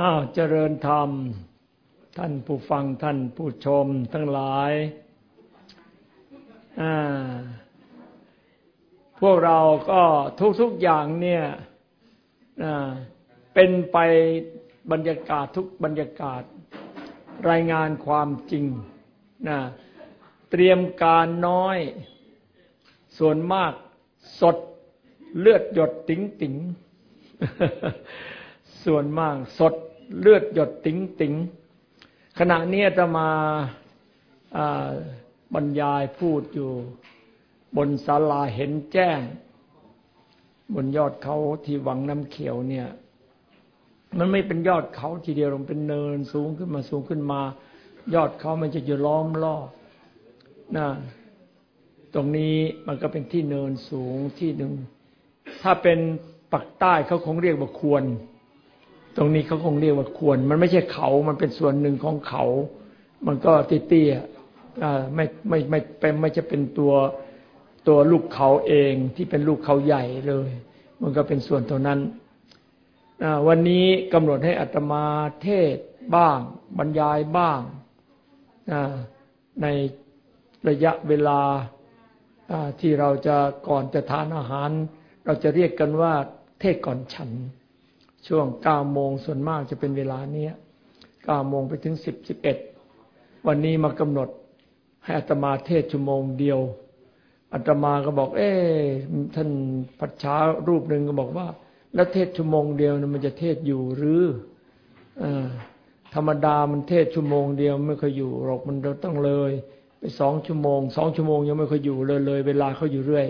อ้าวเจริญธรรม ท่านผู้ฟังท่านผู้ชมทั้งหลายพวกเราก็ทุกๆอย่างเนี่ยเป็นไปบรรยากาศทุกบรรยากาศ รายงานความจริงนะเตรียมการน้อย ส่วนมากสดเลือดหยดติ๋งติ๋งส่วนมากสด เลือดหยดติ๋งติ๋งขณะนี้จะมาบรรยายพูดอยู่ บนศาลาเห็นแจ้ง บนยอดเขาที่วังน้ำเขียวเนี่ย มันไม่เป็นยอดเขาทีเดียวมันเป็นเนินสูงขึ้นมาสูงขึ้นมา ยอดเขามันจะอยู่ล้อมรอบนะตรงนี้มันก็เป็นที่เนินสูงที่หนึ่งถ้าเป็นปักใต้เขาคงเรียกว่าควร ตรงนี้เขาคงเรียกว่าควร มันไม่ใช่เขา มันเป็นส่วนหนึ่งของเขา มันก็เตี้ยๆไม่ไม่ไม่เป็นไม่จะเป็นตัวตัวลูกเขาเองที่เป็นลูกเขาใหญ่เลย มันก็เป็นส่วนเท่านั้นวันนี้กำหนดให้อัตมาเทศบ้าง บรรยายบ้างในระยะเวลาที่เราจะก่อนจะทานอาหาร เราจะเรียกกันว่าเทศก่อนฉัน ช่วงเก้าโมงส่วนมากจะเป็นเวลาเนี้ยเก้าโมงไปถึงสิบสิบเอ็ดวันนี้มากำหนดให้อัตมาเทศชั่วโมงเดียวอัตมาก็บอก เอ๊ท่านพัชชารูปหนึ่งก็บอกว่า แล้วเทศชั่วโมงเดียวมันจะเทศอยู่หรืออธรรมดามันเทศชั่วโมงเดียวไม่เคยอยู่หรอกมันต้องเลย ไปสองชั่วโมงสองชั่วโมงยังไม่เคยอยู่เลยเลย เวลาเขาอยู่เรื่อย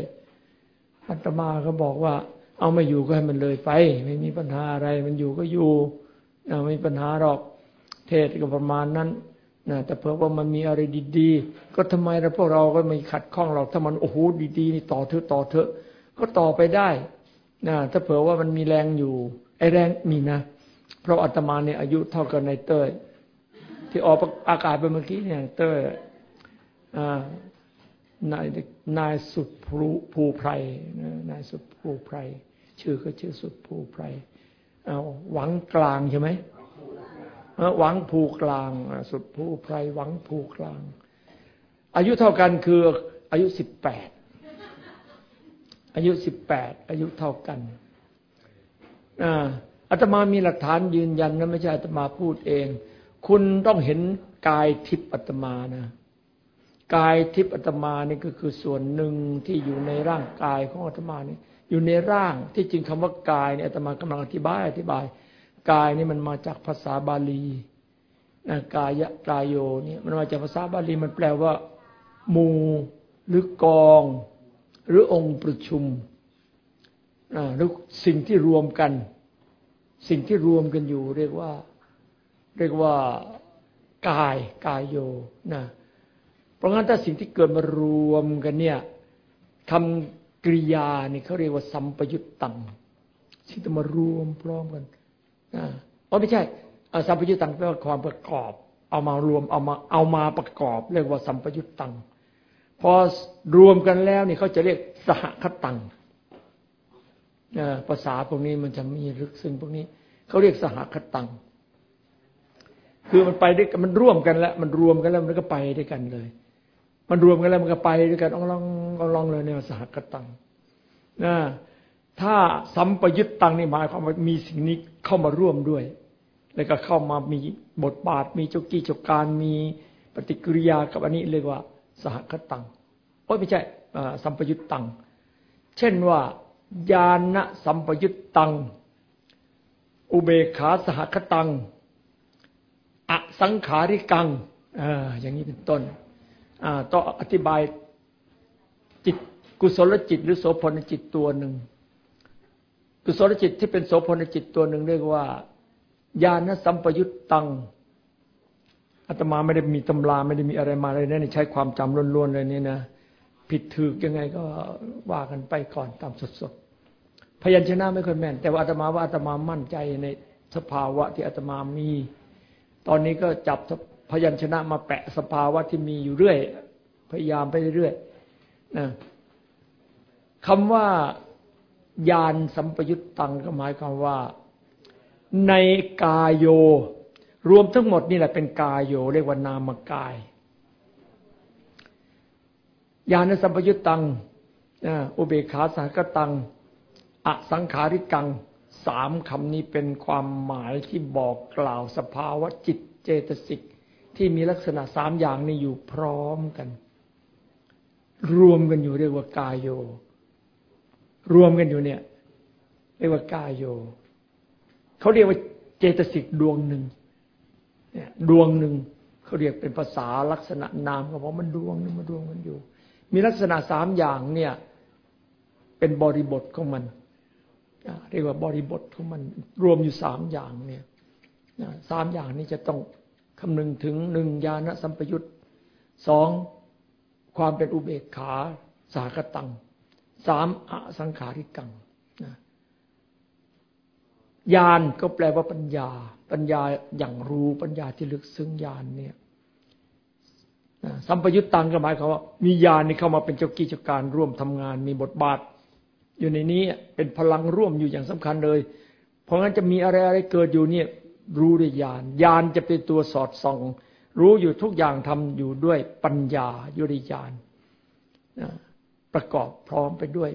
อาตมาก็บอกว่า เอาไม่อยู่ก็ให้มันเลยไป ไม่มีปัญหาอะไร มันอยู่ก็อยู่ไม่มีปัญหาหรอก เทศก็ประมาณนั้นนะแต่เผื่อว่ามันมีอะไรดีๆ ก็ทำไมเราพวกเราก็ไม่ขัดข้องหรอกถ้ามันโอ้โหดีๆนี่ต่อเถอะต่อเถอะ ก็ต่อไปได้นะถ้าเผื่อว่ามันมีแรงอยู่ไอ้แรงมีนะ เพราะอาตมาเนี่ยอายุเท่ากับนเต้ยที่ออกอากาศไปเมื่อกี้เนี่ยเต้ยนายนายสุดภูภูไพรนายสุดภูไพร ชื่อก็ชื่อสุดภูไพรเอาหวังกลางใช่ไหมหวังภูกลาง สุดภูไพรหวังภูกลาง อายุเท่ากันคืออายุสิบแปดอายุสิบแปดอายุเท่ากันอาตมามีหลักฐานยืนยันนะไม่ใช่อาตมาพูดเอง คุณต้องเห็นกายทิพย์อาตมานะกายทิพย์อาตมานี่ก็คือส่วนหนึ่งที่อยู่ในร่างกายของอาตมานี่ อยู่ในร่างที่จริงคำว่ากายเนี่ยอาตมากำลังอธิบาย อธิบาย กายนี่มันมาจากภาษาบาลีนะกายะกายโยเนี่ยมันมาจากภาษาบาลีมันแปลว่าหมู่หรือกอง หรือองค์ประชุมนะหรือสิ่งที่รวมกัน สิ่งที่รวมกันอยู่ เรียกว่า เรียกว่ากายกายโยนะเพราะงั้นถ้าสิ่งที่เกิดมารวมกันเนี่ยทำ กริยานี่เขาเรียกว่าสัมปยุตตังสิ่งที่มารวมพร้อมกันอ่าอ๋อไม่ใช่สัมปยุตตังแปลว่าความประกอบ เอามารวมเอามาเอามาประกอบ เรียกว่าสัมปยุตตังพอรวมกันแล้วนี่เขาจะเรียกสหคตังภาษาพวกนี้มันจะมีลึกซึ้งพวกนี้เขาเรียกสหคตัง คือมันไปด้วยมันร่วมกันแล้ว มันรวมกันแล้วมันก็ไปด้วยกันเลย มันรวมกันแล้วมันก็ไปด้วยกันองลององลองเลยเนี่ยสหกตังนะถ้าสัมปยุตตังนี่หมายความว่ามีสิ่งนี้เข้ามาร่วมด้วย แล้วก็เข้ามามีบทบาท มีเจ้ากี้เจ้าการมีปฏิกิริยากับอันนี้เรียกว่า สหคตังโอ้ไม่ใช่สัมปยุตตัง เช่นว่า ญาณสัมปยุตตัง อุเบขาสหคตัง อสังขาริกังอย่างนี้เป็นต้น ต้องอธิบายจิตกุศลจิต หรือโสพลจิตตัวหนึ่ง กุศลจิตที่เป็นโสพลจิตตัวหนึ่งเรียกว่า ญาณสัมปยุตตังอาตมาไม่ได้มีตำราไม่ได้มีอะไรมาเลยนะใช้ความจำล้วนๆเลยนี่นะผิดถูกยังไงก็ว่ากันไปก่อนตามสดๆพยัญชนะไม่ค่อยแม่น แต่ว่าอาตมาว่าอาตมามั่นใจในสภาวะที่อาตมามี ตอนนี้ก็จับ พยัญชนะมาแปะสภาวะที่มีอยู่เรื่อย พยายามไปเรื่อยนะคำว่ายานสัมปยุตตังก็หมายความว่า ในกายโย รวมทั้งหมดนี่แหละเป็นกายโย เรียกว่านามกายญาณสัมปยุตตังอุเบกขาสังกตัง อสังขาริกังสามคำนี้เป็นความหมายที่บอกกล่าวสภาวะจิตเจตสิก ที่มีลักษณะสามอย่างนี้อยู่พร้อมกัน รวมกันอยู่เรียกว่ากายโย รวมกันอยู่เนี่ย เรียกว่ากายโยเขาเรียกว่าเจตสิกดวงหนึ่งเนี่ยดวงหนึ่งเขาเรียกเป็นภาษาลักษณะนามเขาบอกมันดวงนึงมันดวงกันอยู่ มีลักษณะสามอย่างเนี่ย เป็นบริบทของมันเรียกว่าบริบทของมัน รวมอยู่สามอย่างเนี่ยสามอย่างนี้จะต้อง คำนึงถึงหนึ่งญาณสัมปยุตสองความเป็นอุเบกขาสากตังสามอสังขาริกังญาณก็แปลว่าปัญญา ปัญญาอย่างรู้ปัญญาที่ลึกซึ้งญาณเนี่ยสัมปยุตตังก็หมายความว่า มีญาณนี่เข้ามาเป็นเจ้ากิจการร่วมทำงาน มีบทบาท อยู่ในนี้เป็นพลังร่วมอยู่อย่างสำคัญเลย เพราะงั้นจะมีอะไรอะไรเกิดอยู่เนี่ย รู้ด้วยญาณญาณจะเป็นตัวสอดส่อง รู้อยู่ทุกอย่างทำอยู่ด้วยปัญญายุริญาณประกอบพร้อมไปด้วย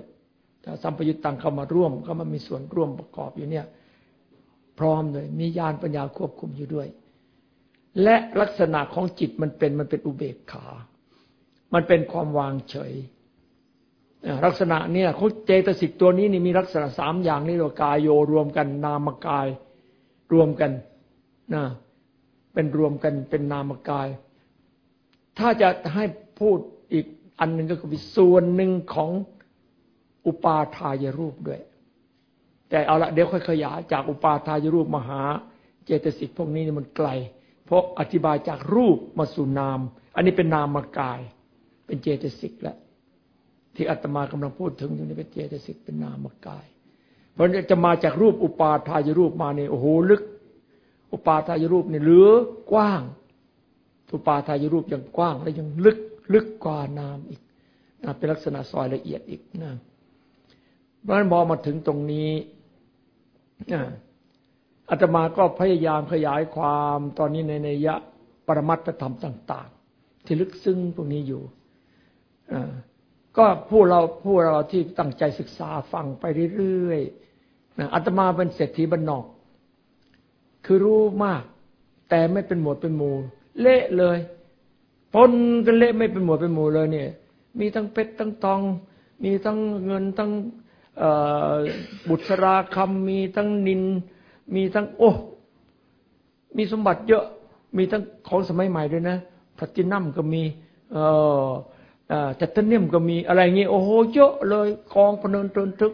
สัมปยุตตังเข้ามาร่วมเข้ามามีส่วนร่วมประกอบอยู่เนี่ย พร้อมเลย มีญาณปัญญาควบคุมอยู่ด้วย และลักษณะของจิตมันเป็นมันเป็นอุเบกขา มันเป็นความวางเฉยลักษณะเนี่ยเขาเจตสิกตัวนี้นี่มีลักษณะสามอย่างนี่เรากายโยรวมกันนามกาย รวมกันนะเป็นรวมกันเป็นนามกาย ถ้าจะให้พูดอีกอันหนึ่งก็คือส่วนหนึ่งของอุปาทายรูปด้วย แต่เอาละเดี๋ยวค่อยขยายจากอุปาทายรูปมหาเจตสิกพวกนี้นี่มันไกล เพราะอธิบายจากรูปมาสู่นาม อันนี้เป็นนามกาย เป็นเจตสิกแล้วที่อาตมากำลังพูดถึงอยู่นี่เป็นเจตสิกเป็นนามกาย เพราะจะมาจากรูปอุปาทายรูปมาเนี่ยโอ้โหลึก อุปาทายรูปเนี่ยเหลือกว้าง อุปาทายรูปยังกว้างและยังลึกลึกกว่านามอีกนะเป็นลักษณะซอยละเอียดอีกนะเพราะฉะนั้นมองมาถึงตรงนี้อาตมาก็พยายามขยายความตอนนี้ในในยะปรมัตถธรรมต่าง ๆ ที่ลึกซึ้งพวกนี้อยู่ ก็ผู้เราผู้เราที่ตั้งใจศึกษาฟังไปเรื่อยๆอาตมาเป็นเศรษฐีบรรนอก คือรู้มาก แต่ไม่เป็นหมวดเป็นหมู่เละเลยปนกันเละไม่เป็นหมวดเป็นหมู่เลยเนี่ย มีทั้งเพชรทั้งทอง มีทั้งเงินทั้งบุตรราคำมีทั้งนิน มีทั้งโอ้มีสมบัติเยอะ มีทั้งของสมัยใหม่ด้วยนะพลตินัมก็มี เออ แต่ตเนียมก็มีอะไรเงี้ยโอ้โหเยอะเลยกองพนันตนทึก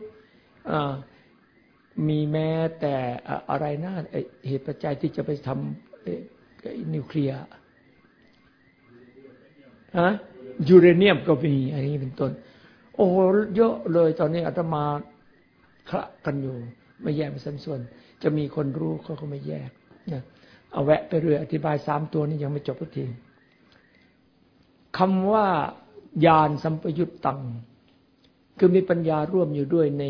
มีแม้แต่อะไรนะเหตุปัจจัยที่จะไปทำนิวเคลียร์ฮะยูเรเนียมก็มีอันนี้เป็นต้น โอ้โหเยอะเลยตอนนี้อาตมาคละกันอยู่ ไม่แยกเป็นสันส่วน จะมีคนรู้เขาก็ไม่แยกนะเอาแวะไปเรื่อยอธิบายสามตัวนี้ยังไม่จบทุกทีคำว่า ญาณสัมปยุตตัง คือมีปัญญาร่วมอยู่ด้วยใน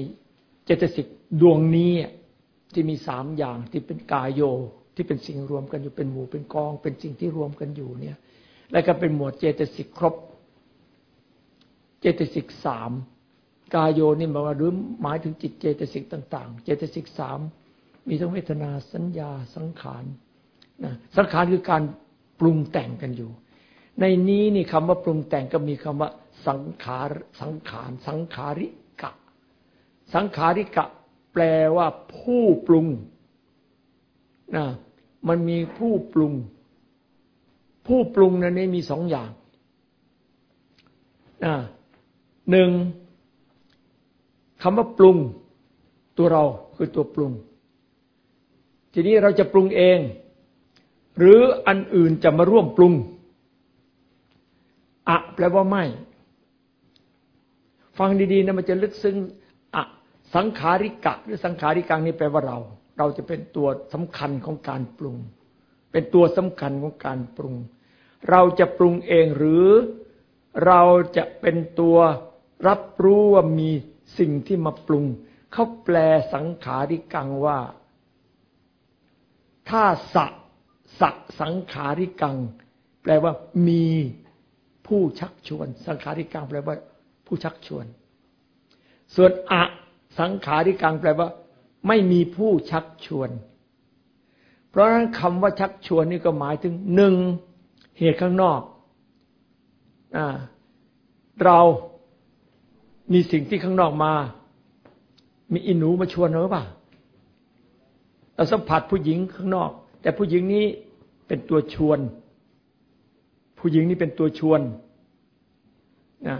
เจตสิกดวงนี้ที่มีสามอย่างที่เป็นกายโย ที่เป็นสิ่งรวมกันอยู่เป็นหมู่เป็นกอง เป็นสิ่งที่รวมกันอยู่เนี่ย แล้วก็เป็นหมวดเจตสิกครบ เจตสิกสามกายโยนี่หมายว่าหรือหมายถึงจิตเจตสิกต่าง ๆ เจตสิกสามมีทั้งเวทนาสัญญาสังขารนะสังขารคือการปรุงแต่งกันอยู่ ในนี้นี่คำว่าปรุงแต่งก็มีคำว่า สังขารสังขารสังขาริกะ สังขาริกะ แปลว่าผู้ปรุงนะมันมีผู้ปรุง ผู้ปรุงนั้นนี่มีสองอย่างนะหนึ่งคำว่าปรุง ตัวเราคือตัวปรุง ทีนี้เราจะปรุงเอง หรืออันอื่นจะมาร่วมปรุง อะแปลว่าไม่ ฟังดีๆนะมันจะลึกซึ้งอะสังขาริกะ หรือสังขาริกังนี่แปลว่าเรา เราจะเป็นตัวสำคัญของการปรุง เป็นตัวสำคัญของการปรุง เราจะปรุงเองหรือเราจะเป็นตัวรับรู้ว่ามีสิ่งที่มาปรุง เขาแปลสังขาริกังว่า ถ้าสะสะสังขาริกัง แปลว่ามี ผู้ชักชวน สังขาริกังแปลว่า ผู้ชักชวน ส่วนอะสังขาริกังแปลว่า ไม่มีผู้ชักชวน เพราะฉะนั้นคำว่าชักชวนนี่ก็หมายถึงหนึ่งเหตุข้างนอกอเรามีสิ่งที่ข้างนอกมา มีอินูมาชวนเราหรือเปล่าเราสัมผัสผู้หญิงข้างนอก แต่ผู้หญิงนี้เป็นตัวชวน ผู้หญิงนี้เป็นตัวชวนนะ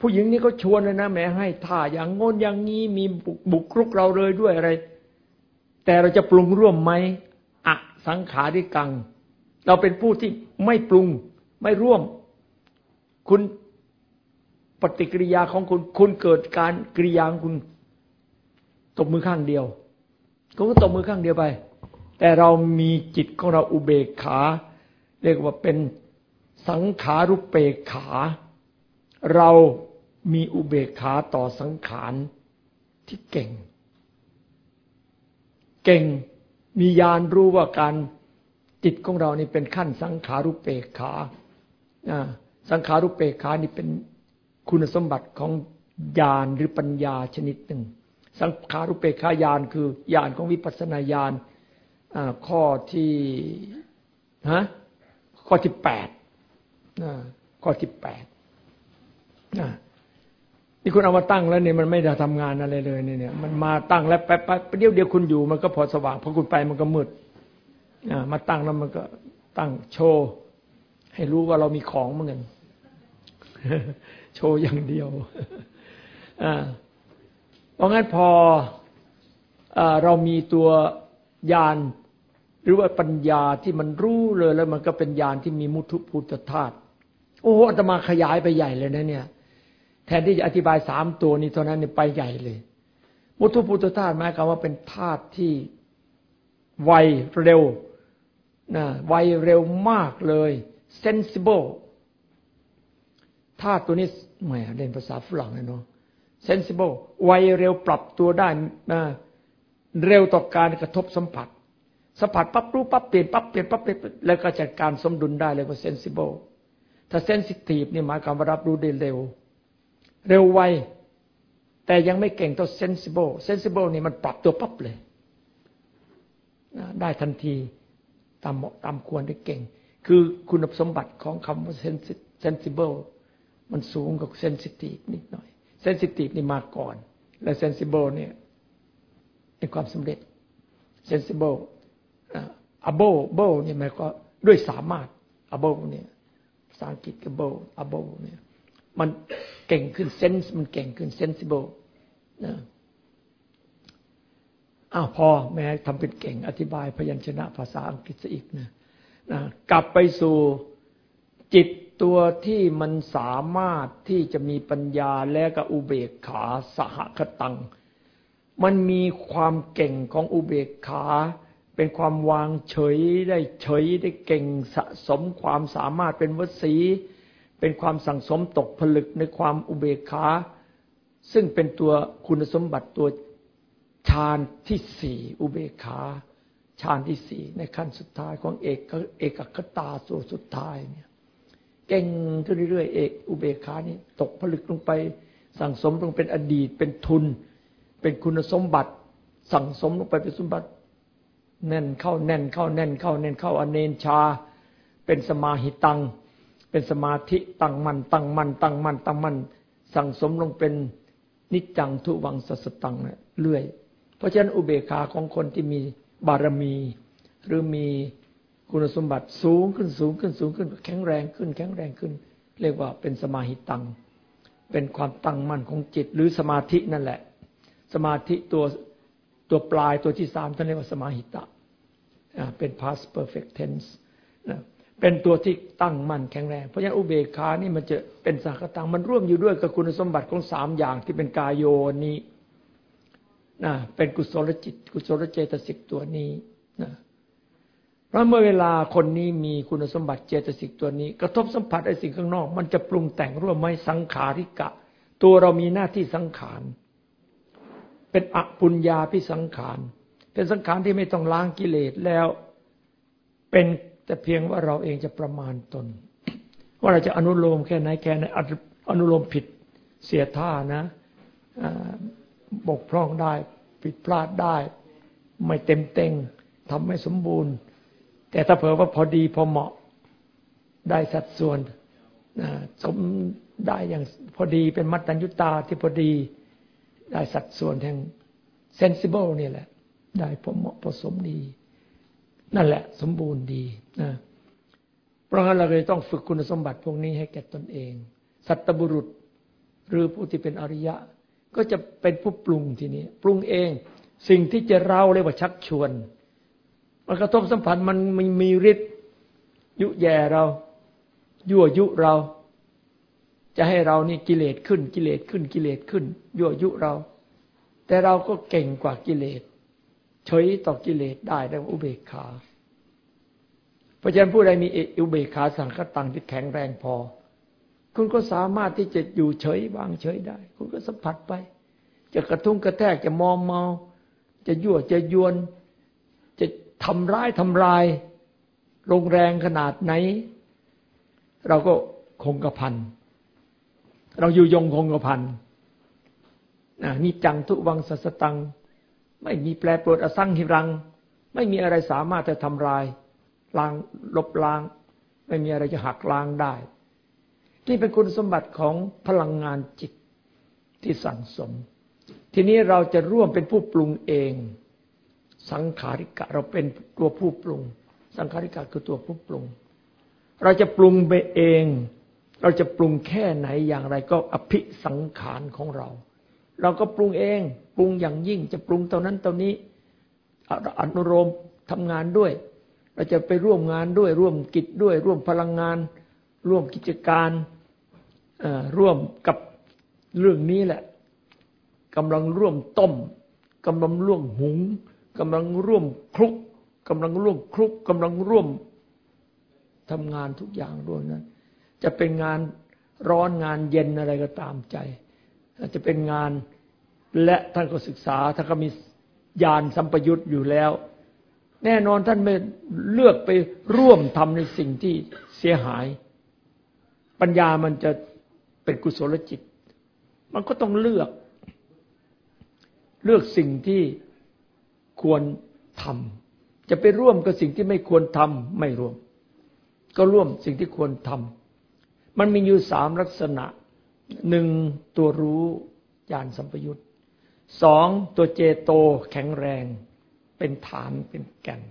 ผู้หญิงนี่ก็ชวนเลยนะแม้ให้ท่าอย่างงนอย่างนี้มีบุกรุกเราเลยด้วยอะไร แต่เราจะปรุงร่วมไหมอะสังขาริกัง เราเป็นผู้ที่ไม่ปรุงไม่ร่วม คุณปฏิกิริยาของคุณ คุณเกิดการกริยาของคุณตบมือข้างเดียวคุณก็ตบมือข้างเดียวไป แต่เรามีจิตของเราอุเบกขา เรียกว่าเป็น สังขารุเปกขา เรามีอุเบกขาต่อสังขารที่เก่ง เก่งมีญาณรู้ว่าการจิตของเรานี่เป็นขั้นสังขารุเปกขา สังขารุเปกขานี่เป็นคุณสมบัติของญาณหรือปัญญาชนิดหนึ่ง สังขารุเปกขาญาณคือญาณของวิปัสสนาญาณข้อที่ฮะข้อที่แปด ข้อที่แปดนี่คุณเอามาตั้งแล้วเนี่ยมันไม่ได้ทำงานอะไรเลยเนี่ย มันมาตั้งแล้วแป๊บๆเดี๋ยวเดียวคุณอยู่มันก็พอสว่างพอคุณไปมันก็มืดมาตั้งแล้วมันก็ตั้งโชว์ ให้รู้ว่าเรามีของเหมือนกันโชว์อย่างเดียวเพราะงั้นพอเรามีตัวญาณหรือว่าปัญญาที่มันรู้เลยแล้วมันก็เป็นญาณที่มีมุทุพุทธธาตุ โอ้อาตมาขยายไปใหญ่เลยนะเนี่ย แทนที่จะอธิบายสามตัวนี้เท่านั้นเนี่ยไปใหญ่เลย มุทุพุทธธาตุหมายความว่าเป็นธาตุที่ไวเร็วนะไวเร็วมากเลย sensible ธาตุตัวนี้แหมเรียนภาษาฝรั่งเลยเนาะ sensible ไวเร็วปรับตัวได้นะเร็วต่อการกระทบสัมผัส สัมผัสปั๊บรู้ปั๊บเปลี่ยนปั๊บเปลี่ยนปั๊บเปลี่ยนแล้วก็จัดการสมดุลได้เลยว่า sensible ถ้า sensitive นี่หมายความว่ารับรู้ได้เร็ว เร็วไว แต่ยังไม่เก่งเท่า sensible sensible นี่มันปรับตัวปั๊บเลย ได้ทันทีตามเหมาะตามควรได้เก่ง คือคุณสมบัติของคำว่า sensible มันสูงกว่า sensitive นิดหน่อย sensitive นี่มาก่อน และ sensible เนี่ยเป็นความสำเร็จ sensible able able เนี่ยหมายก็ด้วยสามารถ able เนี่ย ษาอังกฤษก็ able able เนี่ย มันเก่งขึ้น sense มันเก่งขึ้น sensible นะอ้าวพอแม้ทำเป็นเก่งอธิบายพยัญชนะภาษาอังกฤษอีกนะนะกลับไปสู่จิตตัวที่มันสามารถที่จะมีปัญญาและก็อุเบกขาสหคตัง มันมีความเก่งของอุเบกขา เป็นความวางเฉยได้เฉยได้เก่งสะสมความสามารถเป็นวสี เป็นความสั่งสมตกผลึกในความอุเบกขาซึ่งเป็นตัวคุณสมบัติตัวฌานที่สี่อุเบกขาฌานที่สี่ในขั้นสุดท้ายของเอกเอกคตาตัวสุดท้ายเนี่ยเก่งขึ้นเรื่อยๆเอกอุเบกขานี่ตกผลึกลงไปสั่งสมลงเป็นอดีตเป็นทุน เป็นคุณสมบัติ สั่งสมลงไปเป็นสมบัติ แน่นเข้าแน่นเข้าแน่นเข้าแน่นเข้าอเนนชา เป็นสมาหิตัง เป็นสมาธิตั้งมันตั้งมันตั้งมันตั้งมันสั่งสมลงเป็นนิจจังทุวังสัสตังเรื่อย เพราะฉะนั้นอุเบกขาของคนที่มีบารมี หรือมีคุณสมบัติสูงขึ้นสูงขึ้นสูงขึ้น แข็งแรงขึ้น แข็งแรงขึ้น เรียกว่าเป็นสมาหิตัง เป็นความตั้งมั่นของจิต หรือสมาธินั่นแหละ สมาธิตัว ตัวปลายตัวที่สามท่านเรียกว่าสมาหิตะเป็น past perfect tense เป็นตัวที่ตั้งมั่นแข็งแรง เพราะฉะนั้นอุเบกขานี่มันจะเป็นสังคตังมันร่วมอยู่ด้วยกับคุณสมบัติของสามอย่างที่เป็นกายโยนี้นะเป็นกุศลจิต กุศลเจตสิกตัวนี้นะเพราะเมื่อเวลาคนนี้มีคุณสมบัติเจตสิกตัวนี้ กระทบสัมผัสไอ้สิ่งข้างนอก มันจะปรุงแต่งร่วมไม่สังขาริกะ ตัวเรามีหน้าที่สังขาร เป็นอปุญญาพิสังขาร เป็นสังขารที่ไม่ต้องล้างกิเลสแล้ว เป็นแต่เพียงว่าเราเองจะประมาณตน ว่าเราจะอนุโลมแค่ไหนแค่ไหนอนุโลมผิดเสียท่านะบกพร่องได้ ผิดพลาดได้ ไม่เต็มเต็งทำไม่สมบูรณ์ แต่ถ้าเผื่อว่าพอดีพอเหมาะได้สัดส่วนสมได้อย่างพอดีเป็นมัตตัญญุตาที่พอดี ได้สัดส่วนแห่งเซนซิเบิลนี่แหละ ได้พอเหมาะพอสมดี นั่นแหละ สมบูรณ์ดีนะเพราะงั้นเราเลยต้องฝึกคุณสมบัติพวกนี้ให้แก่ตนเอง สัตบุรุษหรือผู้ที่เป็นอริยะ ก็จะเป็นผู้ปรุงทีนี้ ปรุงเอง สิ่งที่จะเราเรียกว่าชักชวน มันกระทบสัมผัสมันมีมีฤทธิ์ยุแย่เรา ยั่วยุเรา จะให้เรานี่กิเลสขึ้น กิเลสขึ้นกิเลสขึ้น ยั่วยุเรา แต่เราก็เก่งกว่ากิเลสเฉยต่อกิเลสได้ด้อุเบกขา เพราะฉะนั้นผู้ใดมีอุเบกขาสังคตังที่แข็งแรงพอ คุณก็สามารถที่จะอยู่เฉยวางเฉยได้ คุณก็สัมผัสไป จะกระทุ้งกระแทกจะมอมเมา จะยั่วจะยวน จะทำร้ายทำลายโรงแรงขนาดไหน เราก็คงกระพัน เราอยู่ยงคงกระพันนี่จังทุวังสัสตัง ไม่มีแปรปรดอสังหิรัง ไม่มีอะไรสามารถจะทำลายล้างลบล้าง ไม่มีอะไรจะหักล้างได้ที่เป็นคุณสมบัติของพลังงานจิตที่สั่งสม ทีนี้เราจะร่วมเป็นผู้ปรุงเอง สังขาริกะเราเป็นตัวผู้ปรุง สังขาริกะคือตัวผู้ปรุง เราจะปรุงไปเอง เราจะปรุงแค่ไหนอย่างไรก็อภิสังขารของเรา เราก็ปรุงเองปรุงอย่างยิ่งจะปรุงเท่านั้นเท่านี้อนุโลมทำงานด้วย เราจะไปร่วมงานด้วยร่วมกิจด้วย ร่วมพลังงาน ร่วมกิจการร่วมกับเรื่องนี้แหละกำลังร่วมต้มกำลังร่วมหุงกำลังร่วมคลุกกำลังร่วมคลุกกำลังร่วมทำงานทุกอย่างด้วยนั้น จะเป็นงานร้อนงานเย็นอะไรก็ตามใจจะเป็นงานและท่านก็ศึกษาท่านก็มีญาณสัมปยุตอยู่แล้ว แน่นอนท่านไม่เลือกไปร่วมทำในสิ่งที่เสียหาย ปัญญามันจะเป็นกุศลจิต มันก็ต้องเลือก เลือกสิ่งที่ควรทำจะไปร่วมกับสิ่งที่ไม่ควรทำไม่ร่วม ก็ร่วมสิ่งที่ควรทำ มันมีอยู่สามลักษณะหนึ่งตัวรู้ญาณสัมปยุตสองตัวเจโตแข็งแรง เป็นฐานเป็นแก่น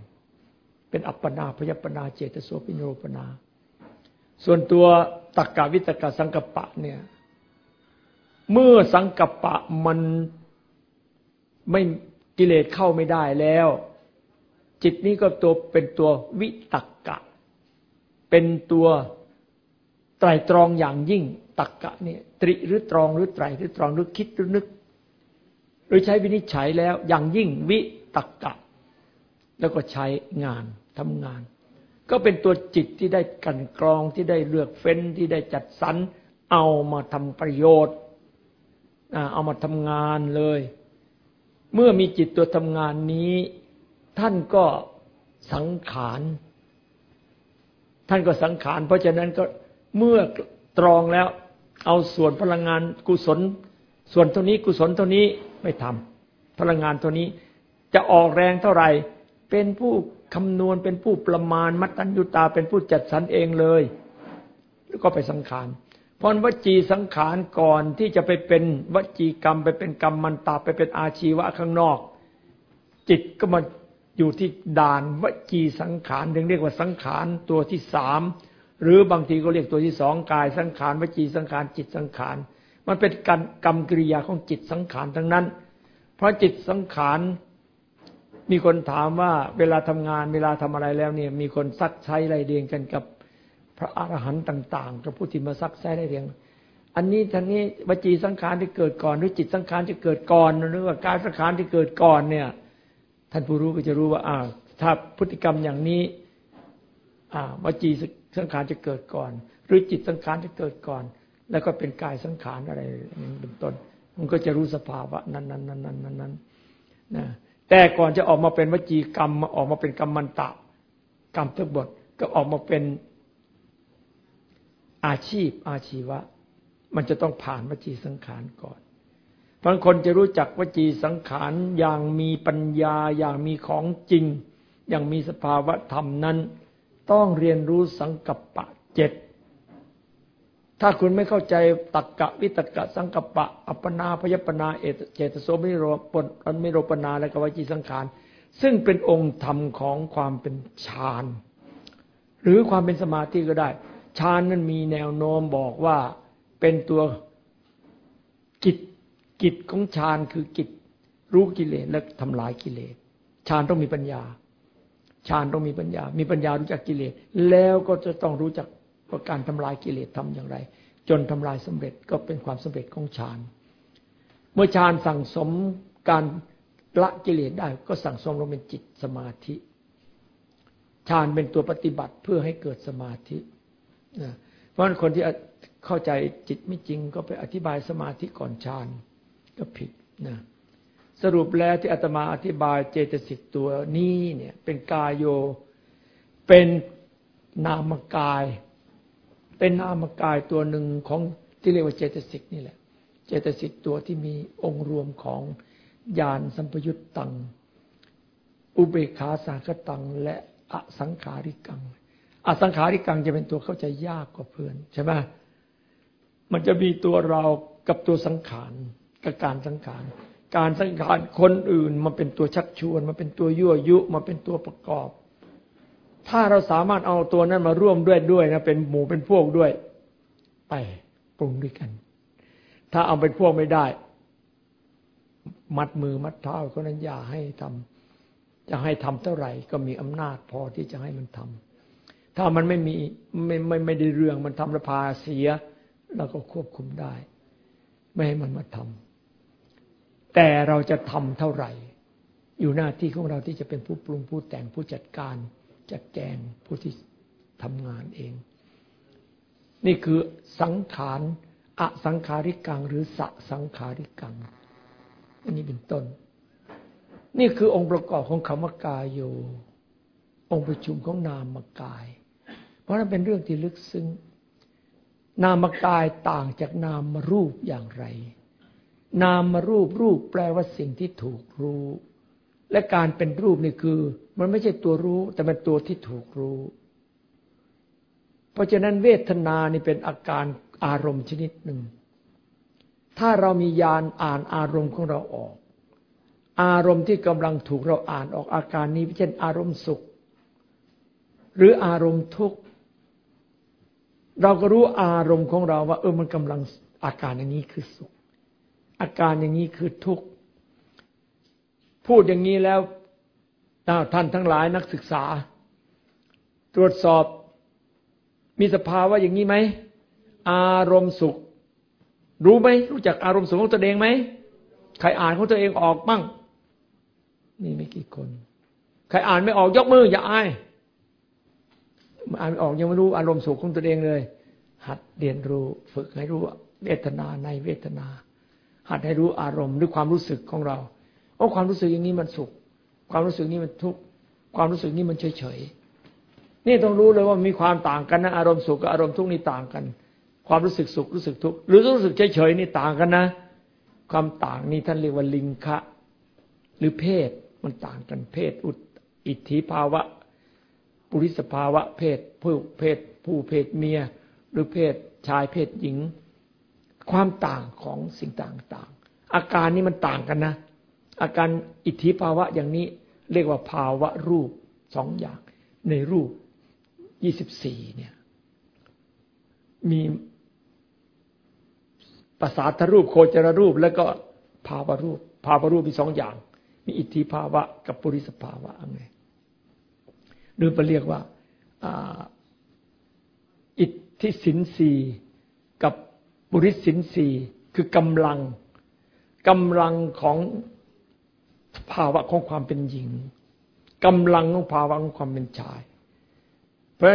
เป็นอัปปนาพยปนาเจตโสปิโนปนา ส่วนตัวตักกะวิตกะสังกปะเนี่ยเมื่อสังกปะมันไม่กิเลสเข้าไม่ได้แล้ว จิตนี้ก็ตัวเป็นตัววิตักกะ เป็นตัว ไตรตรองอย่างยิ่งตักกะเนี่ยตริหรือตรองหรือไตรหรือตรองหรือคิดหรือนึก หรือใช้วินิจฉัยแล้วอย่างยิ่งวิตักกะ แล้วก็ใช้งานทำงาน ก็เป็นตัวจิตที่ได้กันกรองที่ได้เลือกเฟ้นที่ได้จัดสรรเอามาทำประโยชน์เอามาทำงานเลย เมื่อมีจิตตัวทำงานนี้ ท่านก็สังขารท่านก็สังขาร เพราะฉะนั้นก็ เมื่อตรองแล้ว เอาส่วนพลังงานกุศล ส่วนเท่านี้กุศลเท่านี้ไม่ทำพลังงานเท่านี้จะออกแรงเท่าไหร่ เป็นผู้คำนวณเป็นผู้ประมาณมัตตัญญุตาเป็นผู้จัดสรรเองเลยแล้วก็ไปสังขารพราะวจีสังขารก่อนที่จะไปเป็นวจีกรรม ไปเป็นกรรมมันตาไปเป็นอาชีวะข้างนอก จิตก็มาอยู่ที่ด่านวจีสังขารถึงเรียกว่าสังขารตัวที่สาม หรือบางทีก็เรียกตัวที่สองกายสังขารวจีสังขารจิตสังขาร มันเป็นการกรรมกิริยาของจิตสังขารทั้งนั้น เพราะจิตสังขารมีคนถามว่าเวลาทำงานเวลาทำอะไรแล้วเนี่ย มีคนซักใช้ไรเรียงกันกับพระอรหันต์ต่าง ๆ กับผู้ที่มาซักแซ้ได้เรียง อันนี้ท่านนี้วจีสังขารที่เกิดก่อนหรือจิตสังขารที่เกิดก่อนหรือว่ากายสังขารที่เกิดก่อนเนี่ย ท่านผู้รู้ก็จะรู้ว่าอ่าถ้าพฤติกรรมอย่างนี้ อ่าวจี สังขารจะเกิดก่อน หรือจิตสังขารจะเกิดก่อน แล้วก็เป็นกายสังขารอะไรเป็นต้น มันก็จะรู้สภาวะนั้นนั้นนั้นนั้นนั้นนะแต่ก่อนจะออกมาเป็นวจีกรรมออกมาเป็นกรรมมันตะ กรรมทุกบทก็ออกมาเป็นอาชีพอาชีวะ มันจะต้องผ่านวจีสังขารก่อนบางคนจะรู้จักวจีสังขารอย่างมีปัญญาอย่างมีของจริง อย่างมีสภาวะธรรมนั้น ต้องเรียนรู้สังกัปปะเจ็ดถ้าคุณไม่เข้าใจตักกะวิตกะสังกัปปะ อัปปนาพยปนาเอเจตโสมิโรปนมิโรปนาและกวจีสังขาร ซึ่งเป็นองค์ธรรมของความเป็นฌานหรือความเป็นสมาธิก็ได้ฌานนั้นมีแนวโน้มบอกว่าเป็นตัวกิจกิจของฌานคือกิจรู้กิเลสและทำลายกิเลสฌานต้องมีปัญญา ฌานต้องมีปัญญา มีปัญญารู้จักกิเลส แล้วก็จะต้องรู้จักว่าการทำลายกิเลสทำอย่างไร จนทำลายสำเร็จก็เป็นความสำเร็จของฌาน เมื่อฌานสั่งสมการละกิเลสได้ก็สั่งสมลงเป็นจิตสมาธิฌานเป็นตัวปฏิบัติเพื่อให้เกิดสมาธินะเพราะฉะนั้นคนที่เข้าใจจิตไม่จริงก็ไปอธิบายสมาธิก่อนฌานก็ผิดนะ สรุปแล้วที่อาตมาอธิบายเจตสิกตัวนี้เนี่ย เป็นกายโย เป็นนามกาย เป็นนามกายตัวหนึ่งของที่เรียกว่าเจตสิกนี่แหละ เจตสิกตัวที่มีองค์รวมของญาณสัมปยุตตัง อุเบกขาสังคตัง และอสังขาริกัง อสังขาริกังจะเป็นตัวเข้าใจยากกว่าเพื่อนใช่ไหมมันจะมีตัวเรากับตัวสังขารกับการสังขาร การสังขารคนอื่นมาเป็นตัวชักชวนมาเป็นตัวยั่วยุมาเป็นตัวประกอบ ถ้าเราสามารถเอาตัวนั้นมาร่วมด้วยด้วยนะเป็นหมู่เป็นพวกด้วย ไปปรุงด้วยกัน ถ้าเอาเป็นพวกไม่ได้ มัดมือมัดเท้าคนนั้นอย่าให้ทำจะให้ทำเท่าไหร่ ก็มีอำนาจพอที่จะให้มันทำถ้ามันไม่มีไม่ไม่ไม่ได้เรื่องมันทำระพาเสียเราก็ควบคุมได้ ไม่ให้มันมาทำ แต่เราจะทำเท่าไหร่ อยู่หน้าที่ของเราที่จะเป็นผู้ปรุงผู้แต่งผู้จัดการ จัดแจงผู้ที่ทำงานเอง นี่คือสังขารอสังขาริกังหรือสสังขาริกัง อันนี้เป็นต้น นี่คือองค์ประกอบของคำว่ากายโย องค์ประชุมของนามกาย เพราะนั้นเป็นเรื่องที่ลึกซึ้งนามกายต่างจากนามรูปอย่างไร นามรูปรูปแปลว่าสิ่งที่ถูกรู้ และการเป็นรูปนี่คือ มันไม่ใช่ตัวรู้ แต่เป็นตัวที่ถูกรู้ เพราะฉะนั้นเวทนานี่เป็นอาการอารมณ์ชนิดหนึ่ง ถ้าเรามียานอ่านอารมณ์ของเราออก อารมณ์ที่กำลังถูกเราอ่านออกอาการนี้เช่น อารมณ์สุข หรืออารมณ์ทุกข์เราก็รู้อารมณ์ของเราว่า เออมันกำลังอาการอย่างนี้คือสุข อาการอย่างนี้คือทุกข์ พูดอย่างนี้แล้วท่านทั้งหลายนักศึกษา ตรวจสอบมีสภาวะอย่างนี้ไหม อารมณ์สุข รู้ไหมรู้จักอารมณ์สุขของตัวเองไหมใครอ่านของตัวเองออกบ้างนี่ไม่กี่คน ใครอ่านไม่ออกยกมือ อย่าอายอ่านออกยังไม่รู้อารมณ์สุขของตัวเองเลย หัดเรียนรู้ฝึกให้รู้เวทนาในเวทนา หัดให้รู้อารมณ์หรือความรู้สึกของเราโอ้ความรู้สึกอย่างนี้มันสุข ความรู้สึกนี้มันทุกข์ความรู้สึกนี้มันเฉยเฉยนี่ต้องรู้เลยว่ามีความต่างกันนะอารมณ์สุขกับอารมณ์ทุกข์นี่ต่างกัน ความรู้สึกสุขรู้สึกทุกข์หรือรู้สึกเฉยเฉยนี่ต่างกันนะ ความต่างนี่ท่านเรียกว่าลิงคะ หรือเพศมันต่างกันเพศอุอิทธิภาวะ ปุริสภาวะ เพศผู้เพศผู้เพศเมีย หรือเพศชายเพศหญิง ความต่างของสิ่งต่างๆ อาการนี้มันต่างกันนะ อาการอิทธิภาวะอย่างนี้เรียกว่าภาวะรูปสองอย่างในรูปยี่สิบสี่เนี่ย มีภาษาทรูปโคจรรูปแล้วก็ภาวะรูป ภาวะรูปมีสองอย่าง มีอิทธิภาวะกับปุริสภาวะอะไรหรือไปเรียกว่าอิทธิสินสีกับ บุริสินสีคือกำลังกำลังของภาวะของความเป็นหญิงกำลังของภาวะของความเป็นชาย เพราะ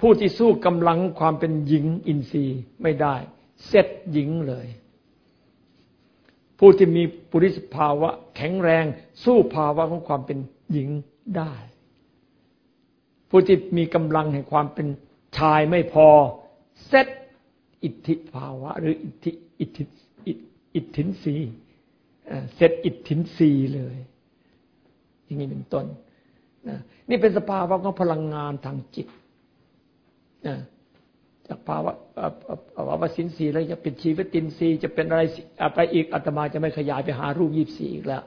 ผู้ที่สู้กำลังความเป็นหญิงอินทรีย์ไม่ได้เซตหญิงเลย ผู้ที่มีปุริสภาวะแข็งแรง สู้ภาวะของความเป็นหญิงได้ ผู้ที่มีกำลังแห่งความเป็นชายไม่พอเซต อิทธิภาวะ หรืออิทธิอิทธิอิทธินสีเซตอิทธินสีเลย อย่างนี้เป็นต้นนี่เป็นสภาวะของพลังงานทางจิตจากภาวะภาวะสินสีแล้วจะเป็นชีวิตินสีจะเป็นอะไรไปอีกอาตมาจะไม่ขยายไปหารูปยีบสี่อีกแล้ว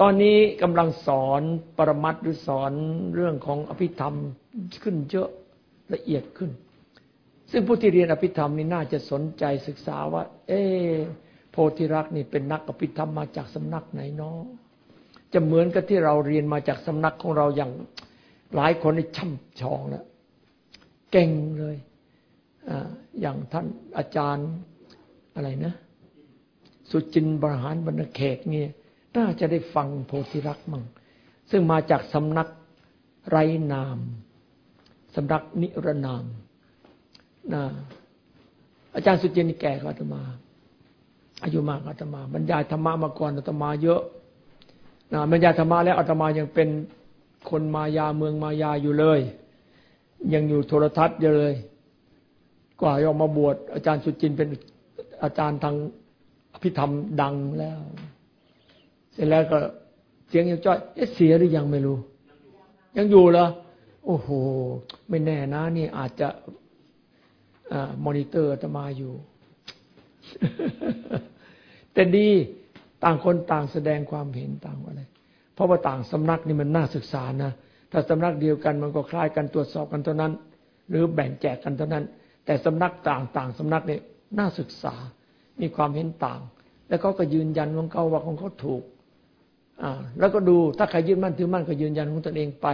ตอนนี้กำลังสอนปรมัตหรือสอนเรื่องของอภิธรรมขึ้นเยอะละเอียดขึ้น ซึ่งผู้ที่เรียนอภิธรรมนี่น่าจะสนใจศึกษาว่า เอโพธิรักนี่เป็นนักอภิธรรมมาจากสำนักไหนเนาะจะเหมือนกับที่เราเรียนมาจากสำนักของเราอย่างหลายคนนี่ช่ำชองแล้วเก่งเลยอย่างท่านอาจารย์อะไรนะ สุจินบรหารบรรณเขตเนี่ยน่าจะได้ฟังโพธิรักมั่งซึ่งมาจากสำนักไรนามสำนักนิรนาม นะอาจารย์สุจินแก่กว่าอาตมา อายุมากกว่าอาตมา บรรยายธรรมะมาก่อนอาตมาเยอะนะบรรยายธรรมะแล้วอาตมายังเป็นคนมายาเมืองมายาอยู่เลย ยังอยู่โทรทัศน์อยู่เลย กว่าจะออกมาบวชอาจารย์สุจินเป็นอาจารย์ทางอภิธรรมดังแล้ว เสร็จแล้วก็เสียงยังจ้อยเอ๊ะเสียหรือยังไม่รู้ ยังอยู่เหรอโอ้โห ไม่แน่นะ นี่อาจจะ มอนิเตอร์ตมาอยู่ แต่ดีต่างคนต่างแสดงความเห็นต่างอะไร เพราะว่าต่างสำนักนี่มันน่าศึกษานะ ถ้าสำนักเดียวกันมันก็คล้ายกันตรวจสอบกันเท่านั้น หรือแบ่งแจกกันเท่านั้น แต่สำนักต่างๆสำนักเนี่ยน่าศึกษา มีความเห็นต่าง แล้วเขาก็ยืนยันของเขาว่าของเขาถูก อ่า แล้วก็ดูถ้าใครยืนมั่นถือมั่นก็ยืนยันของตนเองไป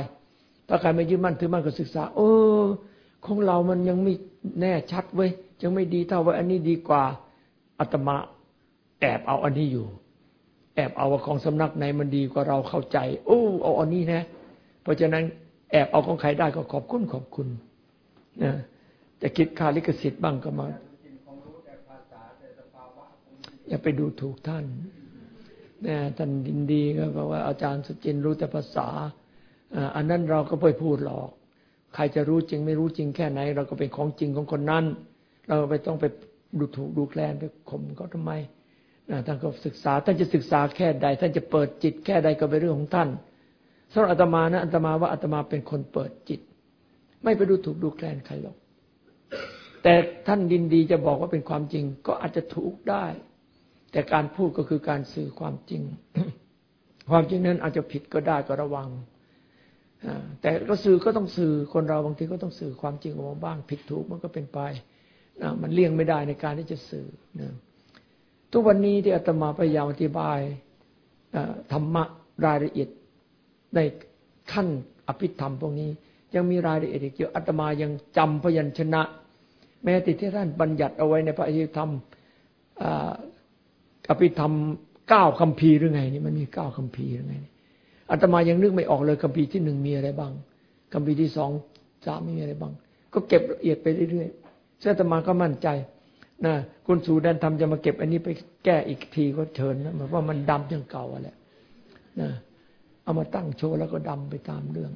ถ้าใครไม่ยืนมั่นถือมั่นก็ศึกษา เออของเรามันยังไม่ แน่ชัดเว้ยยังไม่ดีเท่าว่าอันนี้ดีกว่าอาตมาแอบเอาอันนี้อยู่ แอบเอาว่าของสำนักไหนมันดีกว่าเราเข้าใจโอ้เอาอันนี้นะ เพราะฉะนั้นแอบเอาของใครได้ก็ขอบคุณขอบคุณนะจะคิดค่าลิขสิทธิ์บ้างก็มาอย่าไปดูถูกท่านนะท่านดินดีก็บอกว่าอาจารย์สุจินรู้แต่ภาษาอันนั้นเราก็ไปพูดหรอก ใครจะรู้จริงไม่รู้จริงแค่ไหน เราก็เป็นของจริงของคนนั้น เราไปต้องไปดูถูกดูแคลนไปข่มเขาทำไมนะท่านก็ศึกษาท่านจะศึกษาแค่ใด ท่านจะเปิดจิตแค่ใดก็เป็นเรื่องของท่านสำหรับอาตมานะอาตมาว่าอาตมาเป็นคนเปิดจิต ไม่ไปดูถูกดูแคลนใครหรอกแต่ท่านดินดีจะบอกว่าเป็นความจริง ก็อาจจะถูกได้ แต่การพูดก็คือการสื่อความจริง ความจริงนั้นอาจจะผิดก็ได้ก็ระวัง แต่ก็สื่อก็ต้องสื่อคนเราบางทีก็ต้องสื่อความจริงออกมาบ้าง ผิดถูกมันก็เป็นไปนะมันเลี่ยงไม่ได้ในการที่จะสื่อนะทุกวันนี้ที่อาตมาพยายามอธิบายธรรมะรายละเอียดในขั้นอภิธรรมพวกนี้ ยังมีรายละเอียดอีกเยอะอาตมายังจำพยัญชนะ แม้ติที่ท่านบัญญัติเอาไว้ในพระอภิธรรมอภิธรรมเก้าคำพีหรือไงนี่มันมีเก้าคำพีหรือไง อาตมายังนึกไม่ออกเลยคำพีที่หนึ่งมีอะไรบ้างคำพีที่สองสามมีอะไรบ้าง ก็เก็บละเอียดไปเรื่อยๆเสื้อาตมาก็มั่นใจนะคุณสูดันทำจะมาเก็บอันนี้ไปแก้อีกทีก็เชิญนะเหมายว่ามันดำยังเก่าอะแหละนะเอามาตั้งโชว์แล้วก็ดำไปตามเรื่อง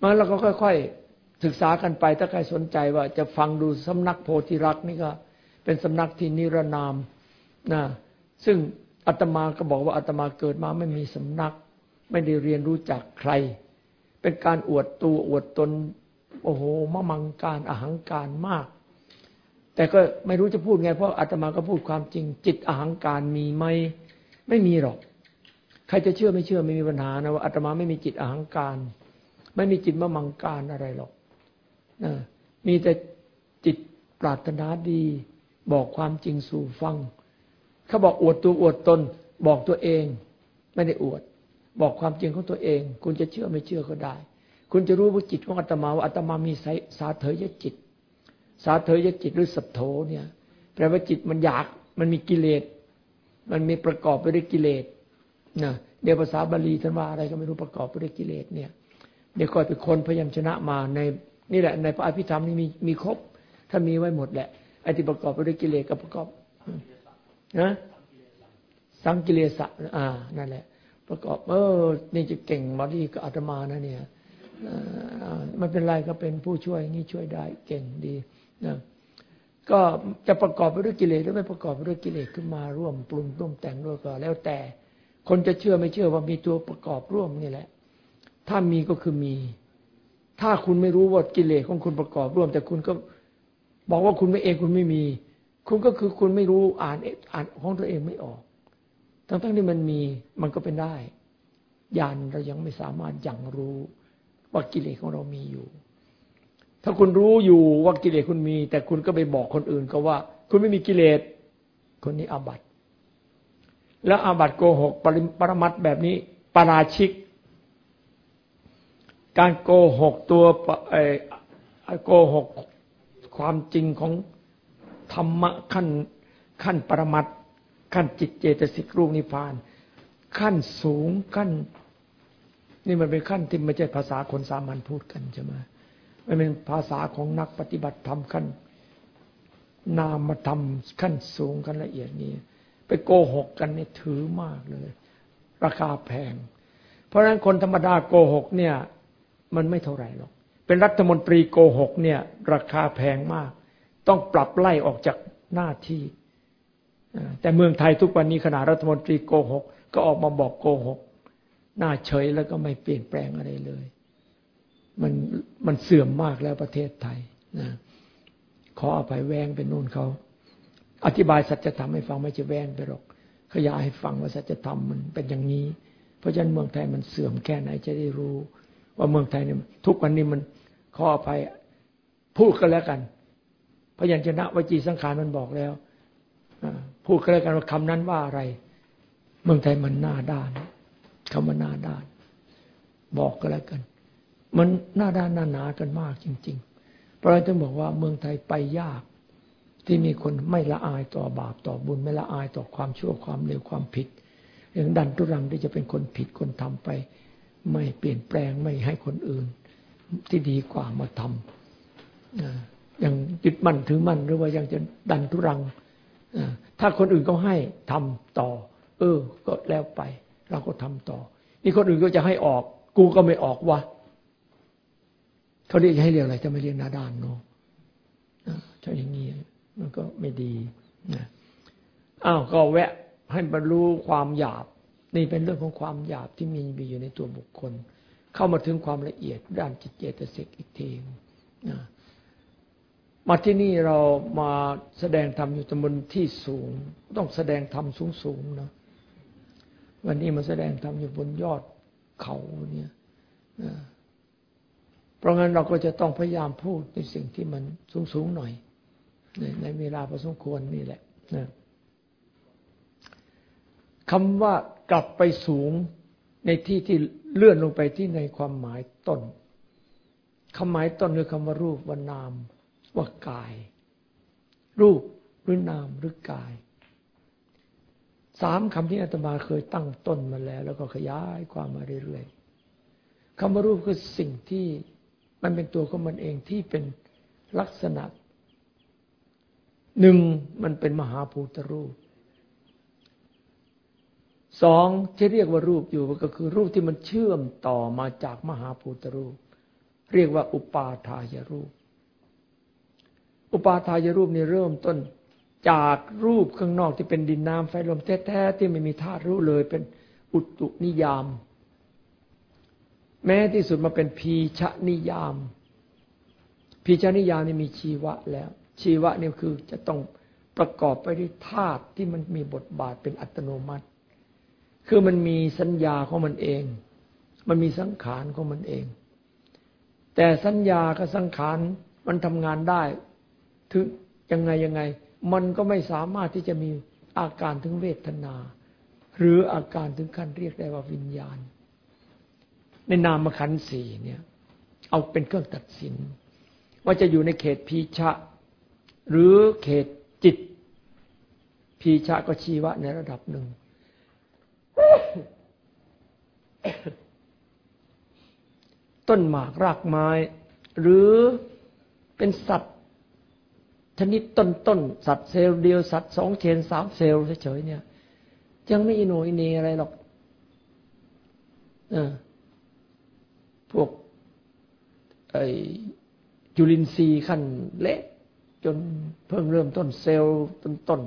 มาแล้วก็ค่อยๆศึกษากันไป ถ้าใครสนใจว่าจะฟังดูสำนักโพธิรักนี่ก็ เป็นสำนักที่นิรนามนะซึ่ง อาตมาก็บอกว่าอาตมาเกิดมาไม่มีสำนัก ไม่ได้เรียนรู้จักใคร เป็นการอวดตัวอวดตนโอ้โหมะมังการอาหังการมาก แต่ก็ไม่รู้จะพูดไงเพราะอาตมาก็พูดความจริง จิตอาหังการมีไหมไม่มีหรอก ใครจะเชื่อไม่เชื่อไม่มีปัญหานะว่าอาตมาไม่มีจิตอาหังการ ไม่มีจิตมะมังการอะไรหรอกนะมีแต่จิตปรารถนาดี บอกความจริงสู่ฟัง เขาบอกอวดตัวอวดตน บอกตัวเอง ไม่ได้อวด บอกความจริงของตัวเอง คุณจะเชื่อไม่เชื่อก็ได้ คุณจะรู้ว่าจิตของอาตมาว่าอาตมามีสาเถยจิต สาเถยจิตหรือสัพโธเนี่ย แปลว่าจิตมันอยากมันมีกิเลส มันมีประกอบไปด้วยกิเลสนะเดี๋ยวภาษาบาลีท่านว่าอะไรก็ไม่รู้ประกอบไปด้วยกิเลสเนี่ยเดี๋ยวก่อนไปคนพยายามชนะมาในนี่แหละในพระอภิธรรมนี่มีมีครบถ้ามีไว้หมดแหละไอ้ที่ประกอบไปด้วยกิเลสกับประกอบ นะสังกิเลสะอ่านั่นแหละ ประกอบ เออ นี่จะเก่งมาดีกับอาตมานะเนี่ยมันเป็นไรก็เป็นผู้ช่วยนี่ช่วยได้เก่งดีนะก็จะประกอบไปด้วยกิเลสหรือไม่ประกอบไปด้วยกิเลสขึ้นมาร่วมปรุงร่วมแต่งด้วยก็แล้วแต่ คนจะเชื่อไม่เชื่อว่ามีตัวประกอบร่วมนี่แหละ ถ้ามีก็คือมี ถ้าคุณไม่รู้ว่ากิเลสของคุณประกอบร่วม แต่คุณก็บอกว่าคุณไม่เองคุณไม่มี คุณก็คือคุณไม่รู้อ่านอ่านของตัวเองไม่ออก ทั้งๆที่มันมีมันก็เป็นได้ญาณเรายังไม่สามารถยังรู้ว่ากิเลสของเรามีอยู่ ถ้าคุณรู้อยู่ว่ากิเลสคุณมี แต่คุณก็ไปบอกคนอื่นก็ว่า คุณไม่มีกิเลส คนนี้อาบัติ แล้วอาบัติโกหกปรมัตแบบนี้ปาราชิก การโกหกตัวโกหกความจริงของ ธรรมะขั้นขั้นปรมัตขั้นจิตเจตสิกรูปนิพพาน ขั้นสูงขั้น นี่มันเป็นขั้นที่ไม่ใช่ภาษาคนสามัญพูดกันใช่ไหมมันเป็นภาษาของนักปฏิบัติธรรมขั้น นามธรรมขั้นสูงขั้นละเอียดนี้ ไปโกหกกันนี่ถือมากเลย ราคาแพง เพราะฉะนั้นคนธรรมดาโกหกเนี่ย มันไม่เท่าไหร่หรอกเป็นรัฐมนตรีโกหกเนี่ย ราคาแพงมาก ต้องปรับไล่ออกจากหน้าที่ แต่เมืองไทยทุกวันนี้ขณะรัฐมนตรีโกหก ก็ออกมาบอกโกหก หน้าเฉยแล้วก็ไม่เปลี่ยนแปลงอะไรเลย มันมันเสื่อมมากแล้วประเทศไทยนะขออภัยแวงเป็นนู่นเขา อธิบายสัจธรรมให้ฟังไม่จะแวงไปหรอก ขยายให้ฟังว่าสัจธรรมมันเป็นอย่างนี้ เพราะฉะนั้นเมืองไทยมันเสื่อมแค่ไหนจะได้รู้ ว่าเมืองไทยเนี่ยทุกวันนี้มันขออภัยพูดกันแล้วกัน พยัญชนะวจีสังขารมันบอกแล้วพูดกันแล้วกันว่าคำนั้นว่าอะไร เมืองไทยมันหน้าด้านคำว่าหน้าด้าน บอกก็แล้วกัน มันหน้าด้านหน้าหนากันมากจริง ๆ เพราะฉะนั้นบอกว่าเมืองไทยไปยาก ที่มีคนไม่ละอายต่อบาปต่อบุญ ไม่ละอายต่อความชั่วความเลวความผิดอย่างดันทุรังที่จะเป็นคนผิดคนทำไป ไม่เปลี่ยนแปลงไม่ให้คนอื่น ที่ดีกว่ามาทำ ย่างยึดมั่นถือมั่นหรือว่ายังจะดันทุรังถ้าคนอื่นก็ให้ทำต่อ เออ ก็แล้วไป เราก็ทำต่อ นี่คนอื่นก็จะให้ออก กูก็ไม่ออกวะเขาเรียกให้เรียกอะไรจะไม่เรียกนาดานเนาะใช่อย่างนี้มันก็ไม่ดีนะอ้าวก็แวะให้บรรลุความหยาบ นี่เป็นเรื่องของความหยาบที่มีมีอยู่ในตัวบุคคล เข้ามาถึงความละเอียดด้านจิตเจตสิกอีกทีนะ มาที่นี่เรามาแสดงธรรมอยู่ตำบลที่สูง ต้องแสดงธรรมสูงๆนะวันนี้มาแสดงธรรมอยู่บนยอดเขาเนี่ยเพราะงั้นเราก็จะต้องพยายามพูดในสิ่งที่มันสูงๆหน่อย ในในเวลาพอสมควรนี่แหละนะคำว่ากลับไปสูงในที่ที่เลื่อนลงไปที่ในความหมายต้นคำหมายต้นคือคำว่ารูปว่านาม ว่ากาย รูปหรือนามหรือกายสามคำที่อาตมาเคยตั้งต้นมาแล้ว แล้วก็ขยายความมาเรื่อยๆคำว่ารูปคือสิ่งที่มันเป็นตัวของมันเองที่เป็นลักษณะหนึ่งมันเป็นมหาภูตรูปสองที่เรียกว่ารูปอยู่ก็คือรูปที่มันเชื่อมต่อมาจากมหาภูตรูป เรียกว่าอุปาทายรูป อุปาทายรูปนี่เริ่มต้น จากรูปข้างนอกที่เป็นดินน้ำไฟลมแท้ๆที่ไม่มีธาตุรู้เลยเป็นอุตุนิยาม แม้ที่สุดมาเป็นพีชนิยาม พีชนิยามนี่มีชีวะแล้ว ชีวะนี่คือจะต้องประกอบไปด้วยธาตุที่มันมีบทบาทเป็นอัตโนมัติ คือมันมีสัญญาของมันเอง มันมีสังขารของมันเอง แต่สัญญากับสังขารมันทำงานได้ ถึงยังไงยังไง มันก็ไม่สามารถที่จะมีอาการถึงเวทนา หรืออาการถึงขั้นเรียกได้ว่าวิญญาณ ในนามขันสี่เนี่ย เอาเป็นเครื่องตัดสิน ว่าจะอยู่ในเขตพีชะ หรือเขตจิต พีชะก็ชีวะในระดับหนึ่งต้นหมากรากไม้ หรือเป็นสัตว์ ชนิดต้นต้นสัตว์เซลล์เดียวสัตว์สองเชนสามเซลล์เฉยๆเนี่ยยังไม่อินโนอินเนอะไรหรอกอพวกไอจุลินทรีย์ขั้นเละจนเพิ่งเริ่มต้นเซลล์ต้น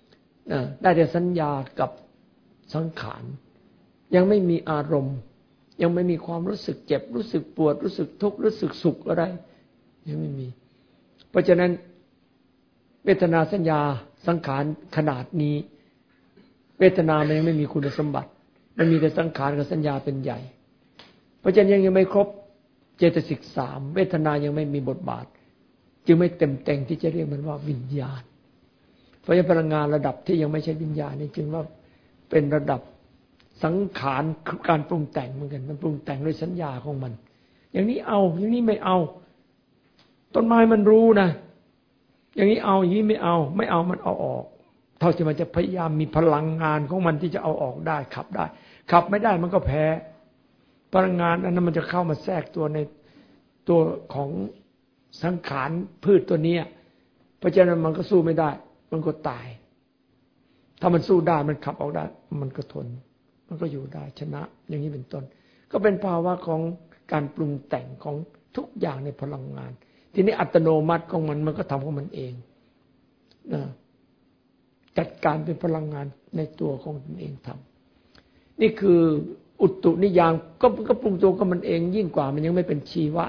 ๆได้แต่สัญญากับสังขาร ยังไม่มีอารมณ์ ยังไม่มีความรู้สึกเจ็บ รู้สึกปวด รู้สึกทุกข์รู้สึกสุขอะไร ยังไม่มี เพราะฉะนั้น เวทนาสัญญาสังขารขนาดนี้ เวทนามันยังไม่มีคุณสมบัติ มันมีแต่สังขารกับสัญญาเป็นใหญ่ เพราะฉะนั้นยังไม่ครบเจตสิกสามเวทนายังไม่มีบทบาท จึงไม่เต็มเต็งที่จะเรียกมันว่าวิญญาณ เพราะฉะนั้นพลังงานระดับที่ยังไม่ใช่วิญญาณนี่จึงว่าเป็นระดับสังขารการปรุงแต่งเหมือนกัน มันปรุงแต่งด้วยสัญญาของมัน อย่างนี้เอา อย่างนี้ไม่เอา ต้นไม้มันรู้นะ อย่างนี้เอาอย่างนี้ไม่เอา ไม่เอามันเอาออก เท่าที่มันจะพยายามมีพลังงานของมันที่จะเอาออกได้ขับได้ ขับไม่ได้มันก็แพ้ พลังงานอันั้นมันจะเข้ามาแทรกตัวในตัวของสังขารพืชตัวนี้เพราะฉะนั้นมันก็สู้ไม่ได้ มันก็ตาย ถ้ามันสู้ได้มันขับออกได้ มันก็ทน มันก็อยู่ได้ชนะ อย่างนี้เป็นต้น ก็เป็นภาวะของการปรุงแต่งของทุกอย่างในพลังงาน ทีนี้อัตโนมัติของมันมันก็ทำของมันเองนะจัดการเป็นพลังงานในตัวของมันเองทำนี่คืออุตุนิยามก็ก็ปรุงตัวก็มันเองยิ่งกว่ามันยังไม่เป็นชีวะ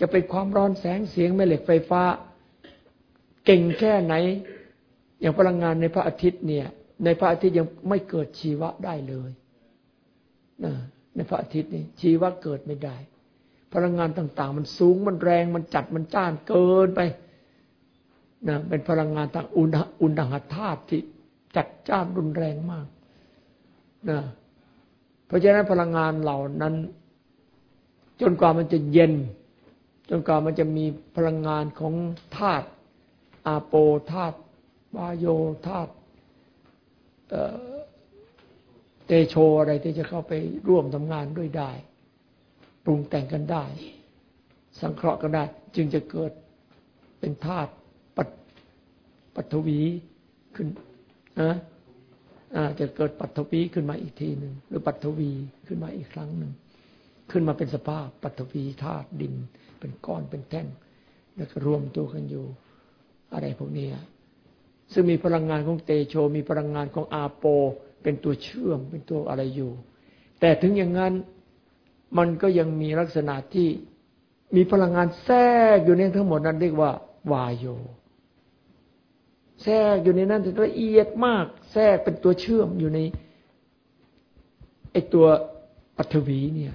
จะเป็นความร้อนแสงเสียงแม่เหล็กไฟฟ้า เก่งแค่ไหน อย่างพลังงานในพระอาทิตย์เนี่ย ในพระอาทิตย์ยังไม่เกิดชีวะได้เลยในพระอาทิตย์นี่ชีวะเกิดไม่ได้ พลังงานต่าง ๆ มันสูงมันแรงมันจัดมันจ้านเกินไปนะเป็นพลังงานทางอุณอุณหธาตุที่จัดจ้านรุนแรงมากนะเพราะฉะนั้นพลังงานเหล่านั้น จนกว่ามันจะเย็น จนกว่ามันจะมีพลังงานของธาตุอาโปธาตุวาโยธาตุเตโชอะไรที่จะเข้าไปร่วมทำงานด้วยได้ ปรุงแต่งกันได้ สังเคราะห์กันได้ จึงจะเกิดเป็นธาตุปัปัทวีขึ้นนะจะเกิดปัทวีขึ้นมาอีกทีหนึ่งหรือปัทวีขึ้นมาอีกครั้งหนึ่งขึ้นมาเป็นสภาพปัทวีธาตุดิน เป็นก้อนเป็นแท่งแล้วก็รวมตัวกันอยู่อะไรพวกนี้ซึ่งมีพลังงานของเตโช มีพลังงานของอาโป เป็นตัวเชื่อมเป็นตัวอะไรอยู่ แต่ถึงอย่างนั้น มันก็ยังมีลักษณะที่มีพลังงานแทรกอยู่ในทั้งหมดนั้นเรียกว่าวายโย แทรกอยู่ในนั้นละเอียดมาก แทรกเป็นตัวเชื่อมอยู่ในไอตัวปัทวีเนี่ย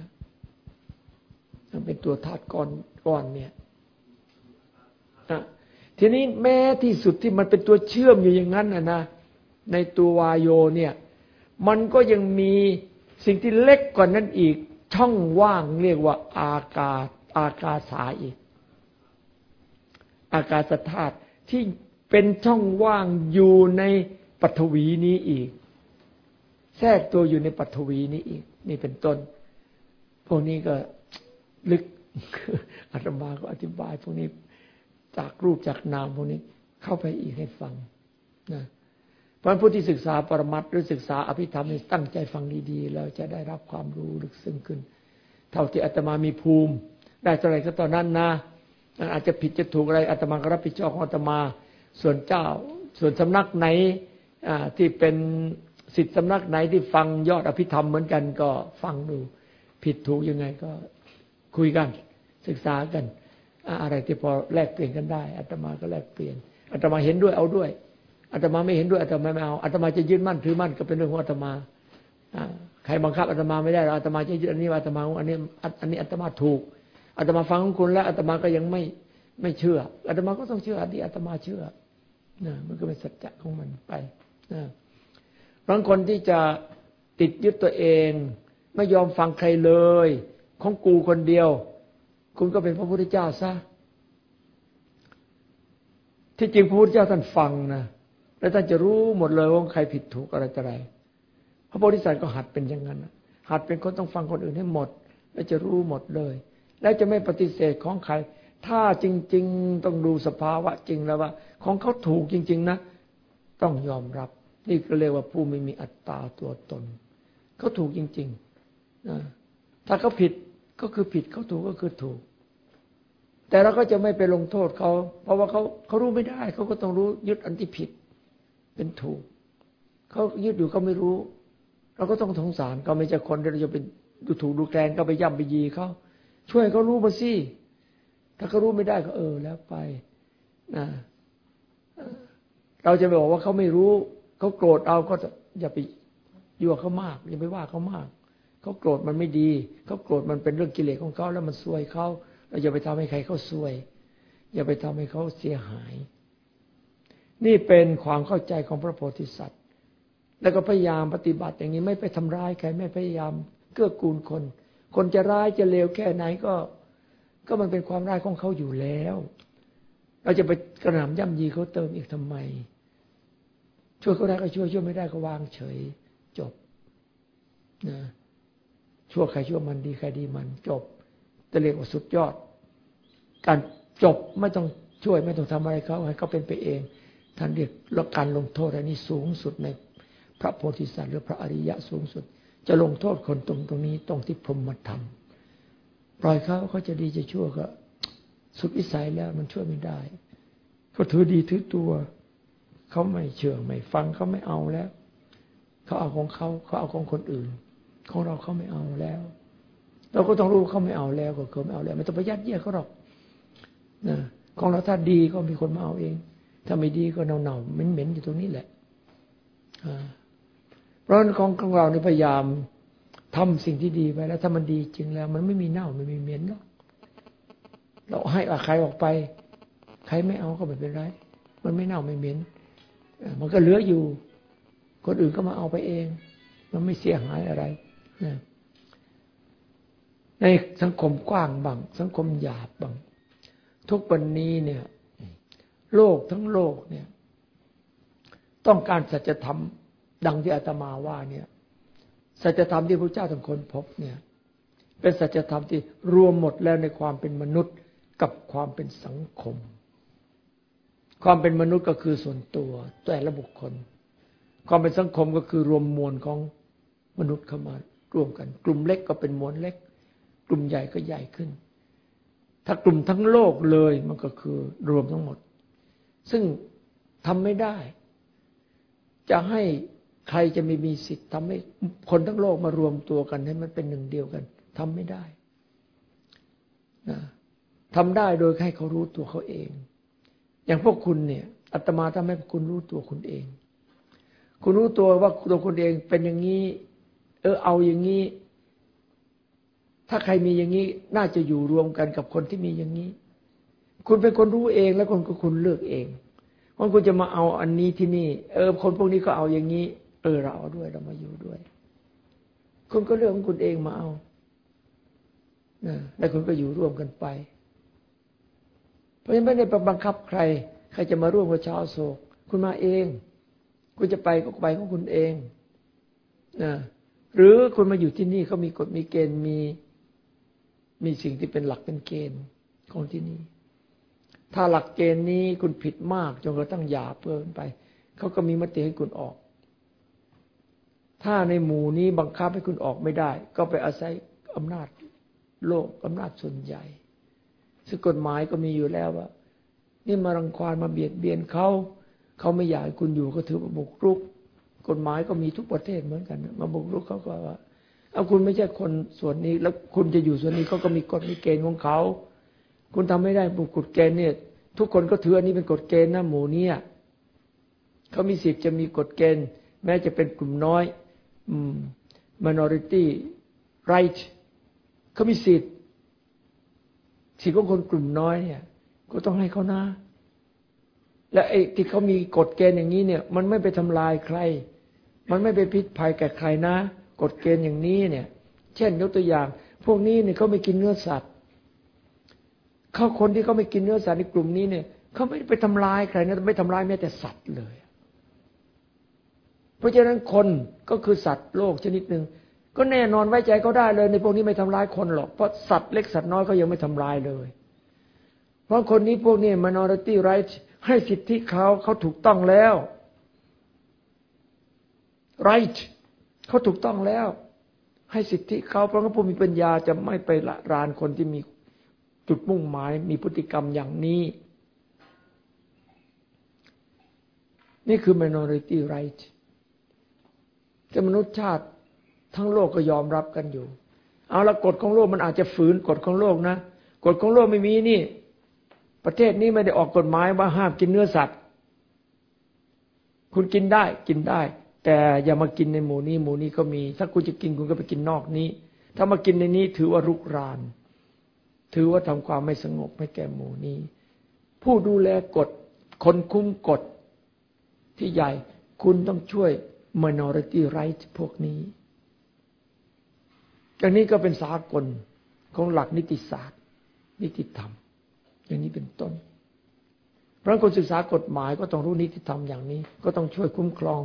มันเป็นตัวธาตุก้อนก้อนเนี่ยทีนี้แม้ที่สุดที่มันเป็นตัวเชื่อมอยู่อย่างนั้นนะนะในตัววายโยเนี่ย มันก็ยังมีสิ่งที่เล็กกว่านั้นอีก ช่องว่างเรียกว่าอากาศอากาสาอีก อากาศธาตุที่เป็นช่องว่างอยู่ในปฐวีนี้อีก แทรกตัวอยู่ในปฐวีนี้อีก นี่เป็นต้น พวกนี้ก็ลึกอาตมาก็อธิบาย พวกนี้จากรูปจากนามพวกนี้เข้าไปอีกให้ฟังนะ เพราะผู้ที่ศึกษาปรมัตหรือศึกษาอภิธรรมตั้งใจฟังดีๆแล้วจะได้รับความรู้ลึกซึ้งขึ้น เท่าที่อาตมามีภูมิ ได้เท่าไรก็ตอนนั้นนะอาจจะผิดจะถูกอะไรอาตมาก็รับผิดชอบของอาตมาส่วนเจ้า ส่วนสำนักไหนที่เป็นสิทธิสำนักไหนที่ฟังยอดอภิธรรมเหมือนกันก็ฟังดู ผิดถูกยังไงก็คุยกันศึกษากัน อะไรที่พอแลกเปลี่ยนกันได้อาตมาก็แลกเปลี่ยนอาตมาเห็นด้วยเอาด้วย อาตมาไม่เห็นด้วยอาตมาไม่เอาอาตมาจะยึดมั่นถือมั่นก็เป็นเรื่องของอาตมาใครบังคับอาตมาไม่ได้อาตมาจะยึดอันนี้อาตมาอันนี้อันนี้อาตมาถูกอาตมาฟังของคุณแล้วอาตมาก็ยังไม่ไม่เชื่ออาตมาก็ต้องเชื่ออันที่อาตมาเชื่อนะมันก็เป็นสัจจะของมันไปนะบางคนที่จะติดยึดตัวเอง ไม่ยอมฟังใครเลย ของกูคนเดียว คุณก็เป็นพระพุทธเจ้าซะที่จริงพระพุทธเจ้าท่านฟังนะ แล้วท่านจะรู้หมดเลยว่าใครผิดถูกอะไรต่ออะไร พระโพธิสัตว์ก็หัดเป็นอย่างนั้นหัดเป็นคนต้องฟังคนอื่นให้หมด แล้วจะรู้หมดเลย แล้วจะไม่ปฏิเสธของใคร ถ้าจริง ๆ ต้องดูสภาวะจริงแล้วว่า ของเขาถูกจริง ๆ นะ ต้องยอมรับ นี่ก็เรียกว่าผู้ไม่มีอัตตาตัวตน เขาถูกจริงๆนะถ้าเขาผิดก็คือผิดเขาถูกก็คือถูก แต่เราก็จะไม่ไปลงโทษเขา เพราะว่าเขาเขารู้ไม่ได้ เขาก็ต้องรู้ยึดอันที่ผิด เป็นถูก เขายึดอยู่เขาไม่รู้ เราก็ต้องสงสารเขาไม่ใช่คนเราจะเป็นดูถูกดูแคลนก็ไปย่ำไปยีเขาช่วยเขารู้มาสิถ้าเขารู้ไม่ได้ก็เออแล้วไปนะเราจะไปบอกว่าเขาไม่รู้เขาโกรธเอาก็อย่าไปยั่วเขามากอย่าไปว่าเขามากเขาโกรธมันไม่ดีเขาโกรธมันเป็นเรื่องกิเลสของเขาแล้วมันซวยเขาเราอย่าไปทำให้ใครเขาซวย อย่าไปทำให้เขาเสียหาย นี่เป็นความเข้าใจของพระโพธิสัตว์ แล้วก็พยายามปฏิบัติอย่างนี้ไม่ไปทำร้ายใครไม่พยายามเกื้อกูลคน คนจะร้ายจะเลวแค่ไหนก็ ก็มันเป็นความร้ายของเขาอยู่แล้ว เราจะไปกระหน่ำย่ำยีเขาเติมอีกทำไม ช่วยเขาได้ก็ช่วยช่วยไม่ได้ก็วางเฉย จบนะชั่วใครชั่วมันดีใครดีมันจบจะเรียกว่าสุดยอด การจบไม่ต้องช่วยไม่ต้องทำอะไรเขาให้เขาเป็นไปเอง ท่านเรียกล้วการลงโทษอันนี้สูงสุดในพระโพธิสัตว์หรือพระอริยะสูงสุด จะลงโทษคนตรงตรงนี้ตรงที่พรหมธรรมปล่อยเขาเขาจะดีจะชั่วก็ สุดวิสัยแล้วมันช่วยไม่ได้เขาถือดีถือตัวเขาไม่เชื่อไม่ฟังเขาไม่เอาแล้วเขาเอาของเขาเขาเอาของคนอื่น ของเราเขาไม่เอาแล้ว เราก็ต้องรู้เขาไม่เอาแล้วก็เขาไม่เอาแล้วไม่ต้องไปยัดเยียดเขาหรอกนะของเราถ้าดีก็มีคนมาเอาเอง ถ้าไม่ดีก็เน่าๆเหม็นๆอยู่ตรงนี้แหละเพราะของของเราในพยายามทำสิ่งที่ดีไปแล้วถ้ามันดีจริงแล้ว มันไม่มีเน่าไม่มีเหม็นหรอกเราให้ใครออกไป ใครไม่เอาก็ไม่เป็นไร มันไม่เน่าไม่เหม็นมันก็เหลืออยู่ คนอื่นก็มาเอาไปเอง มันไม่เสียหายอะไรนะในสังคมกว้างบางสังคมหยาบบาง ทุกวันนี้เนี่ย โลกทั้งโลกเนี่ย ต้องการสัจธรรมดังที่อาตมาว่าเนี่ย สัจธรรมที่พระเจ้าทั้งคนพบเนี่ย เป็นสัจธรรมที่รวมหมดแล้วในความเป็นมนุษย์กับความเป็นสังคม ความเป็นมนุษย์ก็คือส่วนตัวแต่ละบุคคล ความเป็นสังคมก็คือรวมมวลของมนุษย์เข้ามารวมกัน กลุ่มเล็กก็เป็นมวลเล็ก กลุ่มใหญ่ก็ใหญ่ขึ้น ถ้ากลุ่มทั้งโลกเลยมันก็คือรวมทั้งหมด ซึ่งทำไม่ได้ จะให้ใครจะไม่มีสิทธิ์ทำให้คนทั้งโลกมารวมตัวกันให้มันเป็นหนึ่งเดียวกันทำไม่ได้นะทำได้โดยให้เขารู้ตัวเขาเอง อย่างพวกคุณเนี่ยอาตมาทำให้คุณรู้ตัวคุณเอง คุณรู้ตัวว่าตัวคุณเองเป็นอย่างนี้ เออเอาอย่างนี้ ถ้าใครมีอย่างนี้ น่าจะอยู่รวมกันกับคนที่มีอย่างนี้ คุณเป็นคนรู้เองแล้วคนก็คุณเลือกเองว่าคุณจะมาเอาอันนี้ที่นี่ เออ คนพวกนี้ก็เอาอย่างนี้ เออเราเอาด้วยเรามาอยู่ด้วย คุณก็เรื่องของคุณเองมาเอานะแล้วคุณก็อยู่ร่วมกันไป เพราะฉะนั้นไม่ได้บังคับใคร ใครจะมาร่วมกับชาวโศก คุณมาเอง คุณจะไปก็ไปของคุณเองนะหรือคุณมาอยู่ที่นี่เขามีกฎมีเกณฑ์มี มีสิ่งที่เป็นหลักเป็นเกณฑ์ของที่นี่ ถ้าหลักเกณฑ์นี้คุณผิดมากจนกระทั่งหยาเพิ่มไป เขาก็มีมติให้คุณออก ถ้าในหมู่นี้บังคับให้คุณออกไม่ได้ ก็ไปอาศัยอำนาจโลกอำนาจส่วนใหญ่ ซึ่งกฎหมายก็มีอยู่แล้วว่า นี่มารังควานมาเบียดเบียนเขา เขาไม่อยากคุณอยู่ก็ถือว่าบุกรุก กฎหมายก็มีทุกประเทศเหมือนกัน มาบุกรุกเขาก็ว่า เอาคุณไม่ใช่คนส่วนนี้ แล้วคุณจะอยู่ส่วนนี้เขาก็มีกฎมีเกณฑ์ของเขา คุณทำไม่ได้บุกกฎเกณฑ์เนี่ย ทุกคนก็ถืออันนี้เป็นกฎเกณฑ์นะหมู่เนี่ยเขามีสิทธิ์จะมีกฎเกณฑ์ แม้จะเป็นกลุ่มน้อยม minority right เขามีสิทธิ์สิทธิ์ของคนกลุ่มน้อยเนี่ย ก็ต้องให้เขานะและไอ้ที่เขามีกฎเกณฑ์อย่างนี้เนี่ย มันไม่ไปทำลายใคร มันไม่ไปพิษภัยแก่ใครนะ กฎเกณฑ์อย่างนี้เนี่ย เช่นยกตัวอย่าง พวกนี้เนี่ยเขาไม่กินเนื้อสัตว์ เขาคนที่เขาไม่กินเนื้อสัตว์ในกลุ่มนี้เนี่ยเขาไม่ไปทำลายใครนะไม่ทำลายแม้แต่สัตว์เลย เพราะฉะนั้นคนก็คือสัตว์โลกชนิดหนึ่งก็แน่นอนไว้ใจเขาได้เลย ในพวกนี้ไม่ทำร้ายคนหรอกเพราะสัตว์เล็กสัตว์น้อยเขายังไม่ทำลายเลย เพราะคนนี้พวกนี้ minority right ให้สิทธิเขาเขาถูกต้องแล้ว right เขาถูกต้องแล้ว ให้สิทธิเขาเพราะเขาผู้มีปัญญาจะไม่ไปละรานคนที่มี จุดมุ่งหมายมีพฤติกรรมอย่างนี้ นี่คือ minority right แต่มนุษยชาติทั้งโลกก็ยอมรับกันอยู่ เอาละกฎของโลกมันอาจจะฝืนกฎของโลกนะกฎของโลกไม่มีนี่ ประเทศนี้ไม่ได้ออกกฎหมายว่าห้ามกินเนื้อสัตว์ คุณกินได้กินได้ แต่อย่ามากินในหมู่นี้หมู่นี้ก็มี ถ้าคุณจะกินคุณก็ไปกินนอกนี้ ถ้ามากินในนี้ถือว่ารุกราน ถือว่าทำความไม่สงบให้แก่หมู่นี้ ผู้ดูแลกฎคนคุ้มกฎที่ใหญ่ คุณต้องช่วย minority right พวกนี้อย่างนี้ก็เป็นสากลของหลักนิติศาสตร์ นิติธรรม อย่างนี้เป็นต้น เพราะคนศึกษากฎหมายก็ต้องรู้นิติธรรมอย่างนี้ ก็ต้องช่วยคุ้มครอง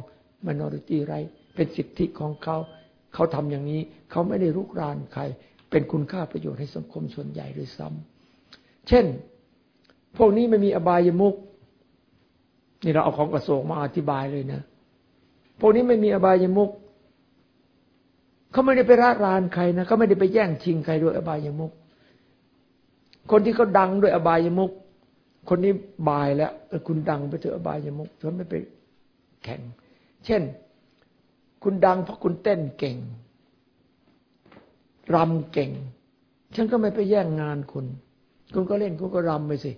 minority right เป็นสิทธิของเขา เขาทำอย่างนี้ เขาไม่ได้รุกรานใคร เป็นคุณค่าประโยชน์ให้สังคมส่วนใหญ่ด้วยซ้ำเช่น พวกนี้ไม่มีอบายมุกนี่เราเอาของกระทรวงมาอธิบายเลยนะ พวกนี้ไม่มีอบายมุกเขาไม่ได้ไปร่ารานใครนะเขาไม่ได้ไปแย่งชิงใครด้วยอบายมุกคนที่เขาดังด้วยอบายมุกคนนี้บายแล้วคุณดังไปเถอะอบายมุกเขาไม่ไปแข่ง เช่น คุณดังเพราะคุณเต้นเก่ง รำเก่ง ฉันก็ไม่ไปแย่งงานคุณ คุณก็เล่นคุณก็รำไปสิ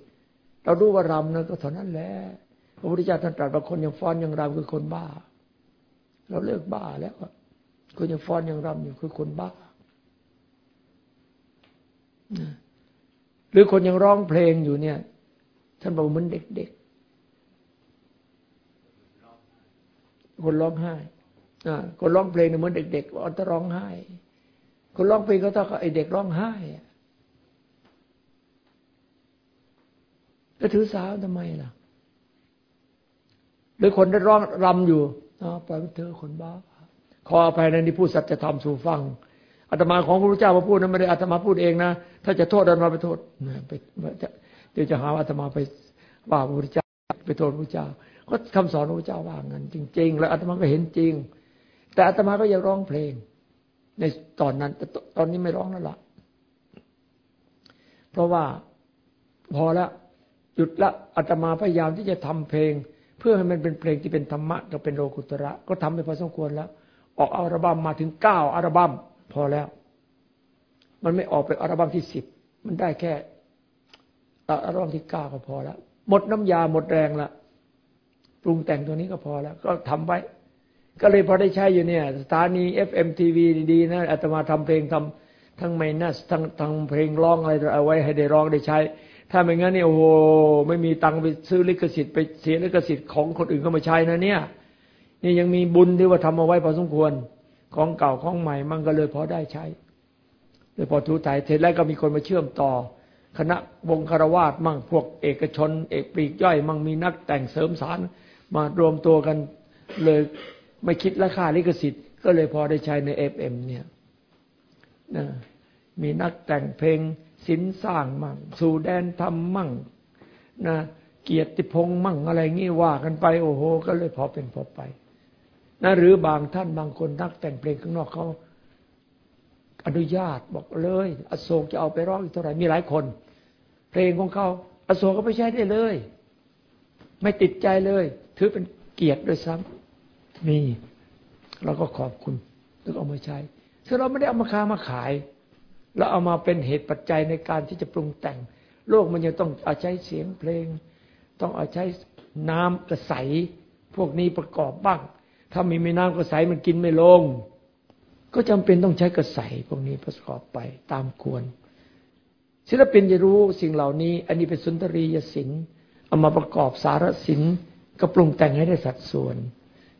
เรารู้ว่ารำนะก็เท่านั้นแหละพระพุทธเจ้าท่านตรัสว่าคนยังฟ้อนยังรำคือคนบ้า เราเลิกบ้าแล้วคนยังฟ้อนยังรำอยู่คือคนบ้าหรือคนยังร้องเพลงอยู่เนี่ย ท่านบอกเหมือนเด็กๆคนร้องไห้คนร้องเพลงเหมือนเด็กๆอันตร้องไห้ คนร้องเพลงก็ต้องไอเด็กร้องไห้จะถือสาวทำไมล่ะหรือคนได้ร้องรำอยู่ปล่อยเธอคนบ้า ขออภัยในที่พูดสัจธรรมสู่ฟังอาตมาของพระพุทธเจ้ามาพูดนั้นไม่ได้อาตมาพูดเองนะ ถ้าจะโทษอาตมาไปโทษไปเดี๋ยวจะหาอาตมาไปว่าพระพุทธเจ้าไปโทษพระพุทธเจ้า ก็คำสอนพระพุทธเจ้าว่างั้นจริง ๆ แล้วอาตมาก็เห็นจริง แต่อาตมาก็ยังร้องเพลง ในตอนนั้น แต่ตอนนี้ไม่ร้องแล้วล่ะ เพราะว่าพอแล้วหยุดละอาตมาพยายามที่จะทำเพลง เพื่อให้มันเป็นเพลงที่เป็นธรรมะกับเป็นโลกุตระ ก็ทำไปพอสมควรแล้ว ออกอัลบั้มมาถึงเก้าอัลบั้มพอแล้ว มันไม่ออกเป็นอัลบั้มที่สิบมันได้แค่อัลบั้มที่เก้าก็พอแล้ว หมดน้ำยาหมดแรงละปรุงแต่งตัวนี้ก็พอแล้ว ก็ทำไว้ ก็เลยพอได้ใช้อยู่เนี่ย สถานี FM ทีวีดีๆนะอาตมาทำเพลงทำทั้งไมนัสทั้งทั้งเพลงร้องอะไรเอาไว้ให้ได้ร้องได้ใช้ ถ้าไม่งั้นเนี่ยโอ้โหไม่มีตังค์ไปซื้อลิขสิทธิ์ไปเสียลิขสิทธิ์ของคนอื่นก็มาใช้นะเนี่ยนี่ยังมีบุญที่ว่าทำเอาไว้พอสมควรของเก่าของใหม่มันก็เลยพอได้ใช้เลยพอทูถ่ายเสร็จแล้วก็มีคนมาเชื่อมต่อ คณะวงฆราวาสมั่งพวกเอกชน เอกปลีกย่อย มั่งมีนักแต่งเสริมสารมารวมตัวกันเลย ไม่คิดราคาลิขสิทธิ์ ก็เลยพอได้ใช้ใน FM เนี่ยนะมีนักแต่งเพลงสินสร้างมั่ง สู่แดนธรรมมั่งนะเกียรติพงษ์มั่งอะไรงี้ว่ากันไปโอ้โห ก็เลยพอเป็นพอไปนะหรือบางท่านบางคนนักแต่งเพลงข้างนอกเขาอนุญาตบอกเลย อโศกจะเอาไปร้องอีกเท่าไหร่มีหลายคน เพลงของเขาอโศกก็ไปใช้ได้เลย ไม่ติดใจเลย ถือเป็นเกียรติด้วยซ้ำ มีเราก็ขอบคุณแล้วเอามาใช้ซึ่งเราไม่ได้เอามาค้ามาขาย เราเอามาเป็นเหตุปัจจัยในการที่จะปรุงแต่ง โลกมันยังต้องอาศัยเสียงเพลง ต้องอาศัยน้ำกระใส พวกนี้ประกอบบ้าง ถ้ามีแม่น้ำกระใสมันกินไม่ลง ก็จำเป็นต้องใช้กระใสพวกนี้ประกอบไปตามควร ศิลปินจะรู้สิ่งเหล่านี้ อันนี้เป็นสุนทรียศิลป์เอามาประกอบสารศิลป์ก็ปรุงแต่งให้ได้สัดส่วน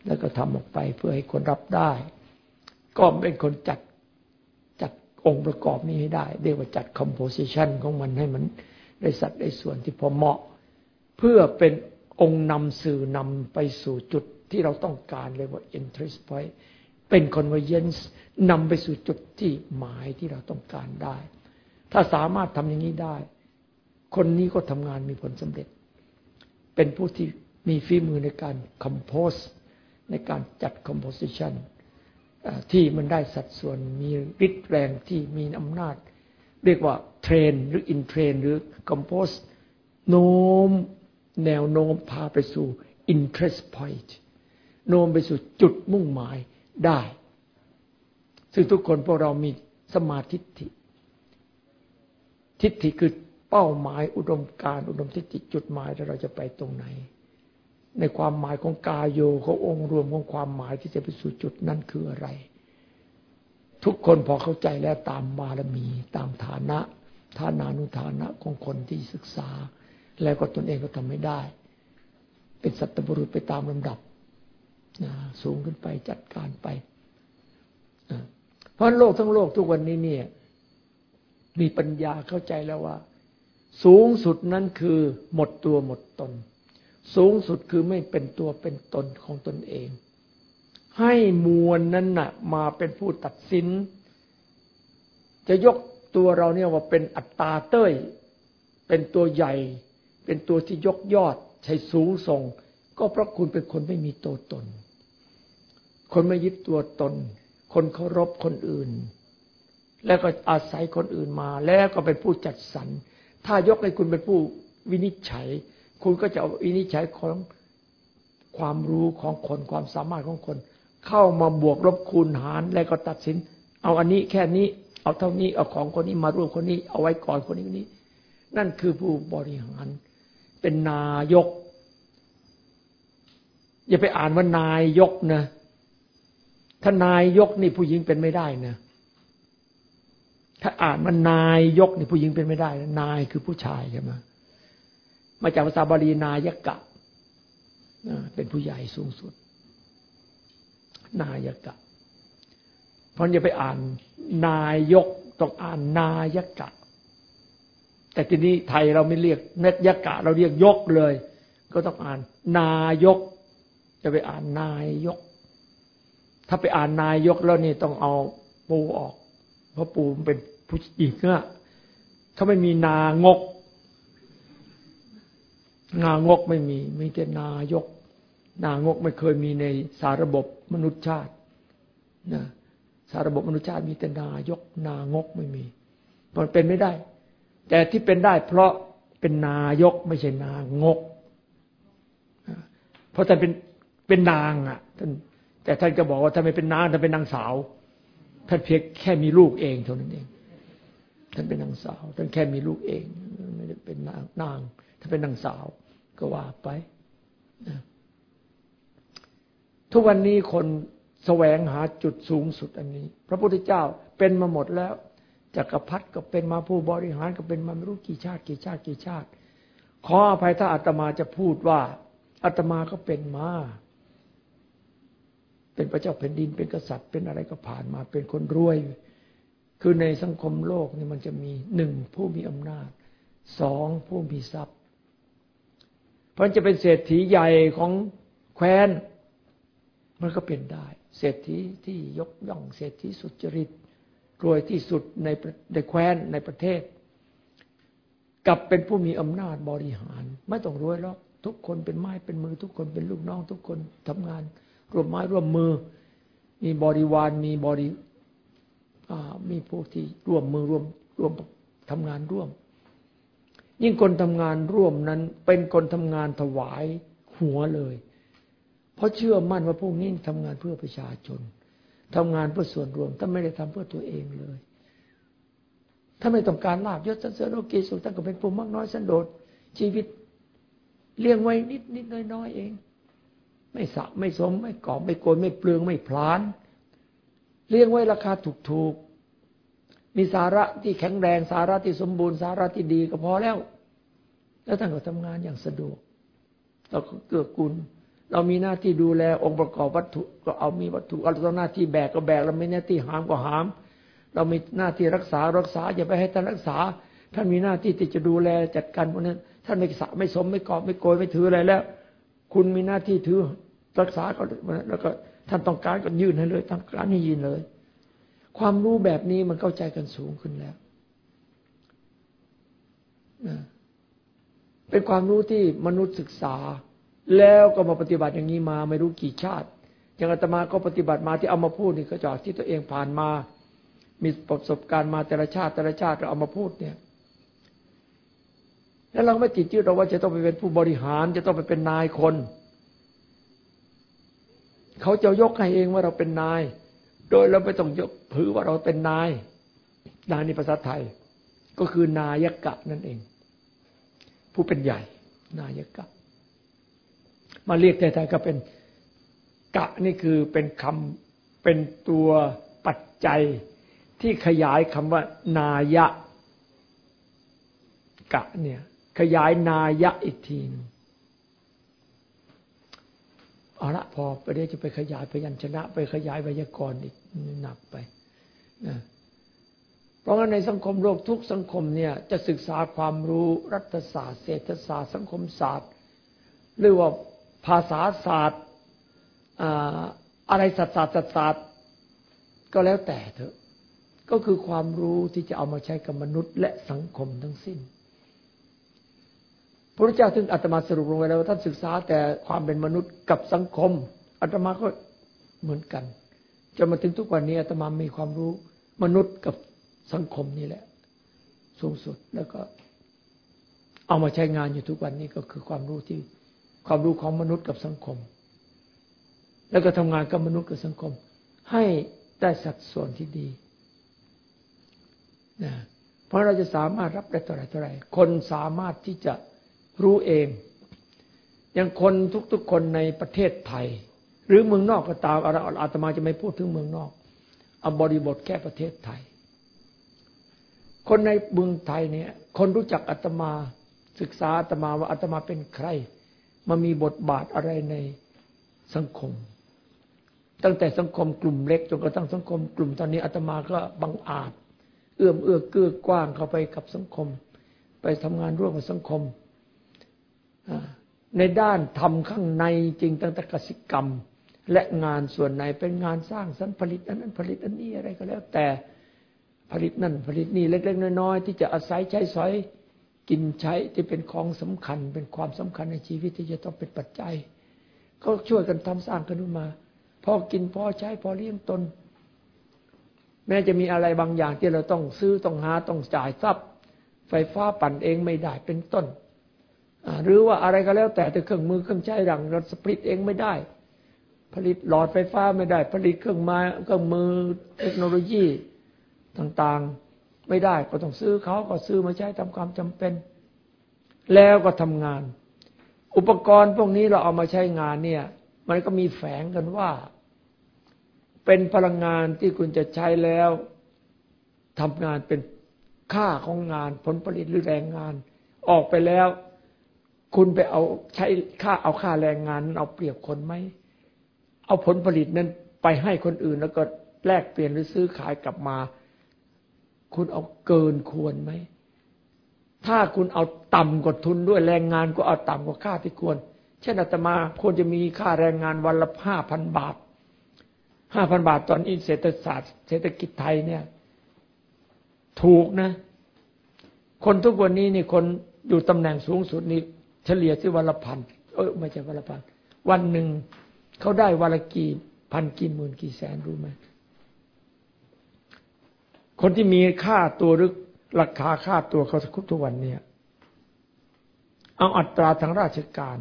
แล้วก็ทำออกไปเพื่อให้คนรับได้ ก็เป็นคนจัดจัดองค์ประกอบนี้ให้ได้ เรียกว่าจัดคอมโพสิชันของมันให้มันได้สัดได้ส่วนที่พอเหมาะ เพื่อเป็นองค์นำสื่อนำไปสู่จุดที่เราต้องการเรียกว่า interest point เป็น convergence นำไปสู่จุดที่หมายที่เราต้องการได้ ถ้าสามารถทำอย่างนี้ได้ คนนี้ก็ทำงานมีผลสำเร็จ เป็นผู้ที่มีฝีมือในการคอมโพส ในการจัด composition ที่มันได้สัดส่วนมีฤทธิ์แรงที่มีอำนาจ เรียกว่าเทรนหรือ in trend หรือ compose โน้มแนวโน้มพาไปสู่ interest point โน้มไปสู่จุดมุ่งหมายได้ ซึ่งทุกคนพวกเรามีสัมมาทิฏฐิ ทิฏฐิคือเป้าหมายอุดมการณ์ อุดมทิฏฐิจุดหมายแล้วเราจะไปตรงไหน ในความหมายของกายโยเขององค์รวมของความหมายที่จะไปสู่จุดนั้นคืออะไร ทุกคนพอเข้าใจแล้วตามบารมีตามฐานะฐานานุฐานะของคนที่ศึกษา แล้วก็ตนเองก็ทำไม่ได้ เป็นสัตบุรุษไปตามลำดับสูงขึ้นไปจัดการไปเพราะโลกทั้งโลกทุกวันนี้เนี่ย มีปัญญาเข้าใจแล้วว่า สูงสุดนั้นคือหมดตัวหมดตน สูงสุดคือไม่เป็นตัวเป็นตนของตนเอง ให้มวลนั้นน่ะ มาเป็นผู้ตัดสิน จะยกตัวเราเนี่ยว่าเป็นอัตตาเต้ย เป็นตัวใหญ่ เป็นตัวที่ยกยอดใช้สูงส่ง ก็เพราะคุณเป็นคนไม่มีตัวตน คนไม่ยึดตัวตน คนเคารพคนอื่น แล้วก็อาศัยคนอื่นมา แล้วก็เป็นผู้จัดสรรถ้ายกให้คุณเป็นผู้วินิจฉัย คุณก็จะเอาวินิจฉัยของความรู้ของคนความสามารถของคน เข้ามาบวกลบคูณหารแล้วก็ตัดสิน เอาอันนี้แค่นี้ เอาเท่านี้เอาของคนนี้มาร่วมคนนี้ เอาไว้ก่อนคนนี้คนนี้ นั่นคือผู้บริหาร เป็นนายก อย่าไปอ่านว่านายกนะถ้านายกนี่ผู้หญิงเป็นไม่ได้นะถ้าอ่านมันนายยกนี่ผู้หญิงเป็นไม่ได้นายคือผู้ชายใช่ไหม มาจากภาษาบาลีนายกะเป็นผู้ใหญ่สูงสุด นายกะ เพราะอย่าไปอ่านนายกต้องอ่านนายกะ แต่ทีนี้ไทยเราไม่เรียกเนตยกะ เราเรียกยกเลย ก็ต้องอ่าน นายก จะไปอ่านนายก ถ้าไปอ่านนายกแล้วนี่ต้องเอาปูออก เพราะปู่เป็นผู้หญิงอะเขาไม่มีนางก นางกไม่มี มีแต่นายก นางกไม่เคยมีในสารบบมนุษยชาตินะสารบบมนุษยชาติมีแต่นายก นางกไม่มี มันเป็นไม่ได้ แต่ที่เป็นได้ เพราะเป็นนายกไม่ใช่นางก เพราะท่านเป็นเป็นนางอะท่านแต่ท่านก็บอกว่าท่านไม่เป็นนางท่านเป็นนางสาวท่านเพียงแค่มีลูกเองเท่านั้นเองท่านเป็นนางสาวท่านแค่มีลูกเองไม่ได้เป็นนางนางถ้าเป็นนางสาว ก็ว่าไปนะทุกวันนี้คนแสวงหาจุดสูงสุดอันนี้ พระพุทธเจ้าเป็นมาหมดแล้วจักรพรรดิก็เป็นมาผู้บริหารก็เป็นมาไม่รู้กี่ชาติกี่ชาติกี่ชาติ ขออภัยถ้าอาตมาจะพูดว่าอาตมาก็เป็นมา เป็นพระเจ้าแผ่นดินเป็นกษัตริย์เป็นอะไรก็ผ่านมา เป็นคนรวย คือในสังคมโลกนี่มันจะมีหนึ่งผู้มีอำนาจสองผู้มีทรัพย์ เพราะจะเป็นเศรษฐีใหญ่ของแคว้น มันก็เป็นได้ เศรษฐีที่ยกย่องเศรษฐีสุจริตรวยที่สุดในในแคว้นในประเทศ กับเป็นผู้มีอำนาจบริหาร ไม่ต้องรวยหรอกทุกคนเป็นไม้เป็นมือ ทุกคนเป็นลูกน้อง ทุกคนทำงานร่วมไม้ร่วมมือ มีบริวารมีบริมีพวกที่ร่วมมือร่วมร่วมทำงานร่วม ยิ่งคนทำงานร่วมนั้น เป็นคนทำงานถวายหัวเลย เพราะเชื่อมั่นว่าพวกนี้ทำงานเพื่อประชาชนทำงานเพื่อส่วนรวม ถ้าไม่ได้ทำเพื่อตัวเองเลย ถ้าไม่ต้องการลาบยศสันเสริญโลกีสุขท่านก็เป็นผู้มากน้อยสันโดษชีวิตเลี้ยงไว้นิดนิดน้อยน้อยเอง ไม่สะไม่สมไม่กอบไม่โกยไม่เปลืองไม่พลาน เลี้ยงไว้ราคาถูก มีสาระที่แข็งแรง สาระที่สมบูรณ์สาระที่ดีก็พอแล้ว แล้วท่านก็ทำงานอย่างสะดวกเราก็เกื้อกูลเรามีหน้าที่ดูแลองค์ประกอบวัตถุก็เอามีวัตถุเราต้องหน้าที่แบกก็แบกเราไม่หน้าที่หามก็หาม เรามีหน้าที่รักษารักษาอย่าไปให้ท่านรักษา ท่านมีหน้าที่ที่จะดูแลจัดการพวกนั้น ท่านไม่สะไม่สมไม่กอบไม่โกยไม่ถืออะไรแล้ว คุณมีหน้าที่ถือรักษาก็แล้วก็ท่านต้องการก็ยื่นให้เลยต้องการให้ยืนเลย ความรู้แบบนี้มันเข้าใจกันสูงขึ้นแล้วเป็นความรู้ที่มนุษย์ศึกษา แล้วก็มาปฏิบัติอย่างนี้มาไม่รู้กี่ชาติอย่างอาตมาก็ปฏิบัติมาที่เอามาพูดนี่ก็จากที่ตัวเองผ่านมา มีประสบการณ์มาแต่ละชาติแต่ละชาติเราเอามาพูดเนี่ย แล้วเราไม่ติดยึดเราว่าจะต้องไปเป็นผู้บริหาร จะต้องไปเป็นนายคน เขาจะยกให้เองว่าเราเป็นนาย โดยเราไม่ต้องยกถือว่าเราเป็นนาย นายในภาษาไทย ก็คือนายกะนั่นเอง ผู้เป็นใหญ่ นายกะ มาเรียกไทยๆก็เป็นกะนี่คือเป็นคำเป็นตัวปัจจัยที่ขยายคำว่า นายะ กะเนี่ย ขยายนายะอีกทีนึง เอาละพอไปเดี๋ยวจะไปขยายพยัญชนะ ไปขยายไวยากรณ์อีกหนักไปนะเพราะงั้นในสังคมโลกทุกสังคมเนี่ยจะศึกษาความรู้รัฐศาสตร์ เศรษฐศาสตร์ สังคมศาสตร์ หรือว่าภาษาศาสตร์อะไรศาสตร์ศาสตร์ศาสตร์ก็แล้วแต่เถอะ ก็คือความรู้ที่จะเอามาใช้กับมนุษย์และสังคมทั้งสิ้น พระเจ้าถึงอาตมาสรุปลงไปแล้วว่าท่านศึกษาแต่ความเป็นมนุษย์กับสังคมอาตมาก็เหมือนกันจนมาถึงทุกวันนี้อาตมามีความรู้มนุษย์กับสังคมนี่แหละ สูงสุดแล้วก็ เอามาใช้งานอยู่ทุกวันนี้ก็คือความรู้ที่ความรู้ของมนุษย์กับสังคม แล้วก็ทำงานกับมนุษย์กับสังคม ให้ได้สัดส่วนที่ดีนะเพราะเราจะสามารถรับได้เท่าไรเท่าไรคนสามารถที่จะ รู้เอง อย่างคนทุกๆคนในประเทศไทย หรือเมืองนอกก็ตามอาตมาจะไม่พูดถึงเมืองนอกเอาบริบทแค่ประเทศไทย คนในเมืองไทยเนี่ย คนรู้จักอาตมาศึกษาอาตมาว่าอาตมาเป็นใคร มามีบทบาทอะไรในสังคม ตั้งแต่สังคมกลุ่มเล็กจนกระทั่งสังคมกลุ่มตอนนี้อาตมาก็บังอาจ เอื้อมเอื้อเกื้อกว้างเข้าไปกับสังคม ไปทำงานร่วมกับสังคม ในด้านทำข้างในจริงตั้งแต่กสิกรรม และงานส่วนไหนเป็นงานสร้างสรรผลิตอันนั้นผลิตอันนี้อะไรก็แล้ว แต่ผลิตนั่นผลิตนี่เล็ก ๆ น้อยๆที่จะอาศัยใช้สอยกินใช้ที่เป็นของสำคัญ เป็นความสำคัญในชีวิตที่จะต้องเป็นปัจจัย ก็ช่วยกันทำสร้างกันขึ้นมา พอกินพอใช้พอเลี้ยงตน แม้จะมีอะไรบางอย่างที่เราต้องซื้อต้องหาต้องจ่ายทรัพย์ ไฟฟ้าปั่นเองไม่ได้เป็นต้น หรือว่าอะไรก็แล้วแต่แต่เครื่องมือเครื่องใช้ดังเราสปริตเองไม่ได้ ผลิตหลอดไฟฟ้าไม่ได้ ผลิตเครื่องมาเครื่องมือเทคโนโลยีต่างๆไม่ได้ก็ต้องซื้อเขาก็ซื้อมาใช้ทำความจำเป็น แล้วก็ทำงาน อุปกรณ์พวกนี้เราเอามาใช้งานเนี่ย มันก็มีแฝงกันว่า เป็นพลังงานที่คุณจะใช้แล้วทำงานเป็นค่าของงานผลผลิตหรือแรงงาน ออกไปแล้ว คุณไปเอาใช้ค่าเอาค่าแรงงานเอาเปรียบคนไหมเอาผลผลิตนั้นไปให้คนอื่นแล้วก็แลกเปลี่ยนหรือซื้อขายกลับมา คุณเอาเกินควรไหมถ้าคุณเอาต่ำกว่าทุนด้วยแรงงานก็เอาต่ำกว่าค่าที่ควร เช่นอาตมาควรจะมีค่าแรงงานวันละห้าพันบาทห้าพันบาทตอนนี้เศรษฐศาสตร์เศรษฐกิจไทยเนี่ย ถูกนะ คนทุกวันนี้นี่คนอยู่ตำแหน่งสูงสุดนี่ เฉลี่ยที่วันละพันเออไม่ใช่วันละพันวันหนึ่งเขาได้วันละกี่พันกี่หมื่นกี่แสนรู้ไหมคนที่มีค่าตัวหรือราคาค่าตัวเขาทุกทุกวันเนี่ยเอาอัตราทางราชการ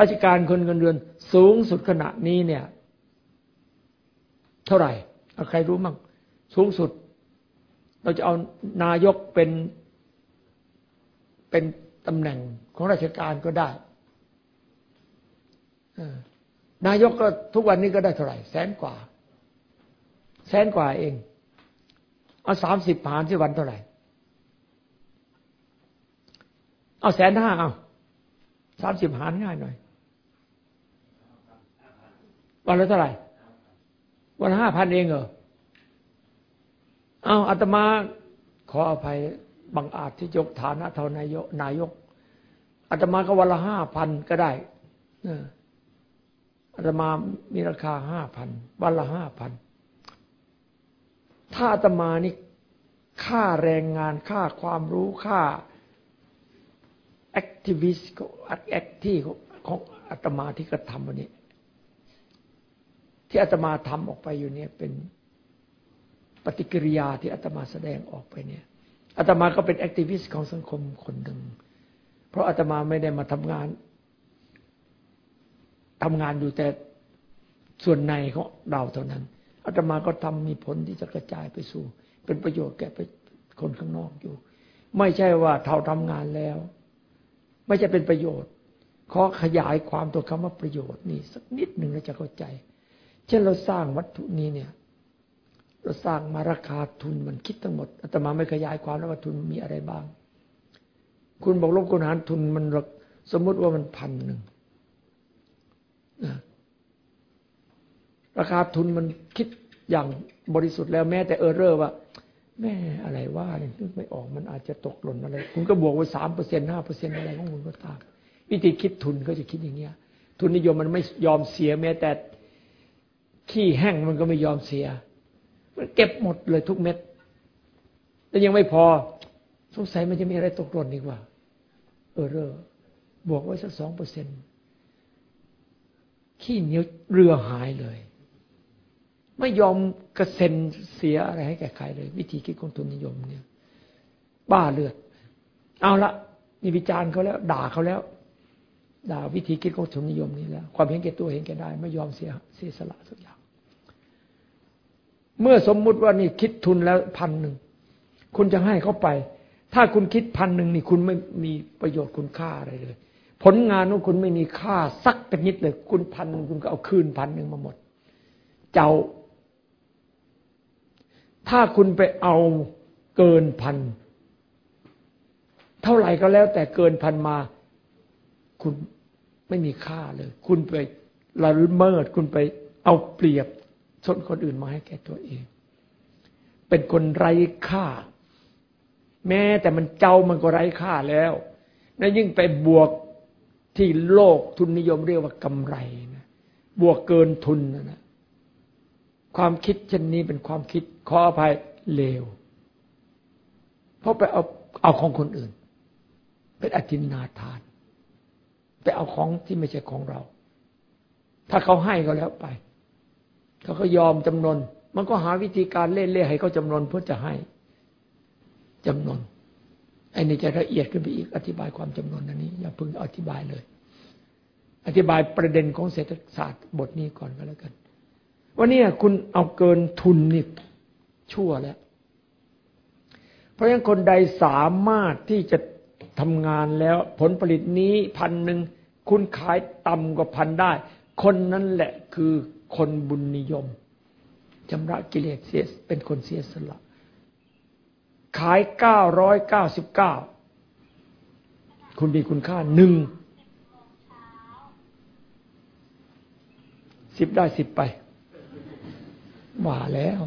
ราชการคนเงินเดือนสูงสุดขณะนี้เนี่ย เท่าไหร่เอาใครรู้มั่งสูงสุด เราจะเอานายกเป็นเป็น ตำแหน่งของราชการก็ได้นายกก็ทุกวันนี้ก็ได้เท่าไหร่ แสนกว่า แสนกว่าเอง เอาสามสิบผานที่วันเท่าไหร่ เอาแสนห้าเอาสามสิบหารง่ายหน่อย วันละเท่าไหร่ วันห้าพันเองเหรอเอาอาตมาขออภัย บางอาจที่ยกฐานะเท่านายกนายกอาตมาก็วันละห้าพันก็ได้อาตมามีราคาห้าพันวันละห้าพันถ้าอาตมานี่ค่าแรงงานค่าความรู้ค่า activist activity ของอาตมาที่กระทำวันนี้ ที่อาตมาทำออกไปอยู่เนี่ยเป็นปฏิกิริยาที่อาตมาแสดงออกไปเนี่ย อาตมาก็เป็น activist ของสังคมคนหนึ่ง เพราะอาตมาไม่ได้มาทำงานทำงานอยู่แต่ส่วนในของเราเท่านั้นอาตมาก็ทำมีผลที่จะกระจายไปสู่ เป็นประโยชน์แก่คนข้างนอกอยู่ ไม่ใช่ว่าเท่าทำงานแล้ว ไม่ใช่เป็นประโยชน์ขอขยายความตัวคำว่าประโยชน์นี่สักนิดหนึ่งเราจะเข้าใจ เช่นเราสร้างวัตถุนี้เนี่ย เราสร้างมาราคาทุนมันคิดทั้งหมดอาตมาไม่ขยายความแล้วว่าทุนมีอะไรบ้าง คุณบอกลบคุณหารทุนมันสมมติว่ามันพันหนึ่งราคาทุนมันคิดอย่างบริสุทธิ์แล้วแม้แต่ error ว่า แม่อะไรว่าเนี่ยนึกไม่ออกมันอาจจะตกหล่นอะไร คุณก็บวกไว้สามเปอร์เซ็นต์ห้าเปอร์เซ็นต์อะไรของคุณก็ตามวิธีคิดทุนก็จะคิดอย่างเงี้ย ทุนนิยมมันไม่ยอมเสียแม้แต่ขี้แห้งมันก็ไม่ยอมเสีย มันเก็บหมดเลยทุกเม็ดแต่ยังไม่พอ สงสัยมันจะมีอะไรตกหล่นอีกว่า เออเรอบวกไว้สักสองเปอร์เซ็นขี้เหนียวเรือหายเลย ไม่ยอมกระเซ็นเสียอะไรให้แก่ใครเลย วิธีคิดของทุนนิยมเนี่ย บ้าเลือด เอาละนี่วิจารณ์เขาแล้ว ด่าเขาแล้วด่าวิธีคิดของทุนนิยมนี้แล้ว ความเห็นแก่ตัวเห็นแก่ได้ ไม่ยอมเสียเสียสละสักอย่าง เมื่อสมมุติว่านี่คิดทุนแล้วพันหนึ่งคุณจะให้เขาไป ถ้าคุณคิดพันหนึ่งนี่คุณไม่มีประโยชน์คุณค่าอะไรเลย ผลงานของคุณไม่มีค่าสักกระนิดเลย คุณพันคุณก็เอาคืนพันหนึ่งมาหมด เจ้า ถ้าคุณไปเอาเกินพันเท่าไหร่ก็แล้ว แต่เกินพันมา คุณไม่มีค่าเลย คุณไปละเมิดคุณไปเอาเปรียบ ชนคนอื่นมาให้แก่ตัวเอง เป็นคนไร้ค่า แม้แต่มันเจ้ามันก็ไร้ค่าแล้วนั่นยิ่งไปบวกที่โลกทุนนิยมเรียกว่ากำไรนะบวกเกินทุนนะความคิดเช่นนี้เป็นความคิดขออภัยเลว เพราะไปเอาเอาของคนอื่น เป็นอธินาทาน ไปเอาของที่ไม่ใช่ของเรา ถ้าเขาให้ก็แล้วไป เขาก็ยอมจำนน มันก็หาวิธีการเล่ๆให้เขาจำนนเพื่อจะให้จำนนไอ้นี่จะละเอียดขึ้นไปอีกอธิบายความจำนนอันนี้ อย่าเพิ่งอธิบายเลย อธิบายประเด็นของเศรษฐศาสตร์บทนี้ก่อนก็แล้วกันว่านี่คุณเอาเกินทุนนี่ชั่วแล้ว เพราะฉะนั้นคนใดสามารถที่จะทำงานแล้ว ผลผลิตนี้พันหนึ่งคุณขายต่ำกว่าพันได้ คนนั้นแหละคือ คนบุญนิยมชำระกิเลสเสียเป็นคนเสียสละ ขายเก้าร้อยเก้าสิบเก้าคุณมีคุณค่าหนึ่งสิบได้สิบไปว่าแล้ว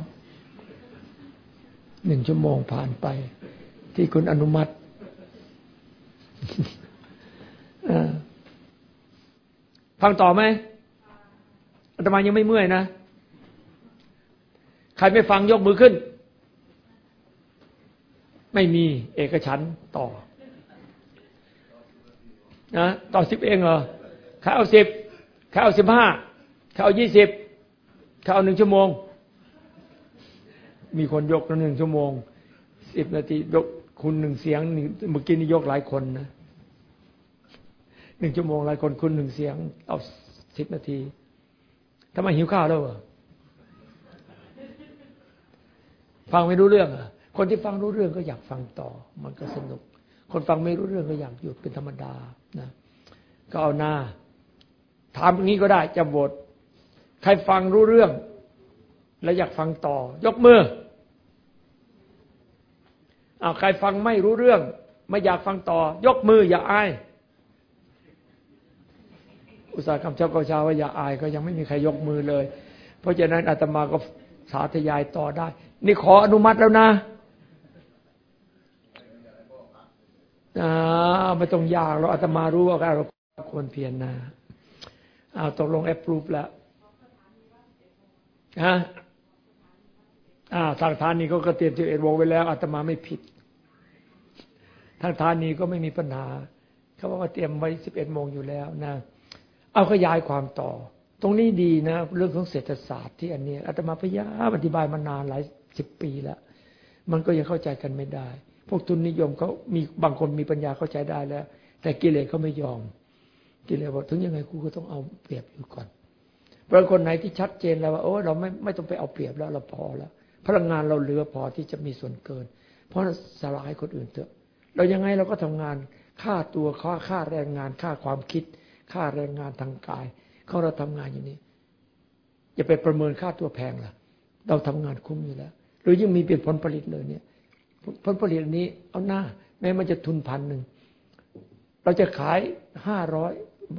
หนึ่งชั่วโมงผ่านไป ที่คุณอนุมัติฟังต่อไหม อาตมายังไม่เมื่อยนะ ใครไม่ฟังยกมือขึ้น ไม่มีเอกฉันต่อ นะต่อสิบเองเหรอใครเอาสิบใครเอาสิบห้าใครเอายี่สิบใครเอาหนึ่งชั่วโมง มีคนยกหนึ่งชั่วโมงสิบนาทียกคุณหนึ่งเสียงเมื่อกี้นี่ยกหลายคนนะหนึ่งชั่วโมงหลายคนคุณหนึ่งเสียง เอาสิบนาที ทำไมหิวข้าวแล้วฟังไม่รู้เรื่องอะคนที่ฟังรู้เรื่องก็อยากฟังต่อ มันก็สนุก คนฟังไม่รู้เรื่องก็อยากหยุดเป็นธรรมดานะก็เอาหน้า ถามอย่างนี้ก็ได้จะบท ใครฟังรู้เรื่อง และอยากฟังต่อ ยกมือเอาใครฟังไม่รู้เรื่อง ไม่อยากฟังต่อ ยกมืออย่าอาย อุตสาหกรรมเจ้าก็ชาว่าอย่าอายก็ยังไม่มีใครยกมือเลย เพราะฉะนั้นอาตมาก็สาธยายต่อได้ นี่ขออนุมัติแล้วนะอ่าไม่ต้องยากเราอาตมารู้ว่าเราควรเพียรนะเอาตกลงแอปพรูฟแล้วฮะอ่าทางทานนี้ก็กเตรียนที่เอ็ดวงไว้แล้วอาตมาไม่ผิด ทางทานนี้ก็ไม่มีปัญหาเขาบอกว่าเตรียมไว้สิบเอ็ดโมงอยู่แล้วนะ เอาขยายความต่อ ตรงนี้ดีนะ เรื่องของเศรษฐศาสตร์ที่อันนี้อาตมาพยายามอธิบายมานานหลายสิบปีแล้ว มันก็ยังเข้าใจกันไม่ได้ พวกทุนนิยมเขามีบางคนมีปัญญาเข้าใจได้แล้ว แต่กิเลสเขาไม่ยอม กิเลสบอกถึงยังไงกูก็ต้องเอาเปรียบอยู่ก่อนบางคนไหนที่ชัดเจนแล้วว่าโอ้เราไม่ไม่ต้องไปเอาเปรียบแล้วเราพอแล้ว พลังงานเราเหลือพอที่จะมีส่วนเกิน เพราะสลายคนอื่นเถอะ เรายังไงเราก็ทำงานค่าตัวค่าค่าแรงงานค่าความคิด ค่าแรงงานทางกายเขาเราทำงานอย่างนี้อย่าไปประเมินค่าตัวแพงล่ะ เราทำงานคุ้มอยู่แล้ว หรือยังมีเป็นผลผลิตเลยเนี่ย ผลผลิตนี้เอาหน้า แม้มันจะทุนพันหนึ่งเราจะขายห้าร้อย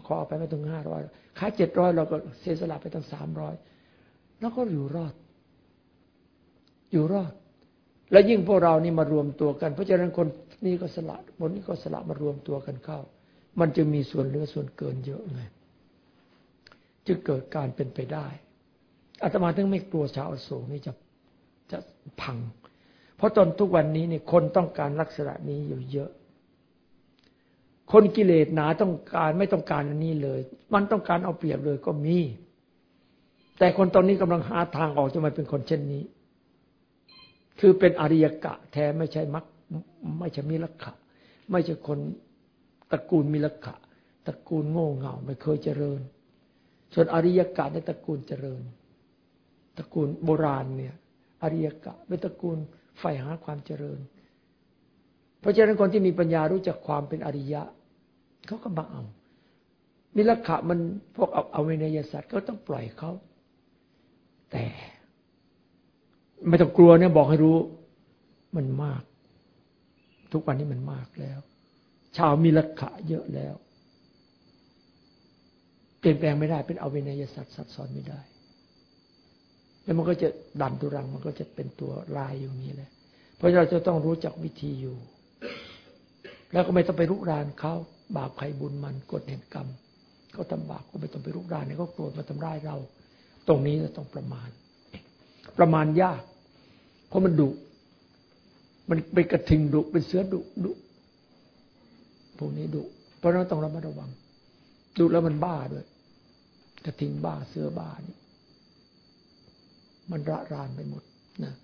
ขอเอาไปไม่ถึงห้าร้อยขายเจ็ดร้อยเราก็เสียสละไปตั้งสามร้อยแล้วก็อยู่รอด อยู่รอด แล้วยิ่งพวกเรานี่มารวมตัวกัน เพราะฉะนั้นคนนี้ก็สละคนนี้ก็สละมารวมตัวกันเข้า มันจะมีส่วนเหลือส่วนเกินเยอะไงจึงเกิดการเป็นไปได้อาตมาถึงไม่กลัวชาวอโศกนี่จะจะพัง เพราะตอนทุกวันนี้เนี่ยคนต้องการลักษณะนี้อยู่เยอะ คนกิเลสหนาต้องการไม่ต้องการอันนี้เลย มันต้องการเอาเปรียบเลยก็มี แต่คนตอนนี้กำลังหาทางออกจะมาเป็นคนเช่นนี้ คือเป็นอริยกะ แท้ไม่ใช่มักไม่ใช่มีลักขะ ไม่ใช่คน ตระกูลมีลักขะตระกูลโง่เง่าไม่เคยเจริญ ส่วนอริยกะในตระกูลเจริญ ตระกูลโบราณเนี่ย อริยกะเป็นตระกูลใฝ่หาความเจริญ เพราะฉะนั้นคนที่มีปัญญารู้จักความเป็นอริยะเขาก็มาเอามิลขะมันพวกเอาเอาวินัยสัตว์ก็ต้องปล่อยเขา แต่ ไม่ต้องกลัวเนี่ยบอกให้รู้ มันมาก ทุกวันนี้มันมากแล้ว ชาวมีลักขะเยอะแล้ว เปลี่ยนแปลงไม่ได้ เป็นเอาวินัยสัตว์ซับซ้อนไม่ได้ แล้วมันก็จะดันตุรัง มันก็จะเป็นตัวลายอยู่นี้แหละ เพราะเราจะต้องรู้จักวิธีอยู่ แล้วก็ไม่ต้องไปรุกรานเขาบาปใครบุญมันกฎแห่งกรรมเขาทำบาปก็ไม่ต้องไปรุกรานเนี่ยเขาโกรธมาทำร้ายเรา ตรงนี้เราต้องประมาณ ประมาณยาก เพราะมันดุมันเป็นกระทิงดุเป็นเสือดุดุ วกนี้ดุเพราะนั้นต้องระมัดระวังดุแล้วมันบ้าด้วยกระทิงบ้าเสือบ้านี่มันระรานไปหมดนะ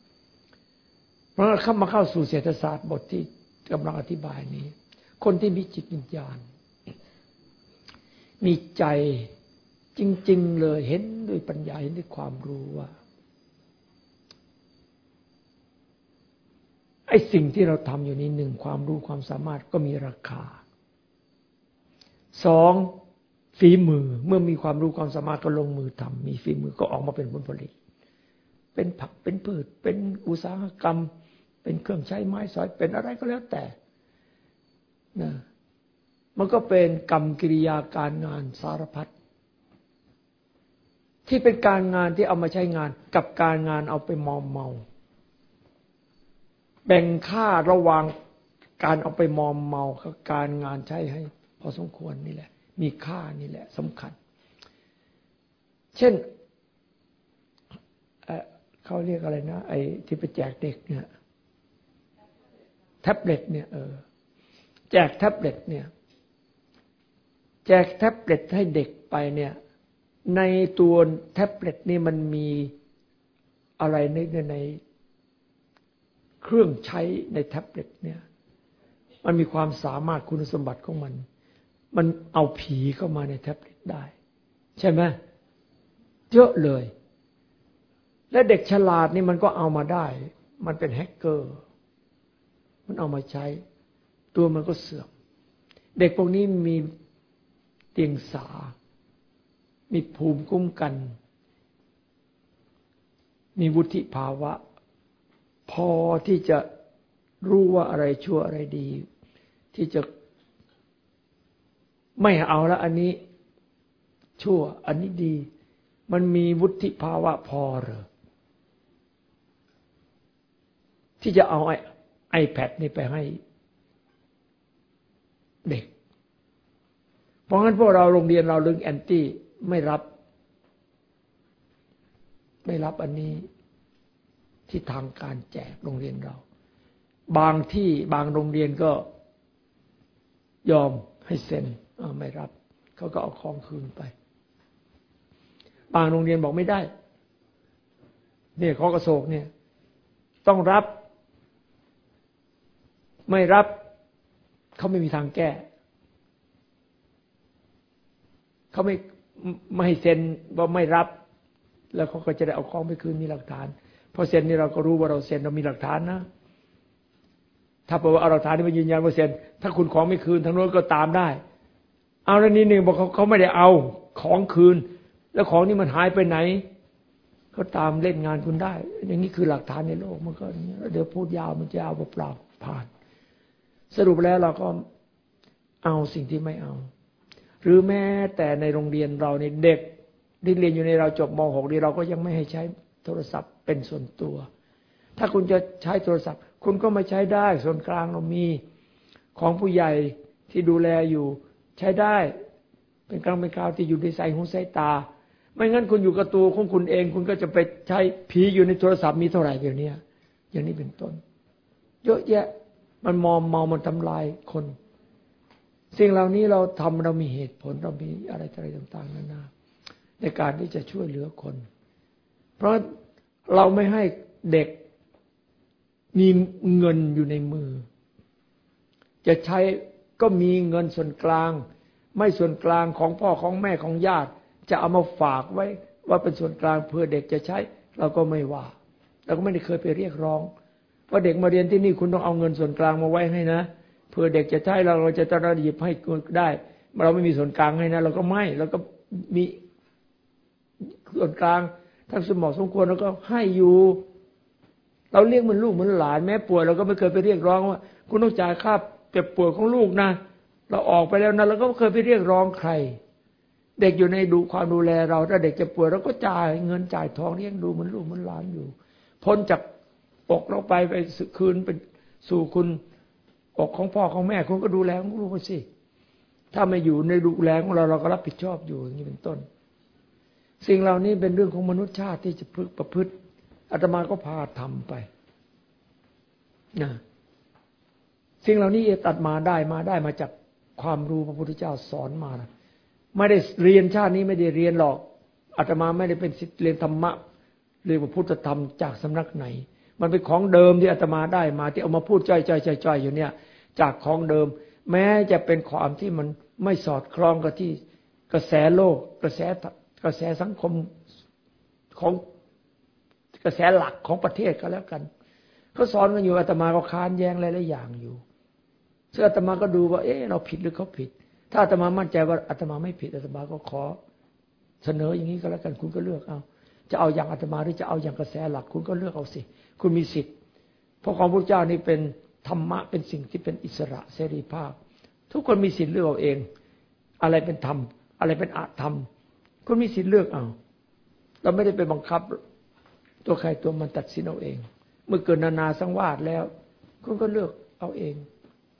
เพราะเข้ามาเข้าสู่เศรษฐศาสตร์บทที่กำลังอธิบายนี้ คนที่มีจิตวิญญาณ มีใจจริง ๆ เลยเห็นด้วยปัญญาเห็นด้วยความรู้ว่าไอ้สิ่งที่เราทำอยู่นี้หนึ่งความรู้ความสามารถก็มีราคา สองฝีมือเมื่อมีความรู้ความสามารถก็ลงมือทำมีฝีมือก็ออกมาเป็นผลผลิต เป็นผักเป็นพืช เป็นอุตสาหกรรม เป็นเครื่องใช้ไม้สอยเป็นอะไรก็แล้วแต่นะมันก็เป็นกรรมกิริยาการงานสารพัดที่เป็นการงานที่เอามาใช้งาน กับการงานเอาไปมอมเมา แบ่งค่าระหว่างการเอาไปมอมเมากับการงานใช้ให้ พอสมควรนี่แหละ มีค่านี่แหละสำคัญ เช่นเขาเรียกอะไรนะ ไอ้ที่ไปแจกเด็กเนี่ยแท็บเล็ตเนี่ยเออแจกแท็บเล็ตเนี่ย แจกแท็บเล็ตให้เด็กไปเนี่ย ในตัวแท็บเล็ตนี่มันมีอะไรในในเครื่องใช้ในแท็บเล็ตเนี่ย มันมีความสามารถคุณสมบัติของมัน มันเอาผีเข้ามาในแท็บเล็ตได้ ใช่ไหมเยอะเลย และเด็กฉลาดนี่มันก็เอามาได้ มันเป็นแฮกเกอร์ มันเอามาใช้ ตัวมันก็เสื่อม เด็กพวกนี้มีเตียงสา มีภูมิคุ้มกัน มีวุฒิภาวะ พอที่จะรู้ว่าอะไรชั่วอะไรดี ที่จะ ไม่เอาละอันนี้ชั่ว อันนี้ดี มันมีวุฒิภาวะพอเหรอที่จะเอาไอแพดนี่ไปให้เด็ก เพราะงั้นพวกเราโรงเรียนเราลึงแอนตี้ไม่รับ ไม่รับอันนี้ที่ทางการแจกโรงเรียนเรา บางที่บางโรงเรียนก็ยอมให้เซ็น ไม่รับ เขาก็เอาของคืนไปบางโรงเรียนบอกไม่ได้ เนี่ยขอกระโศกเนี่ย ต้องรับ ไม่รับ เขาไม่มีทางแก้ เขาไม่ไม่ให้เซ็นว่าไม่รับ แล้วเขาก็จะได้เอาของไปคืนมีหลักฐานพอเซ็นนี่เราก็รู้ว่าเราเซ็นเรามีหลักฐานนะถ้าบอกว่าเอาหลักฐานที่มายืนยันว่าเซ็นถ้าคุณของไม่คืนทางโน้นก็ตามได้ เอาแล้วนี่หนึ่งบอกเขาเขาไม่ได้เอาของคืน แล้วของนี่มันหายไปไหนเขาตามเล่นงานคุณได้ อย่างนี้คือหลักฐานในโลกมันก็เดี๋ยวพูดยาวมันจะเอาเปล่าผ่าน สรุปแล้วเราก็เอาสิ่งที่ไม่เอา หรือแม้แต่ในโรงเรียนเราในเด็กที่เรียนอยู่ในเราจบม .6 นี่เราก็ยังไม่ให้ใช้โทรศัพท์เป็นส่วนตัว ถ้าคุณจะใช้โทรศัพท์ คุณก็มาใช้ได้ส่วนกลางเรามีของผู้ใหญ่ที่ดูแลอยู่ ใช้ได้ เป็นกลางเป็นกลาวที่อยู่ในสายหูสายตา ไม่งั้นคุณอยู่กับตัวของคุณเอง คุณก็จะไปใช้ผีอยู่ในโทรศัพท์มีเท่าไหร่เดี๋ยวนี้อย่างนี้เป็นต้น เยอะแยะมันมอมเมามันทำลายคน สิ่งเหล่านี้เราทำเรามีเหตุผลเรามีอะไรอะไรต่างๆนานาในการที่จะช่วยเหลือคน เพราะเราไม่ให้เด็กมีเงินอยู่ในมือ จะใช้ ก็มีเงินส่วนกลาง ไม่ส่วนกลางของพ่อของแม่ของญาติ จะเอามาฝากไว้ว่าเป็นส่วนกลางเพื่อเด็กจะใช้ เราก็ไม่ว่า เราก็ไม่ได้เคยไปเรียกร้องว่าเด็กมาเรียนที่นี่คุณต้องเอาเงินส่วนกลางมาไว้ให้นะเพื่อเด็กจะใช้เราเราจะต้องหยิบให้ได้ เราไม่มีส่วนกลางให้นะเราก็ไม่เราก็มีส่วนกลางถ้าสมองสมควรเราก็ให้อยู่ เราเรียกมันลูกเหมือนหลานแม้ป่วยเราก็ไม่เคยไปเรียกร้องว่า คุณต้องจ่ายค่า เจ็บป่วยของลูกนะ เราออกไปแล้วนะเราก็เคยไปเรียกร้องใคร เด็กอยู่ในดูความดูแลเราถ้าเด็กจะป่วยเราก็จ่ายเงินจ่ายทองเลี้ยงดูเหมือนลูกเหมือนหลานอยู่ พ้นจากอกเราไปไปคืนเป็นสู่คุณอกของพ่อของแม่คุณก็ดูแลของลูกสิ ถ้าไม่อยู่ในดูแลของเราเราก็รับผิดชอบอยู่อย่างนี้เป็นต้น สิ่งเหล่านี้เป็นเรื่องของมนุษยชาติที่จะพึกประพฤติอาตมาก็พาทำไปนะ สิ่งเหล่านี้ตัดมาได้มาได้มาจากความรู้พระพุทธเจ้าสอนมานะไม่ได้เรียนชาตินี้ไม่ได้เรียนหรอกอาตมาไม่ได้เป็นสิทธิเรียนธรรมะเรียนพระพุทธธรรมจากสำนักไหน มันเป็นของเดิมที่อาตมาได้มา ที่เอามาพูดจ่อยๆๆอยู่เนี่ย จากของเดิม แม้จะเป็นความที่มันไม่สอดคล้องกับที่กระแสโลก กระแสกระแสสังคมของกระแสหลักของประเทศก็แล้วกันเขาสอนกันอยู่อาตมาก็ค้านแย้งหลายๆอย่างอยู่ ซึ่งอาตมาก็ดูว่า เอ๊ะเราผิดหรือเขาผิด ถ้าอาตมามั่นใจว่าอาตมาไม่ผิดอาตมาก็ขอ เสนออย่างนี้ก็แล้วกันคุณก็เลือกเอา จะเอาอย่างอาตมาหรือจะเอาอย่างกระแสหลัก คุณก็เลือกเอาสิ คุณมีสิทธิ์ เพราะของพระเจ้านี่เป็นธรรมะเป็นสิ่งที่เป็นอิสระเสรีภาพ ทุกคนมีสิทธิ์เลือกเอาเอง อะไรเป็นธรรม อะไรเป็นอาธรรม คุณมีสิทธิ์เลือกเอา เราไม่ได้ไปบังคับ ตัวใครตัวมันตัดสินเอาเอง เมื่อเกิดนานาสังวาสแล้ว คุณก็เลือกเอาเอง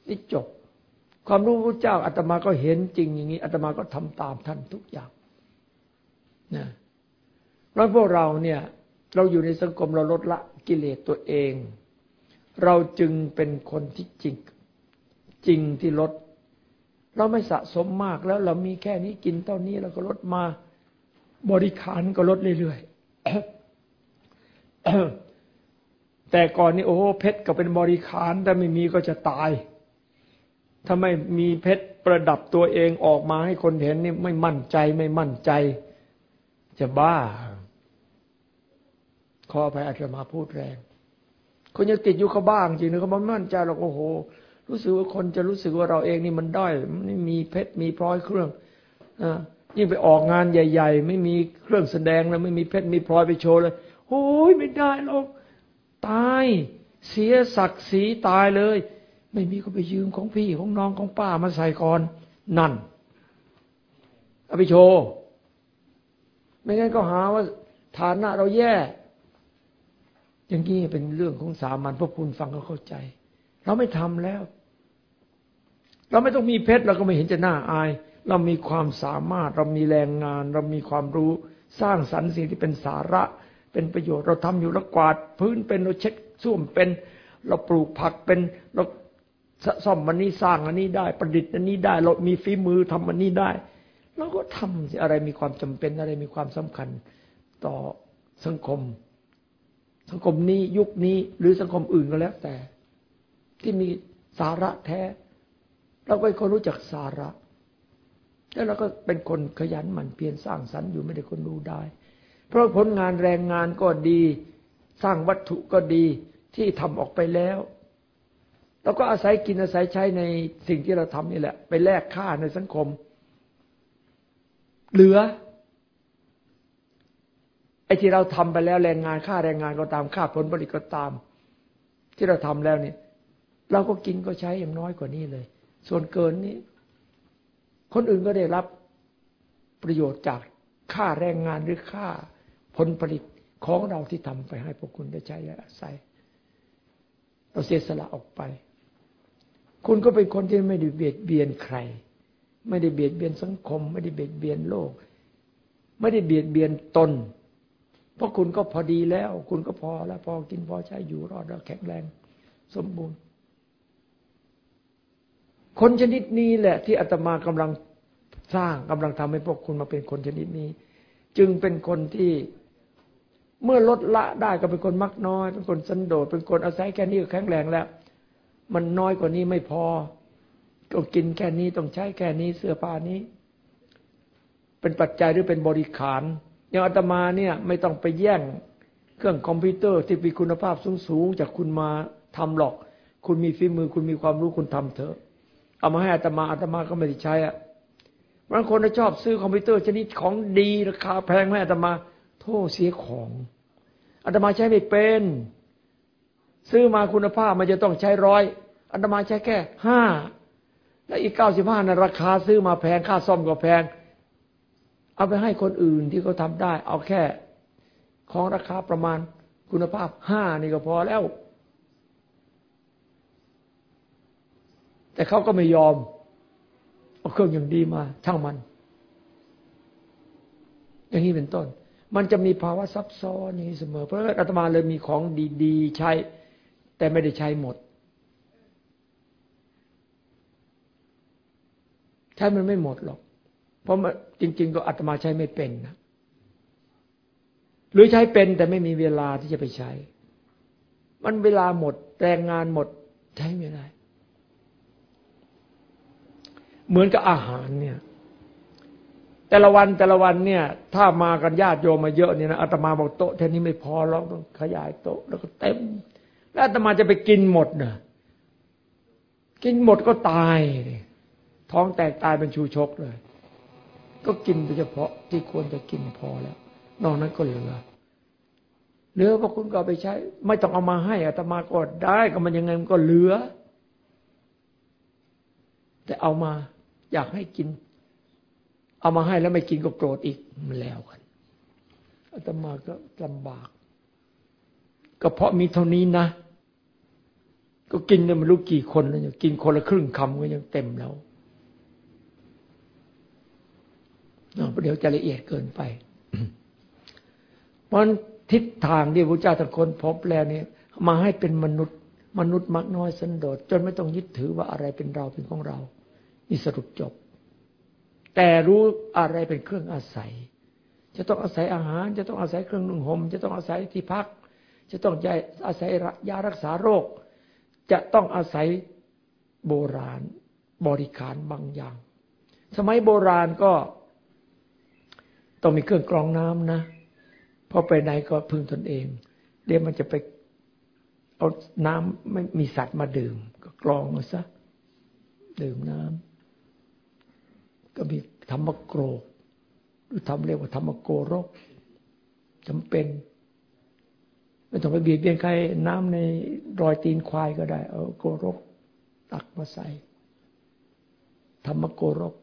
นี่จบ ความรู้พระเจ้าอาตมาก็เห็นจริงอย่างนี้อาตมาก็ทำตามท่านทุกอย่างนะแล้วพวกเราเนี่ย เราอยู่ในสังคมเราลดละกิเลสตัวเอง เราจึงเป็นคนที่จริงจริงที่ลด เราไม่สะสมมากแล้ว เรามีแค่นี้กินเท่านี้เราก็ลดมาบริขารก็ลดเรื่อยๆแต่ก่อนนี้โอ้เพชรก็เป็นบริขารแต่ไม่มีก็จะตาย ถ้าไม่มีเพชรประดับตัวเองออกมาให้คนเห็นนี่ไม่มั่นใจไม่มั่นใจ จะบ้า ขออภัยอาจจะมาพูดแรง คนยังติดอยู่เขาบ้างจริงนะเขาไม่มั่นใจหรอกโอ้โห รู้สึกว่าคนจะรู้สึกว่าเราเองนี่มันด้อยไม่มีเพชรมีพลอยเครื่องอ่ายิ่งไปออกงานใหญ่ ๆ ไม่มีเครื่องแสดงแล้วไม่มีเพชรมีพลอยไปโชว์เลยโอ้ยไม่ได้หรอกตาย เสียศักดิ์ศรีตายเลย ไม่มีก็ไปยืมของพี่ของน้องของป้ามาใส่ก่อนนั่นเอาไปโชว์ไม่งั้นก็หาว่าฐานะเราแย่ อย่างนี้เป็นเรื่องของสามัญพวกคุณฟังก็เข้าใจ เราไม่ทำแล้ว เราไม่ต้องมีเพชรเราก็ไม่เห็นจะน่าอาย เรามีความสามารถ เรามีแรงงาน เรามีความรู้สร้างสรรค์สิ่งที่เป็นสาระ เป็นประโยชน์เราทำอยู่แล้วกวาดพื้นเป็นเราเช็ดส้วมเป็น เราปลูกผักเป็นเรา ซ่อมมันนี้สร้างอันนี้ได้ ประดิษฐ์อันนี้ได้ เรามีฝีมือทำอันนี้ได้เราก็ทำอะไรมีความจำเป็นอะไรมีความสำคัญต่อสังคม สังคมนี้ยุคนี้หรือสังคมอื่นก็แล้วแต่ ที่มีสาระแท้ เราเป็นคนรู้จักสาระ แล้วเราก็เป็นคนขยันหมั่นเพียรสร้างสรรค์อยู่ไม่ได้คนดูได้ เพราะผลงานแรงงานก็ดี สร้างวัตถุก็ดีที่ทำออกไปแล้ว เราก็อาศัยกินอาศัยใช้ในสิ่งที่เราทำนี่แหละ ไปแลกค่าในสังคม เหลือไอ้ที่เราทำไปแล้วแรงงานค่าแรงงานก็ตามค่าผลผลิตก็ตาม ที่เราทำแล้วเนี่ย เราก็กินก็ใช้อย่างน้อยกว่านี้เลย ส่วนเกินนี้ คนอื่นก็ได้รับประโยชน์จากค่าแรงงานหรือค่าผลผลิตของเราที่ทำไปให้พวกคุณได้ใช้และอาศัย เราเสียสละออกไป คุณก็เป็นคนที่ไม่ได้เบียดเบียนใคร ไม่ได้เบียดเบียนสังคม ไม่ได้เบียดเบียนโลก ไม่ได้เบียดเบียนตน เพราะคุณก็พอดีแล้ว คุณก็พอแล้ว พอกินพอใช้อยู่รอดแล้วแข็งแรง สมบูรณ์ คนชนิดนี้แหละ ที่อาตมากำลังสร้างกำลังทำให้พวกคุณมาเป็นคนชนิดนี้ จึงเป็นคนที่เมื่อลดละได้ก็เป็นคนมักน้อย เป็นคนสันโดษเป็นคนอาศัยแค่นี้ก็แข็งแรงแล้ว มันน้อยกว่านี้ไม่พอ ก็กินแค่นี้ต้องใช้แค่นี้เสื้อผ้านี้ เป็นปัจจัยหรือเป็นบริขารอย่างอาตมาเนี่ย ไม่ต้องไปแย่งเครื่องคอมพิวเตอร์ที่มีคุณภาพสูงๆจากคุณมาทำหรอก คุณมีฝีมือคุณมีความรู้คุณทำเถอะ เอามาให้อาตมาอาตมาก็ไม่ได้ใช้อะบางคนชอบซื้อคอมพิวเตอร์ชนิดของดีราคาแพงให้อาตมา โทษเสียของอาตมาใช้ไม่เป็น ซื้อมาคุณภาพมันจะต้องใช้ร้อยอาตมาใช้แค่ห้าแล้วอีกเก้าสิบห้านะราคาซื้อมาแพงค่าซ่อมก็แพง เอาไปให้คนอื่นที่เขาทาได้ เอาแค่ของราคาประมาณคุณภาพห้านี่ก็พอแล้ว แต่เขาก็ไม่ยอม เอาเครื่องอย่างดีมาช่างมัน อย่างนี้เป็นต้น มันจะมีภาวะซับซ้อนอย่างนี้เสมอ เพราะอาตมาเลยมีของดี ๆ ใช้ แต่ไม่ได้ใช้หมด ใช้มันไม่หมดหรอก เพราะจริง ๆ ก็อาตมาใช้ไม่เป็นนะหรือใช้เป็นแต่ไม่มีเวลาที่จะไปใช้ มันเวลาหมดแรงงานหมดใช้ไม่ได้ เหมือนกับอาหารเนี่ย แต่ละวันแต่ละวันเนี่ย ถ้ามากันญาติโยมมาเยอะเนี่ยนะอาตมาบอกโต๊ะแค่นี้ไม่พอเราต้องขยายโต๊ะแล้วก็เต็ม แล้วอาตมาจะไปกินหมดเนะกินหมดก็ตาย ท้องแตกตายเป็นชูชกเลย ก็กินเฉพาะที่ควรจะกินพอแล้ว นอกนั้นก็เหลือเหลือพระคุณก็ไปใช้ ไม่ต้องเอามาให้อาตมาก็ได้ก็มันยังไงมันก็เหลือ แต่เอามาอยากให้กิน เอามาให้แล้วไม่กินก็โกรธอีกมันแล้วกันอาตมาก็ลำบากก็เพราะมีเท่านี้นะ ก็กินเนี่ยมันรู้กี่คนแล้วกินคนละครึ่งคำก็ยังเต็มแล้วเดี๋ยวจะละเอียดเกินไป เพราะทิศทางที่พระเจ้าตะคนพบแล้วเนี่ย มาให้เป็นมนุษย์ มนุษย์มักน้อยสันโดษจนไม่ต้องยึดถือว่าอะไรเป็นเราเป็นของเรานี่สรุปจบ แต่รู้อะไรเป็นเครื่องอาศัย จะต้องอาศัยอาหาร จะต้องอาศัยเครื่องนุ่งห่มจะต้องอาศัยที่พัก จะต้องอาศัยยารักษาโรค จะต้องอาศัยโบราณบริการบางอย่าง สมัยโบราณก็ต้องมีเครื่องกรองน้ำนะพอไปไหนก็พึ่งตนเอง เดี๋ยวมันจะไปเอาน้ำไม่มีสัตว์มาดื่ม ก็กรองมาซะดื่มน้ำก็มีธรรมโกรหรือทำเรียกว่าธรรมโกรกจำเป็น ไม่ต้องไปเบียดเบียนใครน้ำในรอยตีนควายก็ได้ เอาโกรกตักมาใส่ธรรมโกรก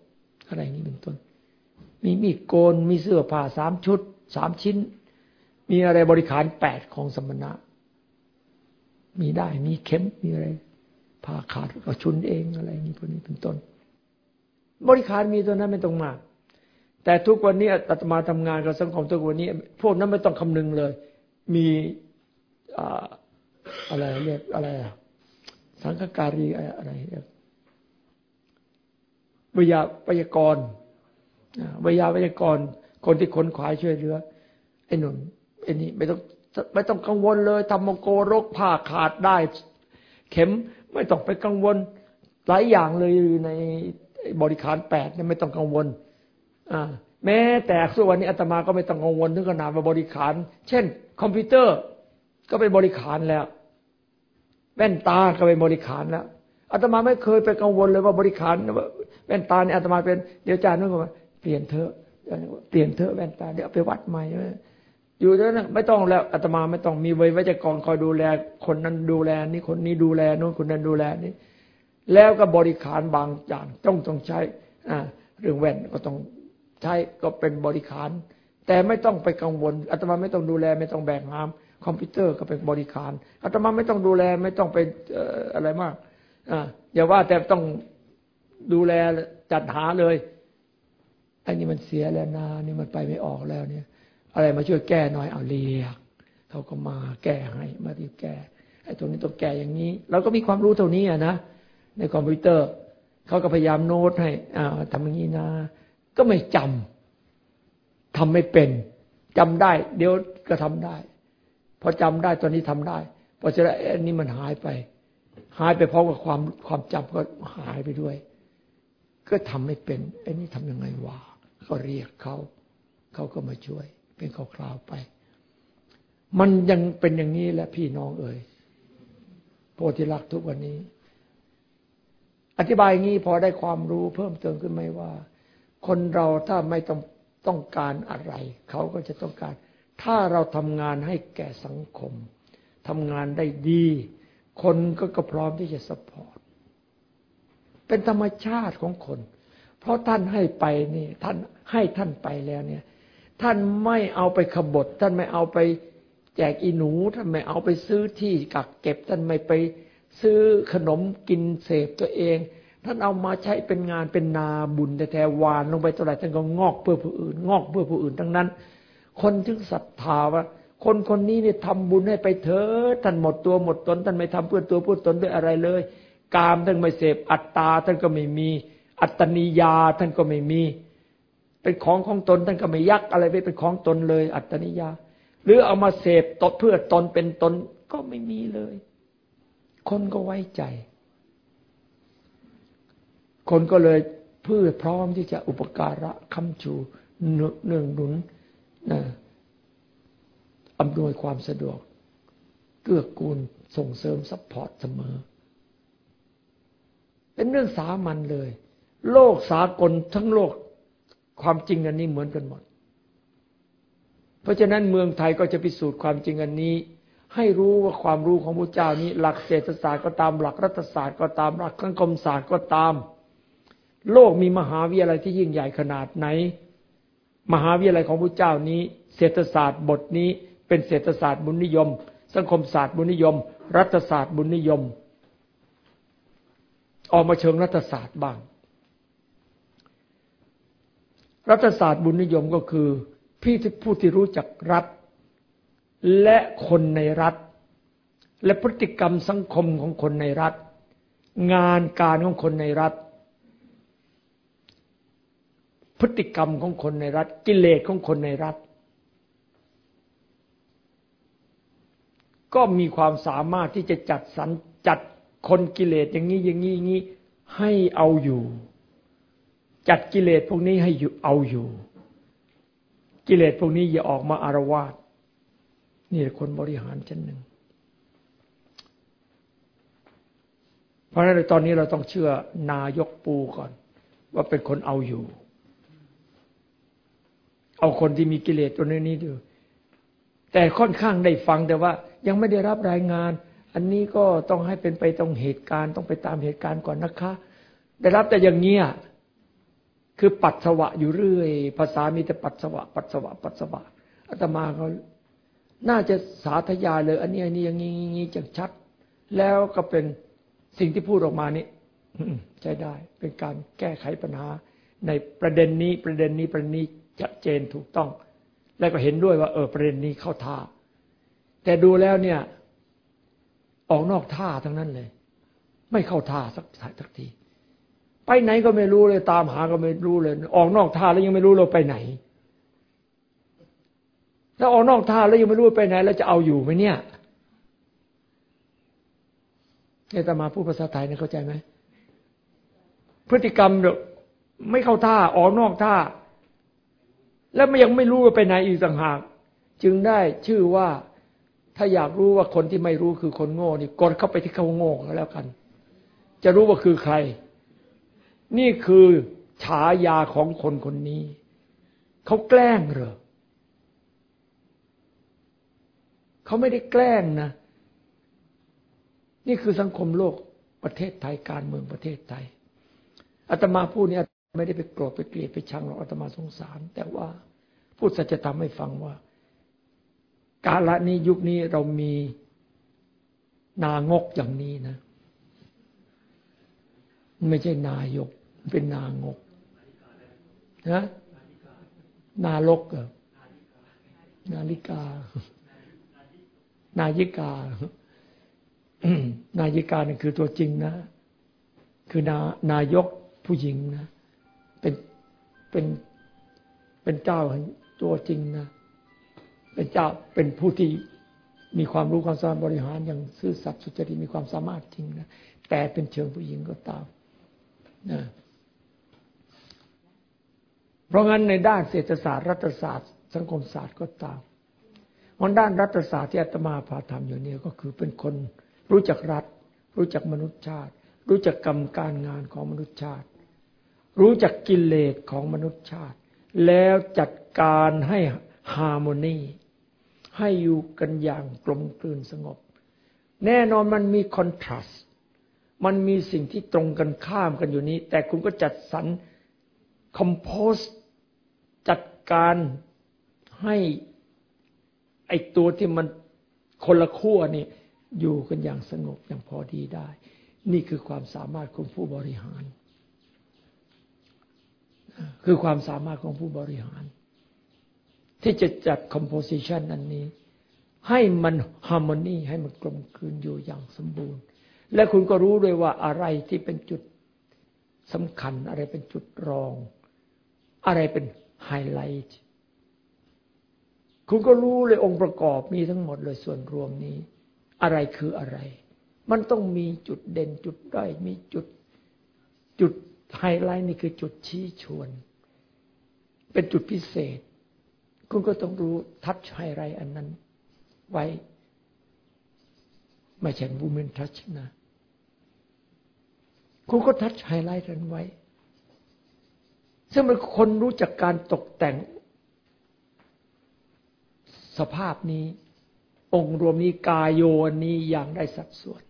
อะไรนี้เป็นต้น มีมีดโกนมีเสื้อผ้าสามชุดสามชิ้น มีอะไรบริขารแปดของสมณะ มีได้มีเข็มมีอะไรผ้าขาดก็ชุนเองอะไรนี้พวกนี้เป็นต้น บริขารมีตัวนั้นไม่ต้องมากแต่ทุกวันนี้อาตมาทำงานกับสังคมทุกวันนี้ พวกนั้นไม่ต้องคำนึงเลย มี อะไรเรียกอะไรสสังฆการีอะไรวิยาวยากรวิยาวยากร คนที่คนขวายช่วยเหลือไอ้หนุนไอ้นี่ไม่ต้องไม่ต้องกังวลเลยทำมโกโรกผ้าขาดได้ เข็มไม่ต้องไปกังวล หลายอย่างเลยในบริขารแปดเนี่ยไม่ต้องกังวล อ่า แม้แต่ส่วนนี้อาตมาก็ไม่ต้องกังวลถึงขนาดมาบริขาร เช่น คอมพิวเตอร์ ก็เป็นบริขารแล้ว แว่นตาก็เป็นบริขารแล้วอาตมาไม่เคยไปกังวลเลยว่าบริขารแว่นตาเนี่ยอาตมาเป็นเดี๋ยวอาจารย์นึกว่าเปลี่ยนเถอะเปลี่ยนเถอะแว่นตาเดี๋ยวไปวัดใหม่อยู่แล้วนะไม่ต้องแล้วอาตมาไม่ต้องมีไว้ไว้จะกองคอยดูแล คนนั้นดูแลนี่คนนี้ดูแลนู้นคนนั้นดูแลนี่แล้วก็บริขารบางอย่างต้องต้องใช้อ่าเรื่องแว่นก็ต้องใช้ก็เป็นบริขาร แต่ไม่ต้องไปกังวลอาตมาไม่ต้องดูแล ไม่ต้องแบกหาม คอมพิวเตอร์ก็เป็นบริขารอาตมาไม่ต้องดูแลไม่ต้องไปอะไรมากออย่าว่าแต่ต้องดูแลจัดหาเลยไอ้นี่มันเสียแล้วนานี่มันไปไม่ออกแล้วเนี่ย อะไรมาช่วยแก้หน่อยเอาเรียกเขาก็มาแก้ให้มาที่แก้ไอ้ตรงนี้ต้องแก้อย่างนี้ เราก็มีความรู้เท่านี้อะนะในคอมพิวเตอร์เขาก็พยายามโน้ตให้อ่าทำอย่างนี้นะก็ไม่จำทำไม่เป็นจำได้ เดี๋ยวก็ทำได้ อจำได้ตอนนี้ทำได้พอจะได้อันนี้มันหายไป หายไปเพราะว่าความความจำก็หายไปด้วย ก็ทำไม่เป็นอ้นี่ทำยังไงวะก็เรียกเขาเขาก็มาช่วย เป็นคราวๆไป มันยังเป็นอย่างนี้แหละพี่น้องเอ่ยโพธิลักษ์ทุกวันนี้ อธิบายงี้พอได้ความรู้เพิ่มเติมขึ้นไหมว่า คนเราถ้าไม่ต้องต้องการอะไร เขาก็จะต้องการ ถ้าเราทำงานให้แก่สังคมทำงานได้ดี คนก็ก็พร้อมที่จะสปอร์ต เป็นธรรมชาติของคน เพราะท่านให้ไปนี่ท่านให้ท่านไปแล้วเนี่ย ท่านไม่เอาไปขบฏ ท่านไม่เอาไปแจกอีหนู ท่านไม่เอาไปซื้อที่กักเก็บ ท่านไม่ไปซื้อขนมกินเสพตัวเอง ท่านเอามาใช้เป็นงานเป็นนาบุญแต่แท้วานลงไปเท่าไหร่ท่านก็งอกเพื่อผู้อื่น งอกเพื่อผู้อื่นทั้งนั้น คนถึงศรัทธาว่า คนคนนี้เนี่ยทำบุญให้ไปเถอะท่านหมดตัวหมดตนท่านไม่ทำเพื่อตัวเพื่อตนด้วยอะไรเลย กามท่านไม่เสพอัตตาท่านก็ไม่มี อัตตนิยาท่านก็ไม่มี เป็นของของตนท่านก็ไม่ยักอะไรไปเป็นของตนเลย อัตตนิยา หรือเอามาเสพติดเพื่อตนเป็นตนก็ไม่มีเลย คนก็ไว้ใจ คนก็เลยเพื่อพร้อมที่จะอุปการะค้ำชูเนื่องหนุน อำนวยความสะดวก เกื้อกูลส่งเสริม support เสมอ เป็นเรื่องสามัญเลย โลกสากลทั้งโลกความจริงอันนี้เหมือนกันหมด เพราะฉะนั้นเมืองไทยก็จะพิสูจน์ความจริงอันนี้ ให้รู้ว่าความรู้ของพระเจ้านี้ หลักเศรษฐศาสตร์ก็ตามหลักรัฐศาสตร์ก็ตามหลักสังคมศาสตร์ก็ตาม โลกมีมหาวิทยาลัยที่ยิ่งใหญ่ขนาดไหน มหาวิทยาลัยของพระเจ้านี้ เศรษฐศาสตร์บทนี้เป็นเศรษฐศาสตร์บุญนิยม สังคมศาสตร์บุญนิยม รัฐศาสตร์บุญนิยม ออกมาเชิงรัฐศาสตร์บ้าง รัฐศาสตร์บุญนิยมก็คือพี่ที่ผู้ที่รู้จักรัฐ และคนในรัฐ และพฤติกรรมสังคมของคนในรัฐ งานการของคนในรัฐ พฤติกรรมของคนในรัฐ กิเลสของคนในรัฐ ก็มีความสามารถที่จะจัดสรรจัดคนกิเลสอย่างนี้อย่างนี้อย่างนี้ให้เอาอยู่ จัดกิเลสพวกนี้ให้อยู่เอาอยู่ กิเลสพวกนี้อย่าออกมาอารวาสนี่คนบริหารชั้นหนึ่งเพราะฉะนั้นตอนนี้เราต้องเชื่อนายกปูก่อน ว่าเป็นคนเอาอยู่ เอาคนที่มีกิเลสตัวนี้นี้ดู แต่ค่อนข้างได้ฟังแต่ว่า ยังไม่ได้รับรายงาน อันนี้ก็ต้องให้เป็นไปตรงเหตุการณ์ ต้องไปตามเหตุการณ์ก่อนนะคะ ได้รับแต่อย่างเงี้ยคือปัสสาวะอยู่เรื่อย ภาษามีแต่ปัสสาวะ ปัสสาวะ ปัสสาวะอาตมาเขาน่าจะสาธยายเลย อันนี้อันนี้อย่างนี้จังชัด แล้วก็เป็นสิ่งที่พูดออกมานี้ใช้ได้ เป็นการแก้ไขปัญหา ในประเด็นนี้ประเด็นนี้ประเด็นนี้ ชัดเจนถูกต้อง และก็เห็นด้วยว่า เออประเด็นนี้เข้าท่า แต่ดูแล้วเนี่ย ออกนอกท่าทั้งนั้นเลย ไม่เข้าท่าสักสักที ไปไหนก็ไม่รู้เลยตามหาก็ไม่รู้เลย ออกนอกท่าแล้วยังไม่รู้เราไปไหนถ้าออกนอกท่าแล้วยังไม่รู้ไปไหน แล้วจะเอาอยู่ไหมเนี่ยเนี่ยตมาพูดภาษาไทยเนี่ยเข้าใจไหมพฤติกรรมไม่เข้าท่าออกนอกท่า แล้วมันยังไม่รู้ว่าไปไหนอีกต่างหาก จึงได้ชื่อว่าถ้าอยากรู้ว่าคนที่ไม่รู้คือคนโง่นี่กดเข้าไปที่เขาโง่แล้วกัน จะรู้ว่าคือใคร นี่คือฉายาของคนคนนี้ เขาแกล้งเหรอเขาไม่ได้แกล้งนะ นี่คือสังคมโลกประเทศไทยการเมืองประเทศไทยอาตมาพูดเนี้ ไม่ได้ไปโกรธไปเกลียดไปชังหรอกอาตมาสงสาร แต่ว่าพูดสัจธรรมให้ฟังว่า กาลนี้ยุคนี้เรามีนางกอย่างนี้นะ ไม่ใช่นายก เป็นนางกนะนารกเหรอนาฬิกา นายิกา นายิกานี่คือตัวจริงนะ คือนา นายกผู้หญิงนะ เป็นเป็นเป็นเจ้าตัวจริงนะ เป็นเจ้าเป็นผู้ที่มีความรู้ความสามารถบริหารอย่างซื่อสัตย์สุจริตมีความสามารถจริงนะแต่เป็นเชิงผู้หญิงก็ตามนะเพราะงั้นในด้านเศรษฐศาสตร์รัฐศาสตร์ สังคมศาสตร์ก็ตามวันด้านรัฐศาสตร์ที่อาตมาพาทำอยู่เนี่ยก็คือเป็นคนรู้จักรัฐ รู้จักมนุษยชาติ รู้จักกรรมการงานของมนุษยชาติ รู้จักกิเลสของมนุษยชาติ แล้วจัดการให้ฮาร์โมนีให้อยู่กันอย่างกลมกลืนสงบ แน่นอนมันมีคอนทราสต์มันมีสิ่งที่ตรงกันข้ามกันอยู่นี้ แต่คุณก็จัดสรรคอมโพสจัดการให้ไอตัวที่มันคนละขั้วนี่อยู่กันอย่างสงบอย่างพอดีได้ นี่คือความสามารถของผู้บริหาร คือความสามารถของผู้บริหาร ที่จะจัดคอมโพสิชันอันนี้ ให้มัน harmony ให้มันกลมกลืนอยู่อย่างสมบูรณ์ และคุณก็รู้ด้วยว่าอะไรที่เป็นจุดสำคัญ อะไรเป็นจุดรอง อะไรเป็นไฮไลท์คุณก็รู้เลยองค์ประกอบมีทั้งหมดเลยส่วนรวมนี้ อะไรคืออะไร มันต้องมีจุดเด่นจุดด้อยมีจุดจุด ไฮไลท์นี่คือจุดชี้ชวน เป็นจุดพิเศษ คุณก็ต้องรู้ touch highlight อันนั้น ไว้ ไม่ใช่ human touch นะ คุณก็ touch highlight นั้นไว้ ซึ่งมันคนรู้จักการตกแต่ง สภาพนี้ องค์รวมนี้กายโยนี้อย่างได้สัดส่วน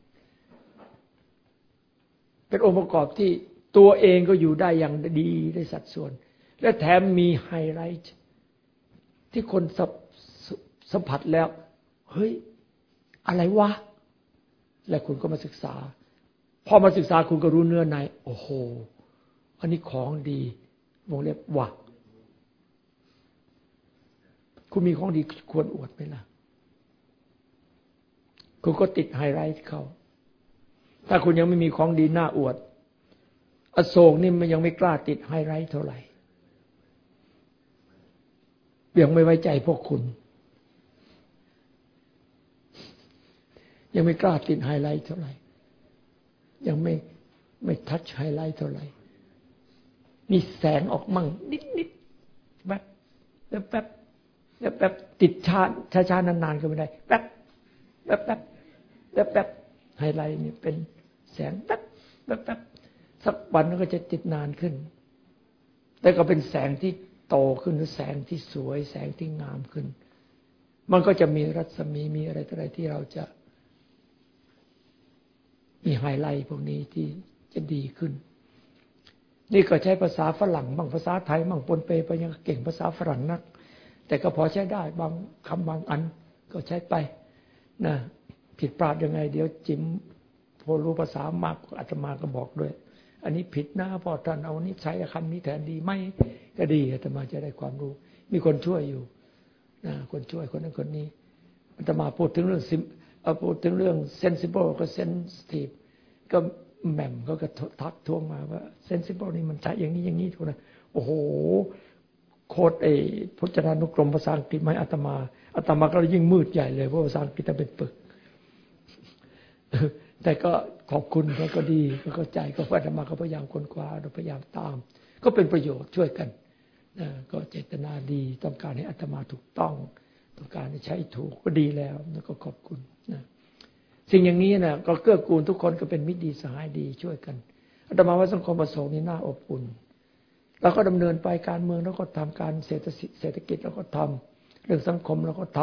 เป็นองค์ประกอบที่ ตัวเองก็อยู่ได้อย่างดีได้สัดส่วน และแถมมีไฮไลท์ที่คนสัมผัสแล้ว เฮ้ย อะไรวะ และคุณก็มาศึกษา พอมาศึกษาคุณก็รู้เนื้อใน โอ้โห อันนี้ของดีวงเล็บว่าคุณมีของดีควรอวดไหมล่ะ คุณก็ติดไฮไลท์เขา ถ้าคุณยังไม่มีของดีน่าอวด อโศกนี่มันยังไม่กล้าติดไฮไลท์เท่าไหร่ยังไม่ไว้ใจพวกคุณ ยังไม่กล้าติดไฮไลท์เท่าไหร่ ยังไม่ไม่ touch highlight เท่าไหร่ มีแสงออกมั่ง นิดนิดแป๊บแป๊บแบบติดชาช้าชานานๆก็ไม่ได้แป๊บแป๊บแป๊บแป๊บแป๊บไฮไลท์นี่เป็นแสงแป๊บแป๊บแป๊บ สักวันก็จะติดนานขึ้น แต่ก็เป็นแสงที่โตขึ้นหรือแสงที่สวย แสงที่งามขึ้น มันก็จะมีรัศมีมีอะไรต่ออะไรที่เราจะ มีไฮไลท์พวกนี้ที่จะดีขึ้น นี่ก็ใช้ภาษาฝรั่งบางภาษาไทยบางปนเปไปยังเก่งภาษาฝรั่งนัก แต่ก็พอใช้ได้บางคำบางอันก็ใช้ไปนะผิดพลาดยังไง เดี๋ยวจิมพอรู้ภาษามากอาตมาก็บอกด้วย อันนี้ผิดนะพอท่านเอานี้ใช้คำนี้แทนดีไหมก็ดีอาตมาจะได้ความรู้ มีคนช่วยอยู่นะคนช่วยคนนั้นคนนี้อาตมาพูดถึงเรื่องซิมพูดถึงเรื่องเซนซิเบิลกับเซนซิทีฟก็แหม่มเขาก็ทักทวงมาว่าเซนซิเบิลนี่มันใช้อย่างนี้อย่างนี้ทุกนะโอ้โหโคตรไอ้พจนานุกรมภาษาอังกฤษไม่อาตมาอาตมาก็ยิ่งมืดใหญ่เลยเพราะภาษาอังกฤษเป็นปึก แต่ก็ ขอบคุณเขาก็ดีก็เข้าใจก็อาตมาก็พยายามค้นคว้าเราพยายามตาม ก็เป็นประโยชน์ช่วยกันนะก็เจตนาดีต้องการให้อาตมาถูกต้อง ต้องการให้ใช้ถูกก็ดีแล้วแล้วก็ขอบคุณนะสิ่งอย่างนี้นะก็เกื้อกูลทุกคนก็เป็นมิตรดีสหายดีช่วยกันอาตมาว่าสังคมประสงค์นี้น่าอบอุ่นเราก็ดำเนินไปการเมืองแล้วก็ทำการเศรษฐเศรษฐกิจเราก็ทำเรื่องสังคมเราก็ท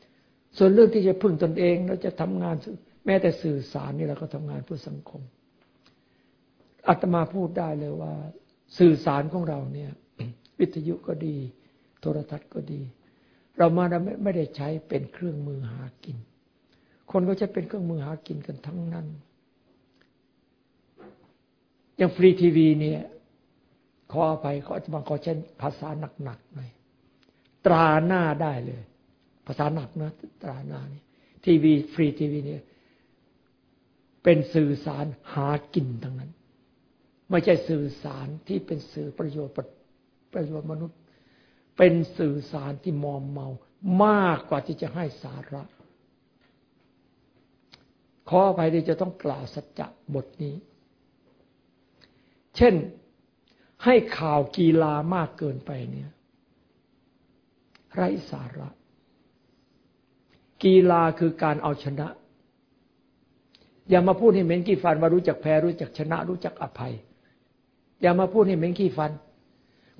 ำส่วนเรื่องที่จะพึ่งตนเองเราจะทำงาน แม้แต่สื่อสารนี่เราก็ทำงานเพื่อสังคมอาตมาพูดได้เลยว่า สื่อสารของเราเนี่ย วิทยุก็ดี โทรทัศน์ก็ดี เรามาไม่ได้ใช้เป็นเครื่องมือหากิน คนก็จะเป็นเครื่องมือหากินกันทั้งนั้น อย่างฟรีทีวีเนี่ยขออภัยเขาจะมาขอใช้ภาษาหนักๆหน่อยตราหน้าได้เลย ภาษาหนักนะตราหน้านี่ทีวีฟรีทีวีเนี่ย เป็นสื่อสารหากินทั้งนั้น ไม่ใช่สื่อสารที่เป็นสื่อประโยชน์ประโยชน์มนุษย์ เป็นสื่อสารที่มอมเมามากกว่าที่จะให้สาระขออภัยที่จะต้องกล่าวสัจจะบทนี้ เช่น ให้ข่าวกีฬามากเกินไปเนี่ย ไร้สาระ กีฬาคือการเอาชนะ อย่ามาพูดให้เหม็นขี้ฟันว่ารู้จักแพ้รู้จักชนะ รู้จักอภัย อย่ามาพูดให้เหม็นขี้ฟัน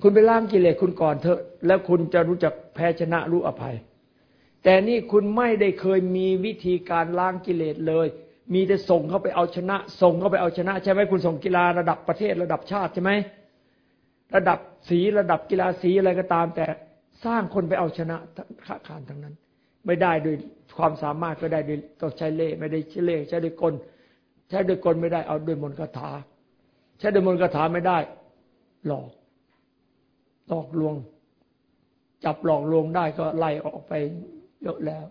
คุณไปล้างกิเลสคุณก่อนเถอะ แล้วคุณจะรู้จักแพ้ชนะรู้อภัย แต่นี่คุณไม่ได้เคยมีวิธีการล้างกิเลสเลย มีแต่ส่งเข้าไปเอาชนะ ส่งเข้าไปเอาชนะ ใช่ไหมคุณส่งกีฬาระดับประเทศระดับชาติใช่ไหมระดับสีระดับกีฬาสีอะไรก็ตาม แต่สร้างคนไปเอาชนะข้าขานทั้งนั้น ไม่ได้ด้วยความสามารถก็ได้ด้วยต้องใช้เล่ไม่ได้ใช้เล่ใช้ด้วยกลใช้ด้วยกลไม่ได้เอาด้วยมนต์คาถา ใช้ด้วยมนต์คาถาไม่ได้ หลอกหลอกลวง จับหลอกลวงได้ก็ไล่ออกไปเยอะแล้ว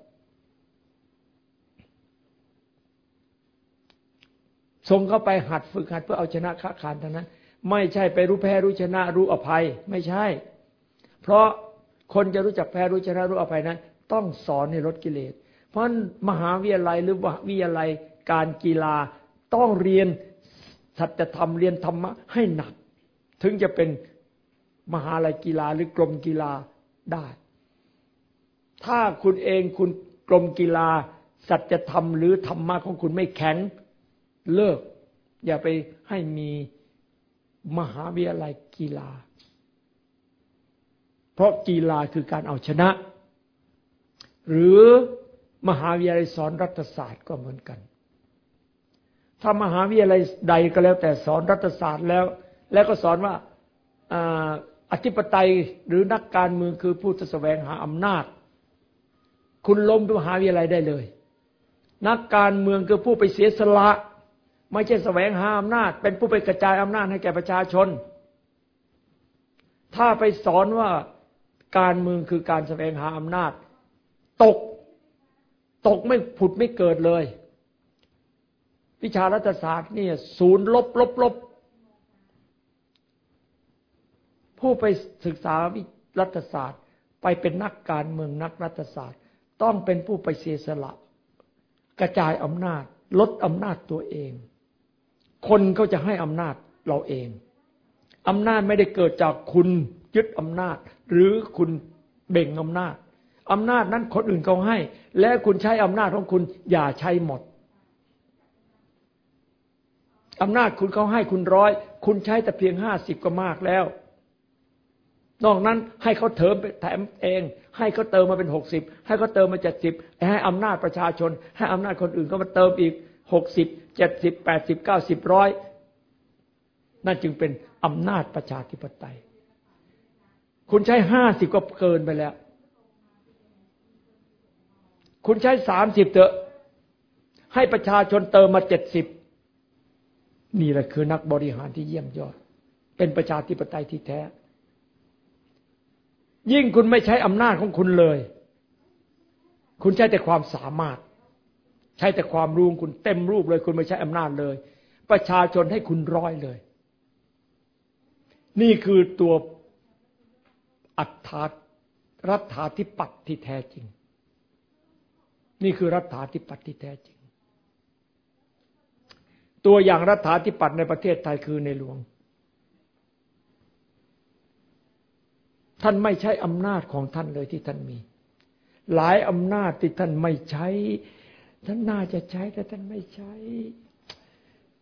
ส่งเข้าไปหัดฝึกหัดเพื่อเอาชนะค้าขานทั้งนั้น ไม่ใช่ไปรู้แพ้รู้ชนะรู้อภัย ไม่ใช่ เพราะคนจะรู้จักแพ้รู้ชนะรู้อภัยนั้น ต้องสอนให้ลดกิเลส เพราะมหาวิทยาลัยหรือวิทยาลัยการกีฬาต้องเรียนสัจธรรมเรียนธรรมะให้หนัก ถึงจะเป็นมหาลัยกีฬาหรือกรมกีฬาได้ ถ้าคุณเองคุณกรมกีฬาสัจธรรมหรือธรรมะของคุณไม่แข็งเลิก อย่าไปให้มีมหาวิทยาลัยกีฬา เพราะกีฬาคือการเอาชนะ หรือมหาวิทยาลัยสอนรัฐศาสตร์ก็เหมือนกัน ถ้ามหาวิทยาลัยใดก็แล้วแต่สอนรัฐศาสตร์แล้ว แล้วก็สอนว่าอธิปไตยหรือนักการเมืองคือผู้จะแสวงหาอำนาจ คุณล้มมหาวิทยาลัยได้เลย นักการเมืองคือผู้ไปเสียสละไม่ใช่แสวงหาอำนาจ เป็นผู้ไปกระจายอำนาจให้แก่ประชาชน ถ้าไปสอนว่าการเมืองคือการแสวงหาอำนาจ ตก ตกไม่ผุดไม่เกิดเลย วิชารัฐศาสตร์นี่ศูนย์ลบลบลบผู้ไปศึกษาวิรัฐศาสตร์ ไปเป็นนักการเมืองนักรัฐศาสตร์ ต้องเป็นผู้ไปเสียสละ กระจายอำนาจ ลดอำนาจตัวเอง คนเขาจะให้อำนาจเราเองอำนาจไม่ได้เกิดจากคุณยึดอำนาจ หรือคุณเบ่งอำนาจ อำนาจนั้นคนอื่นเขาให้ และคุณใช้อำนาจของคุณอย่าใช้หมดอำนาจคุณเขาให้คุณร้อย คุณใช้แต่เพียงห้าสิบก็มากแล้ว นอกนั้นให้เขาเติมแถมเอง ให้เขาเติมมาเป็นหกสิบให้เขาเติมมาเจ็ดสิบให้อำนาจประชาชน ให้อำนาจคนอื่นก็มาเติมอีกหกสิบเจ็ดสิบแปดสิบเก้าสิบร้อยนั่นจึงเป็นอำนาจประชาธิปไตย คุณใช้ห้าสิบก็เกินไปแล้ว คุณใช้สามสิบเถอะ ให้ประชาชนเติมมาเจ็ดสิบนี่แหละคือนักบริหารที่เยี่ยมยอด เป็นประชาธิปไตยที่แท้ ยิ่งคุณไม่ใช้อำนาจของคุณเลย คุณใช้แต่ความสามารถ ใช้แต่ความรู้คุณเต็มรูปเลย คุณไม่ใช้อำนาจเลย ประชาชนให้คุณร้อยเลย นี่คือตัวอัตถารัฐาธิปัตย์ที่แท้จริง นี่คือรัฐาธิปัตย์ที่แท้จริง ตัวอย่างรัฐาธิปัตย์ในประเทศไทยคือในหลวง ท่านไม่ใช้อำนาจของท่านเลยที่ท่านมี หลายอำนาจที่ท่านไม่ใช้ ท่านน่าจะใช้แต่ท่านไม่ใช้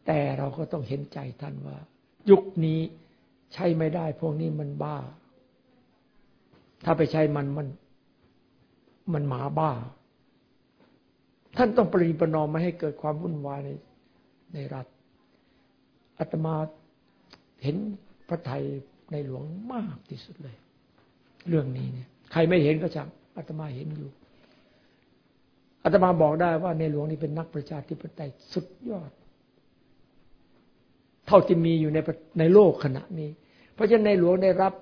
แต่เราก็ต้องเห็นใจท่านว่า ยุคนี้ใช้ไม่ได้ พวกนี้มันบ้า ถ้าไปใช้มันมันมันหมาบ้า ท่านต้องปริประนอมไม่ให้เกิดความวุ่นวายในในรัฐอาตมาเห็นพระไทยในหลวงมากที่สุดเลย เรื่องนี้เนี่ย ใครไม่เห็นก็ช่างอาตมาเห็นอยู่อาตมาบอกได้ว่าในหลวงนี่เป็นนักประชาธิปไตยสุดยอด เท่าที่มีอยู่ในในโลกขณะนี้ เพราะฉะนั้นในหลวงได้รับ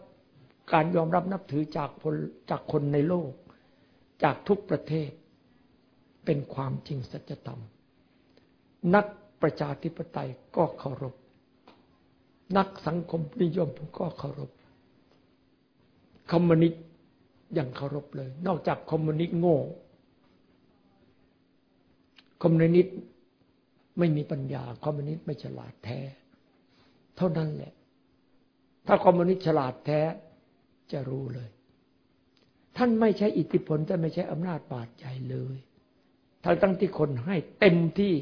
การยอมรับนับถือจากคนจากคนในโลก จากทุกประเทศ เป็นความจริงสัจธรรม นักประชาธิปไตยก็เคารพ นักสังคมนิยมก็เคารพ คอมมิวนิสต์ยังเคารพเลย นอกจากคอมมิวนิสต์โง่ คอมมิวนิสต์ไม่มีปัญญา คอมมิวนิสต์ไม่ฉลาดแท้ เท่านั้นแหละ ถ้าคอมมิวนิสต์ฉลาดแท้จะรู้เลย ท่านไม่ใช้อิทธิพลท่านไม่ใช้อำนาจบาดใจเลย ทั้งตั้งที่คนให้เต็มที่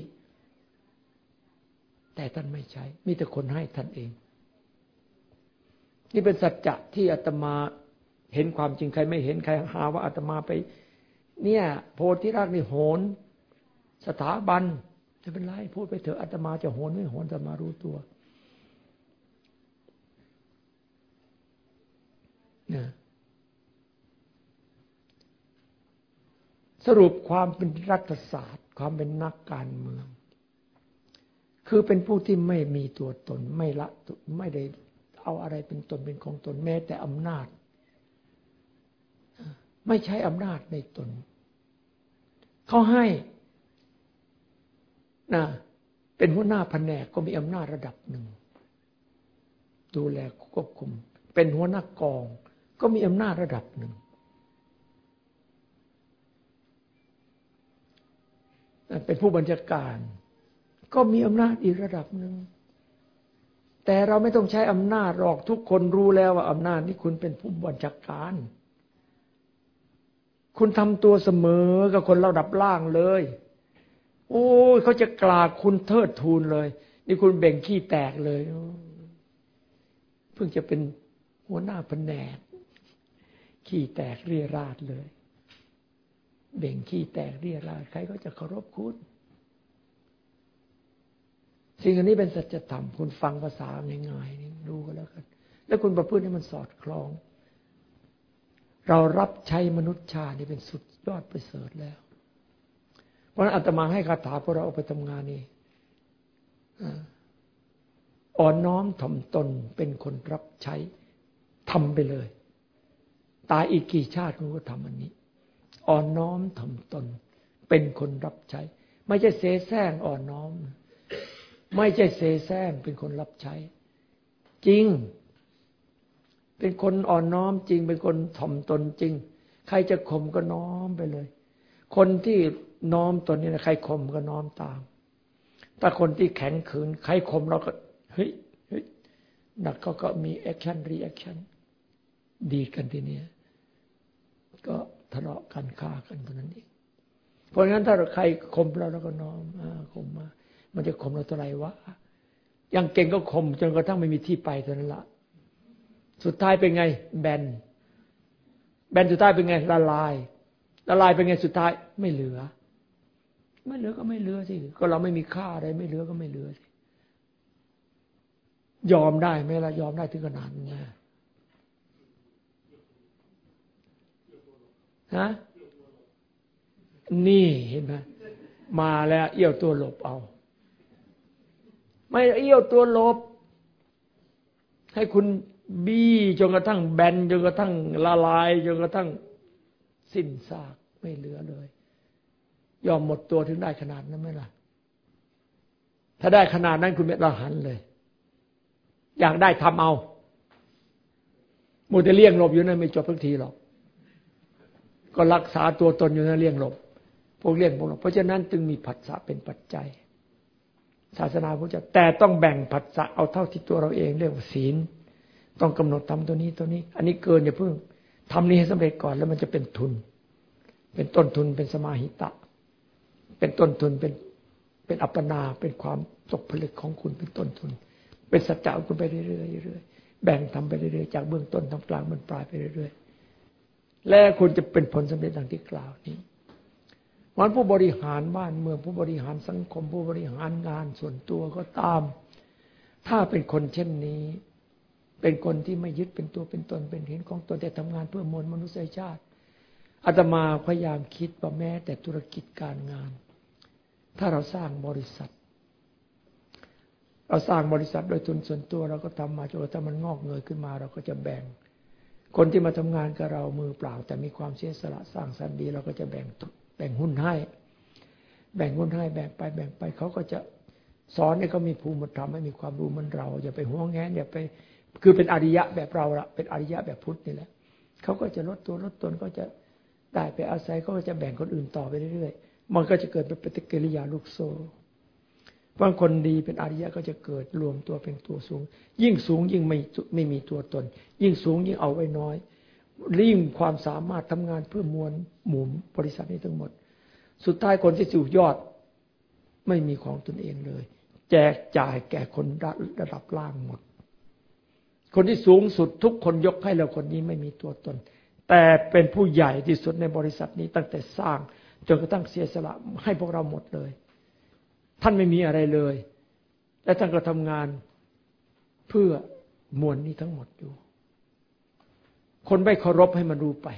แต่ท่านไม่ใช้ มีแต่คนให้ท่านเอง นี่เป็นสัจจะที่อาตมาเห็นความจริงใครไม่เห็นใครหาว่าอาตมาไป เนี่ย โพธิรักนี่โหน สถาบันจะเป็นไรพูดไปเถอะอาตมาจะโหนไม่โหนอาตมารู้ตัวนะ สรุปความเป็นรัฐศาสตร์ ความเป็นนักการเมือง คือเป็นผู้ที่ไม่มีตัวตนไม่ละไม่ได้เอาอะไรเป็นตนเป็นของตนแม้แต่อำนาจ ไม่ใช้อำนาจในตน เขาให้นะเป็นหัวหน้าแผนกก็มีอำนาจระดับหนึ่ง ดูแลควบคุม เป็นหัวหน้ากอง ก็มีอำนาจระดับหนึ่ง เป็นผู้บัญชาการ ก็มีอำนาจอีกระดับหนึ่ง แต่เราไม่ต้องใช้อำนาจหรอกทุกคนรู้แล้วว่าอำนาจนี้คุณเป็นผู้บัญชาการ คุณทำตัวเสมอกับคนระดับล่างเลย โอ้ยเขาจะกราคุณเทิดทูนเลย นี่คุณเบ่งขี้แตกเลยเพิ่งจะเป็นหัวหน้าแผนกขี้แตกเรียราดเลย เบ่งขี้แตกเรียราดใครก็จะเคารพคุณ สิ่งอันนี้เป็นสัจธรรม คุณฟังภาษาง่ายๆนี่ดูก็แล้วกัน แล้วคุณประพฤติให้มันสอดคล้อง เรารับใช้มนุษย์ชาตินี่เป็นสุดยอดประเสริฐแล้ว เพราะนั้นอาตมาให้คาถาพวกเราเอาไปทำงานนี่อ่อนน้อมถ่อมตนเป็นคนรับใช้ทำไปเลย ตายอีกกี่ชาติคุณก็ทำอันนี้ อ่อนน้อมทำตน เป็นคนรับใช้ ไม่ใช่เสแสร้งอ่อนน้อม ไม่ใช่เสแสร้งเป็นคนรับใช้ จริง เป็นคนอ่อนน้อมจริง เป็นคนถ่อมตนจริง ใครจะข่มก็น้อมไปเลย คนที่น้อมตนนี่นะใครข่มก็น้อมตามถ้าคนที่แข็งขืน ใครข่มเราก็เฮ้ยเฮ้ยหนักก็ก็มี action reaction ดีกันทีเนี้ยก็ ทะเลาะกันฆ่ากันเท่านั้นเองเพราะงั้นถ้าใครข่มเราเราก็น้อมข่มมา มันจะข่มเราเท่าไรวะยังเก่งก็ข่มจนกระทั่งไม่มีที่ไปเท่านั้นละสุดท้ายเป็นไง แบน แบนสุดท้ายเป็นไงละลายละลายเป็นไงสุดท้ายไม่เหลือ ไม่เหลือก็ไม่เหลือสิก็เราไม่มีค่าอะไร ไม่เหลือก็ไม่เหลือสิยอมได้ไหมล่ะยอมได้ถึงขนาดนี้ ฮะนี่เห็นไหมมาแล้วเอี้ยวตัวหลบเอา ไม่เอี้ยวตัวหลบ ให้คุณบี้จนกระทั่งแบนจนกระทั่งละลายจนกระทั่งสิ้นซากไม่เหลือเลย ยอมหมดตัวถึงได้ขนาดนั้นไหมล่ะ ถ้าได้ขนาดนั้นคุณเป็นอรหันเลย อยากได้ทำเอามูแต่เลี่ยงหลบอยู่นั่นไม่จบทุกทีหรอก ก็รักษาตัวตนอยู่นั่นเลี่ยงหลบ พวกเลี่ยงพวกหลบเพราะฉะนั้นจึงมีผัสสะเป็นปัจจัย ศาสนาพุทธแต่ต้องแบ่งผัสสะเอาเท่าที่ตัวเราเองเรียกว่าศีล ต้องกำหนดทำตัวนี้ตัวนี้ อันนี้เกินอย่าเพิ่งทำนี้ให้สำเร็จก่อนแล้วมันจะเป็นทุน เป็นต้นทุนเป็นสมาหิตะ เป็นต้นทุนเป็นเป็นอัปปนาเป็นความตกผลึกของคุณเป็นต้นทุน เป็นสัจจะคุณไปเรื่อยๆเรื่อยๆแบ่งทำไปเรื่อยๆจากเบื้องต้นทำกลางมันปลายไปเรื่อยๆ และคุณจะเป็นผลสำเร็จดังที่กล่าวนี้วันผู้บริหารบ้านเมืองผู้บริหารสังคม ผู้บริหารงานส่วนตัวก็ตาม ถ้าเป็นคนเช่นนี้ เป็นคนที่ไม่ยึดเป็นตัวเป็นตนเป็นเห็นของตนแต่ทำงานเพื่อมวลมนุษยชาติอาตมาพยายามคิดว่าแม้แต่ธุรกิจการงาน ถ้าเราสร้างบริษัท เราสร้างบริษัทโดยทุนส่วนตัวเราก็ทำมาจนกระทั่งมันงอกเงยขึ้นมา เราก็จะแบ่ง คนที่มาทำงานกับเรามือเปล่า แต่มีความเสียสละสร้างสรรค์ดี เราก็จะแบ่งแบ่งหุ้นให้ แบ่งหุ้นให้แบ่งไปแบ่งไปเขาก็จะสอนเนี่ยก็มีภูมิธรรมไม่มีความรู้มันเรา อย่าไปหัวงแงนอย่าไปคือเป็นอริยะแบบเราละเป็นอริยะแบบพุทธนี่แหละเขาก็จะลดตัวลดตนก็จะได้ไปอาศัยเขาก็จะแบ่งคนอื่นต่อไปเรื่อยๆมันก็จะเกิดเป็นปฏิกิริยาลูกโซ่ บางคนดีเป็นอริยะก็จะเกิดรวมตัวเป็นตัวสูง ยิ่งสูงยิ่งไม่ไม่มีตัวตน ยิ่งสูงยิ่งเอาไว้น้อยริ่งความสามารถทำงานเพื่อมวลหมุนบริษัทนี้ทั้งหมด สุดท้ายคนที่สู่ยอดไม่มีของตนเองเลย แจกจ่ายแก่คนระดับล่างหมด คนที่สูงสุดทุกคนยกให้เราคนนี้ไม่มีตัวตน แต่เป็นผู้ใหญ่ที่สุดในบริษัทนี้ตั้งแต่สร้างจนกระทั่งเสียสละให้พวกเราหมดเลย ท่านไม่มีอะไรเลย และท่านก็ทำงานเพื่อมวลนี้ทั้งหมดอยู่ คนไม่เคารพให้มันรู้ไป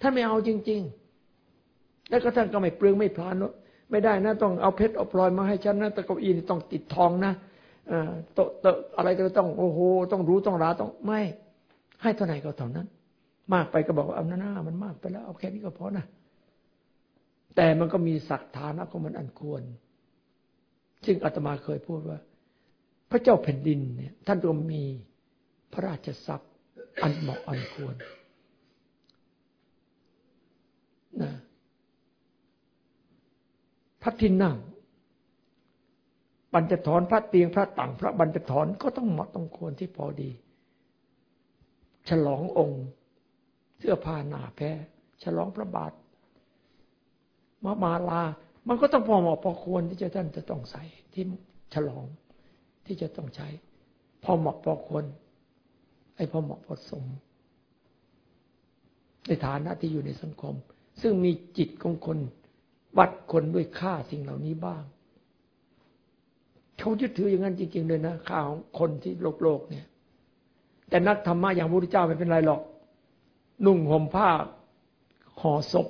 ท่านไม่เอาจริง ๆ แล้วก็ท่านก็ไม่เปลืองไม่พลานไม่ได้นะ ต้องเอาเพชรเอาพลอยมาให้ฉันนะตะเก้าอี้ต้องติดทองนะโต๊ะตะอะไรก็ต้องโอ้โหต้องรู้ต้องราต้องไม่ ให้เท่าไหร่ก็เท่านั้น มากไปก็บอกว่าเอาหน้ามันมากไปแล้วเอาแค่นี้ก็พอนะ แต่มันก็มีศักฐานะของมันอันควร ซึ่งอาตมาเคยพูดว่า พระเจ้าแผ่นดินเนี่ยท่านก็มีพระราชทรัพย์อันเหมาะอันควรนะพระที่นั่งบรรจถอนพระเตียงพระต่างพระบรรจถอนก็ต้องเหมาะต้องควรที่พอดี ฉลององค์ เสื้อผ้าหนาแพ้ฉลองพระบาท มามาลา มันก็ต้องพอเหมาะพอควรที่จะท่านจะต้องใส่ที่ฉลองที่จะต้องใช้ พอเหมาะพอควรไอ้พอเหมาะพอสม ในฐานะที่อยู่ในสังคม ซึ่งมีจิตของคนวัดคนด้วยค่าสิ่งเหล่านี้บ้างเขายึดถืออย่างนั้นจริง ๆ เลยนะค่าของคนที่โลกโลกเนี่ย แต่นักธรรมะอย่างพระพุทธเจ้าไม่เป็นไรหรอก นุ่งห่มผ้าห่อศพ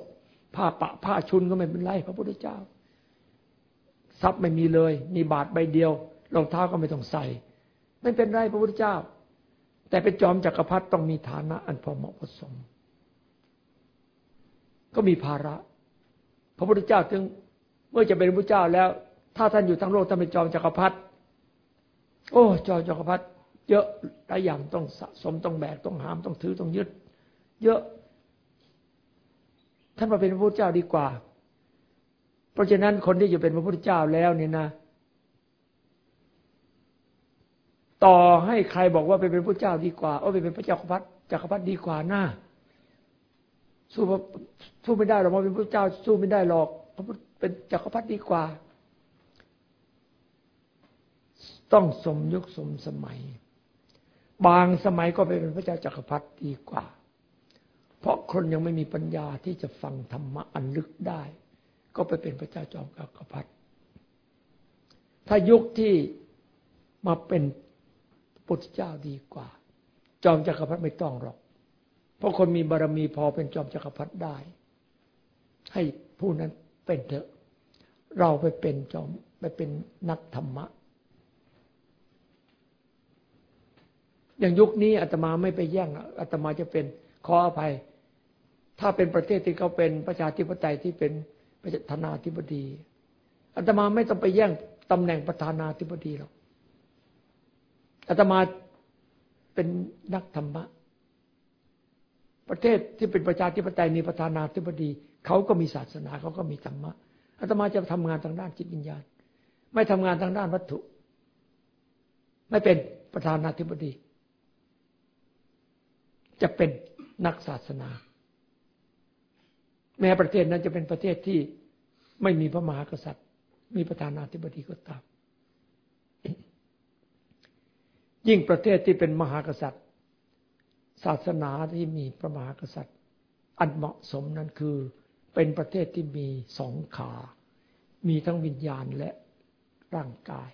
ผ้าปะผ้าชุนก็ไม่เป็นไรพระพุทธเจ้า ทรัพย์ไม่มีเลย มีบาทใบเดียวรองเท้าก็ไม่ต้องใส่ ไม่เป็นไรพระพุทธเจ้า แต่เป็นจอมจักรพรรดิต้องมีฐานะอันพอเหมาะพอสม ก็มีภาระ พระพุทธเจ้าถึงเมื่อจะเป็นพระเจ้าแล้ว ถ้าท่านอยู่ทั้งโลกท่านเป็นจอมจักรพรรดิโอ้จอมจักรพรรดิเยอะหลายอย่างต้องสะสมต้องแบกต้องหามต้องถือต้องยึด เยอะ ท่านมาเป็นพระพุทธเจ้าดีกว่า เพราะฉะนั้นคนที่จะเป็นพระพุทธเจ้าแล้วเนี่ยนะ ต่อให้ใครบอกว่าไปเป็นพระเจ้าดีกว่าโอ้ไปเป็นพระเจ้าขพัดจักรพรรดิดีกว่าหน้าสู้สู้ไม่ได้หรอกมาเป็นพระเจ้า สู้ไม่ได้หรอกเพราะเป็นจักรพรรดิดีกว่า ต้องสมยุคสมสมัย บางสมัยก็ไปเป็นพระเจ้าจักรพรรดิดีกว่า เพราะคนยังไม่มีปัญญาที่จะฟังธรรมะอันลึกได้ ก็ไปเป็นพระเจ้าจอมจักพรรดิถ้ายุคที่มาเป็นพุทธเจ้าดีกว่า จอมจักรพรรดิไม่ต้องหรอก เพราะคนมีบารมีพอเป็นจอมจักรพรรดิได้ ให้ผู้นั้นเป็นเถอะ เราไปเป็นจอมไปเป็นนักธรรมะ อย่างยุคนี้อาตมาไม่ไปแย่งอาตมาจะเป็นขออภัย ถ้าเป็นประเทศที่เขาเป็นประชาธิปไตยที่เป็นประธานาธิบดีอาตมาไม่ต้องไปแย่งตำแหน่งประธานาธิบดีหรอกอาตมาเป็นนักธรรมะ ประเทศที่เป็นประชาธิปไตยมีประธานาธิบดีเขาก็มีศาสนาเขาก็มีธรรมะอาตมาจะทำงานทางด้านจิตวิญญาณ ไม่ทำงานทางด้านวัตถุ ไม่เป็นประธานาธิบดี จะเป็นนักศาสนา แม้ประเทศนั้นจะเป็นประเทศที่ไม่มีพระมหากษัตริย์ มีประธานาธิบดีก็ตาม ยิ่งประเทศที่เป็นมหากษัตริย์ ศาสนาที่มีพระมหากษัตริย์ อันเหมาะสมนั้นคือเป็นประเทศที่มีสองขา มีทั้งวิญญาณและร่างกาย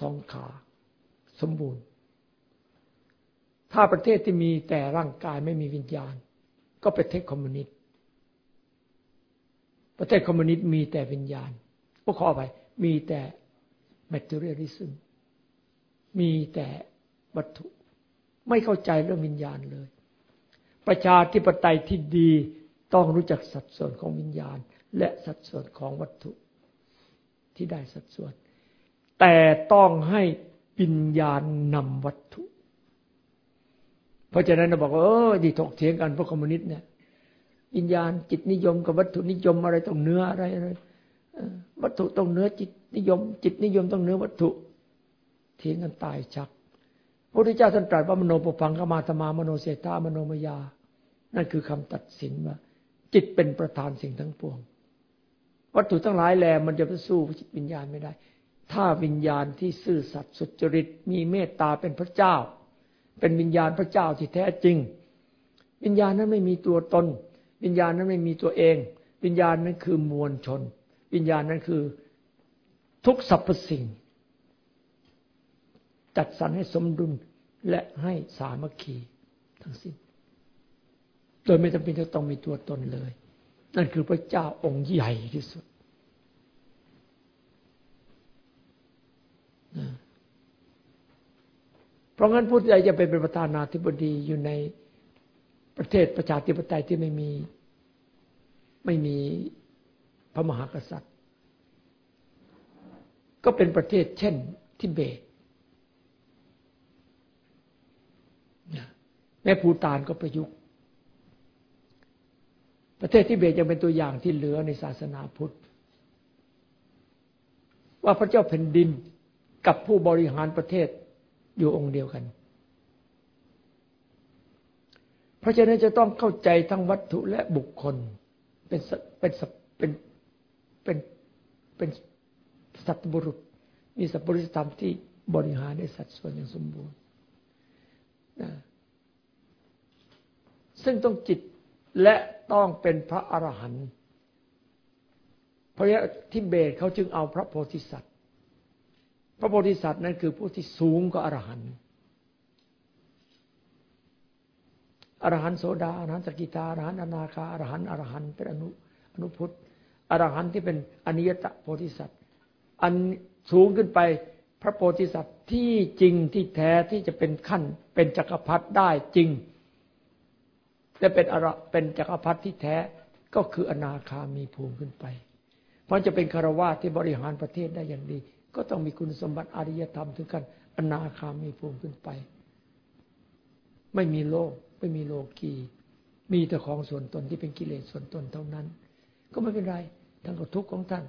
สองขา สมบูรณ์ ถ้าประเทศที่มีแต่ร่างกายไม่มีวิญญาณ ก็เประเทศคอมมิวนิสต์ ประเทศคอมมิวนิสต์มีแต่วิญญาณก็ขอไปมีแต่ materialism มีแต่วัตถุ ไม่เข้าใจเรื่องวิญญาณเลย ประชาธิปไตยที่ดีต้องรู้จักสัดส่วนของวิญญาณ และสัดส่วนของวัตถุที่ได้สัดส่วน แต่ต้องให้วิญญาณนำวัตถุ เพราะฉะนั้นเราบอกว่าเออดีถกเถียงกันพวกคอมมิวนิสต์เนี่ย วิญญาณ จิตนิยมกับวัตถุนิยมอะไรต้องเนื้ออะไรอะไรวัตถุต้องเนื้อจิตนิยม จิตนิยมต้องเนื้อวัตถุเถียงกันตายชักพระพุทธเจ้าท่านตรัสว่ามโนปุพังกมาธมามโนเสตามโนมยา นั่นคือคำตัดสินว่าจิตเป็นประธานสิ่งทั้งปวง วัตถุทั้งหลายแลมันจะไปสู้จิตวิญญาณไม่ได้ ถ้าวิญญาณที่ซื่อสัตย์สุจริตมีเมตตาเป็นพระเจ้า เป็นวิญญาณพระเจ้าที่แท้จริง วิญญาณนั้นไม่มีตัวตน วิญญาณนั้นไม่มีตัวเอง วิญญาณนั้นคือมวลชน วิญญาณนั้นคือทุกสรรพสิ่ง จัดสรรให้สมดุลและให้สามัคคีทั้งสิ้น โดยไม่จำเป็นจะต้องมีตัวตนเลย นั่นคือพระเจ้าองค์ใหญ่ที่สุดเพราะงั้นผู้ใดจะเป็นประธานาธิบดีอยู่ใน ประเทศประชาธิปไตยที่ไม่มีไม่มีพระมหากษัตริย์ ก็เป็นประเทศเช่นทิเบตแม่ภูตานก็ประยุกต์ ประเทศทิเบตยังเป็นตัวอย่างที่เหลือในศาสนาพุทธ ว่าพระเจ้าแผ่นดินกับผู้บริหารประเทศอยู่องค์เดียวกัน เพราะฉะนั้นจะต้องเข้าใจทั้งวัตถุและบุคคล เป็นเป็นเป็นเป็นเป็นสัตบุรุษ มีสัตบุรุษธรรมที่บริหารในสัดส่วนอย่างสมบูรณ์ซึ่งต้องจิตและต้องเป็นพระอรหันต์เพราะที่เบตเขาจึงเอาพระโพธิสัตว์ พระโพธิสัตว์นั้นคือผู้ที่สูงกว่าอรหันต์ อรหันต์โสดาอรหันต์สกิทาอรหันต์อนาคาอรหันต์อรหันต์เป็นอนุอนุพุทธอรหันต์ที่เป็นอนิยตโพธิสัตว์อันสูงขึ้นไปพระโพธิสัตว์ที่จริงที่แท้ที่จะเป็นขั้น เป็นจักรพรรดิได้จริงจะเป็นอรเป็นจักรพรรดิที่แท้ก็คืออนาคามีภูมิขึ้นไป เพราะจะเป็นคารวะที่บริหารประเทศได้อย่างดี ก็ต้องมีคุณสมบัติอริยธรรมถึงกันอนาคามีภูมิขึ้นไป ไม่มีโลก ไม่มีโลกีมีแต่ของส่วนตนที่เป็นกิเลสส่วนตนเท่านั้น ก็ไม่เป็นไรท่านก็ทุกข์ของท่าน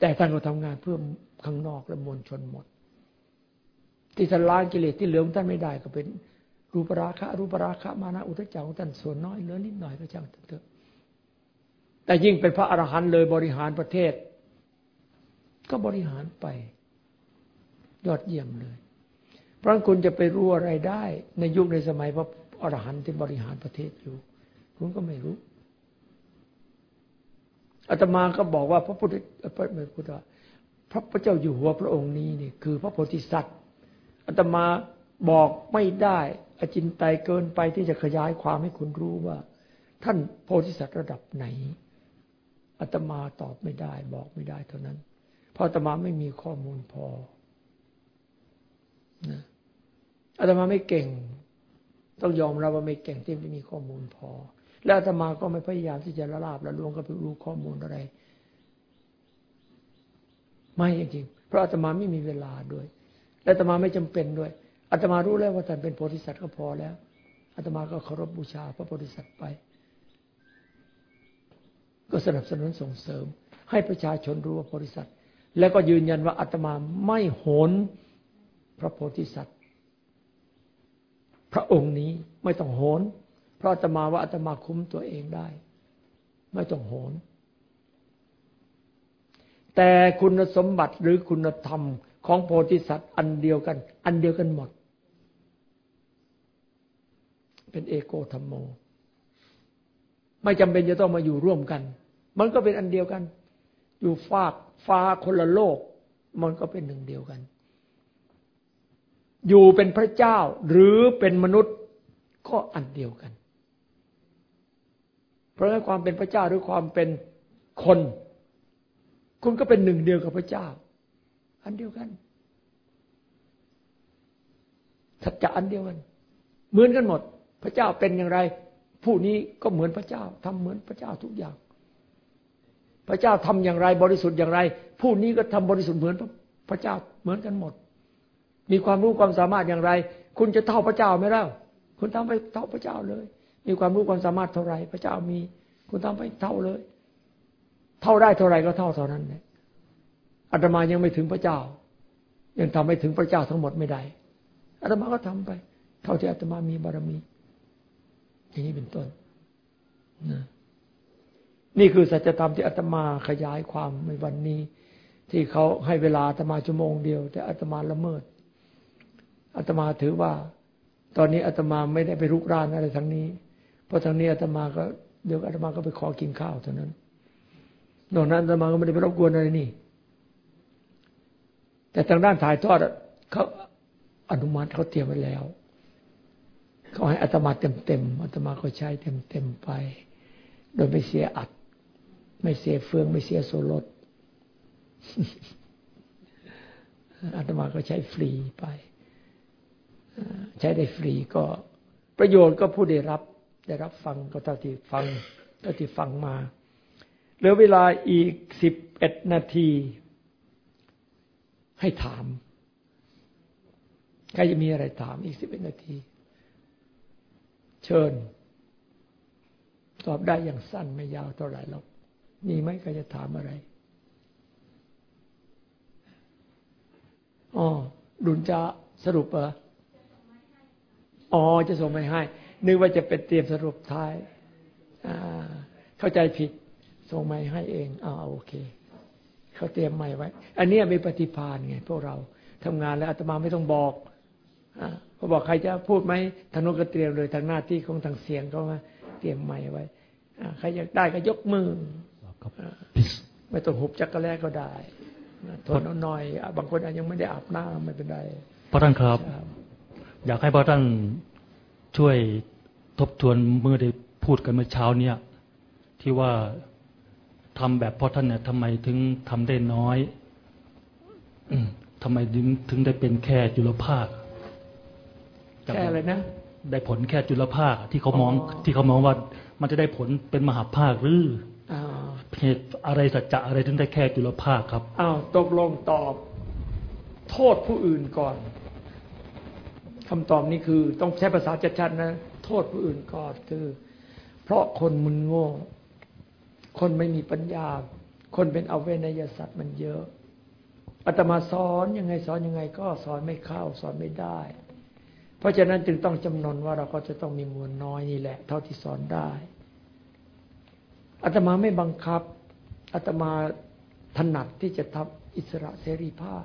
แต่ท่านก็ทำงานเพื่อข้างนอกและมวลชนหมด ที่ท่านล้างกิเลสที่เหลือของท่านไม่ได้ก็เป็นรูปราคะ รูปราคะมานะอุทจักของท่านส่วนน้อยเหลือนิดหน่อยก็ช่างเถอะแต่ยิ่งเป็นพระอรหันต์เลยบริหารประเทศ ก็บริหารไป ยอดเยี่ยมเลย เพราะคุณจะไปรู้อะไรได้ ในยุคในสมัยพระ อรหันต์ที่บริหารประเทศอยู่ คุณก็ไม่รู้อาตมาก็บอกว่าพระพุทธพระพุทธพระพระเจ้าอยู่หัวพระองค์นี้นี่คือพระโพธิสัตว์อาตมาบอกไม่ได้อจินไตยเกินไปที่จะขยายความให้คุณรู้ว่า ท่านโพธิสัตว์ระดับไหนอาตมาตอบไม่ได้ บอกไม่ได้เท่านั้น เพราะอาตมาไม่มีข้อมูลพอนะอาตมาไม่เก่ง ต้องยอมรับว่าไม่เก่งที่ไม่มีข้อมูลพอ และอาตมาก็ไม่พยายามที่จะละลาบละลวงก็ไปรู้ข้อมูลอะไร ไม่จริงเพราะอาตมาไม่มีเวลาด้วย และอาตมาไม่จำเป็นด้วยอาตมารู้แล้วว่าท่านเป็นโพธิสัตว์ก็พอแล้วอาตมาก็เคารพบูชาพระโพธิสัตว์ไป ก็สนับสนุนส่งเสริม ให้ประชาชนรู้ว่าโพธิสัตว์ แล้วก็ยืนยันว่าอาตมาไม่โหนพระโพธิสัตว์ พระองค์นี้ไม่ต้องโหน เพราะอาตมาว่าอาตมาคุ้มตัวเองได้ ไม่ต้องโหน แต่คุณสมบัติหรือคุณธรรมของโพธิสัตว์อันเดียวกัน อันเดียวกันหมด เป็นเอโกธรรมโม ไม่จำเป็นจะต้องมาอยู่ร่วมกัน มันก็เป็นอันเดียวกัน อยู่ฟากฟ้าคนละโลก มันก็เป็นหนึ่งเดียวกัน อยู่เป็นพระเจ้าหรือเป็นมนุษย์ก็อันเดียวกัน เพราะฉะนั้นความเป็นพระเจ้าหรือความเป็นคน คุณก็เป็นหนึ่งเดียวกับพระเจ้า อันเดียวกันสัจจะอันเดียวกัน เหมือนกันหมด พระเจ้าเป็นอย่างไร ผู้นี้ก็เหมือนพระเจ้าทำเหมือนพระเจ้าทุกอย่าง พระเจ้าทำอย่างไรบริสุทธิ์อย่างไร ผู้นี้ก็ทำบริสุทธิ์เหมือนพระเจ้าเหมือนกันหมด มีความรู้ความสามารถอย่างไร คุณจะเท่าพระเจ้าไหมเล่ะคุณทำไปเท่าพระเจ้าเลย มีความรู้ความสามารถเท่าไรพระเจ้ามี คุณทำไปเท่าเลย เท่าได้เท่าไรก็เท่าเท่านั้นเลยอาตมายังไม่ถึงพระเจ้า ยังทำไม่ถึงพระเจ้าทั้งหมดไม่ได้อาตมาก็ทำไป เท่าที่อาตมามีบารมี อย่างนี้เป็นต้นนะนี่คือสัจธรรมที่อาตมาขยายความในวันนี้ ที่เขาให้เวลาอาตมาชั่วโมงเดียว แต่อาตมาละเมิด อาตมาถือว่า ตอนนี้อาตมาไม่ได้ไปรุกรานอะไรทั้งนี้ เพราะทั้งนี้อาตมาก็เดี๋ยวอาตมาก็ไปขอกินข้าวเท่านั้นนอกนั้นอาตมาก็ไม่ได้ไปรบกวนอะไรนี่ แต่ทางด้านถ่ายทอดเขาอนุมัติเขาเตรียมไว้แล้วเขาให้อาตมาเต็มๆอาตมาก็ใช้เต็มๆไป โดยไม่เสียอัด ไม่เสียเฟือง ไม่เสียโซลดอาตมาก็ใช้ฟรีไป ใช้ได้ฟรีก็ประโยชน์ก็ผู้ได้รับ ได้รับฟังก็เท่าที่ฟังเท่าที่ฟังมาเหลือเวลาอีกสิบเอ็ดนาที ให้ถาม ใครจะมีอะไรถามอีกสิบเอ็ดนาที เชิญ ตอบได้อย่างสั้นไม่ยาวเท่าไหร่หรอกมีไหมใครจะถามอะไรอ๋อดุลจะสรุปเหรอ อ๋อจะส่งไปให้นึกว่าจะเป็นเตรียมสรุปท้ายเข้าใจผิดส่งไม้ให้เองอ่าโอเค เขาเตรียมไม้ไว้ อันนี้มีปฏิภาณไงพวกเราทำงานแล้วอาตมาไม่ต้องบอกอเขาบอกใครจะพูดไหมทางโน้นก็เตรียมเลยทางหน้าที่ของทางเสียงก็มาเตรียมไม้ไว้ใครอยากได้ก็ยกมือไม่ต้องหุบจักรแรกก็ได้ทนหน่อยบางคนยังไม่ได้อาบน้ำไม่เป็นไรพระท่านครับ อยากให้พระท่านช่วยทบทวนเมื่อได้พูดกันเมื่อเช้าเนี่ย ที่ว่าทำแบบพ่อท่านเนี่ยทำไมถึงทำได้น้อยอทำไมถึงถึงได้เป็นแค่จุลภาคแค่อะไรนะได้ผลแค่จุลภาคที่เขามองที่เขามองว่ามันจะได้ผลเป็นมหาภาคหรือเหตุอะไรสัจจะอะไรถึงได้แค่จุลภาคครับอ้าวตกลงตอบ โทษผู้อื่นก่อน คำตอบนี้คือต้องใช้ภาษาชัดๆนะ โทษผู้อื่นก่อนคือ เพราะคนมึนโง่ คนไม่มีปัญญา คนเป็นอเวนยสัตว์มันเยอะอาตมาสอนยังไงสอนยังไง ก็สอนไม่เข้าสอนไม่ได้ เพราะฉะนั้นจึงต้องจำนนว่าเราก็จะต้องมีมวลน้อยนี่แหละ เท่าที่สอนได้อาตมาไม่บังคับอาตมาถนัดที่จะทำอิสระเสรีภาพ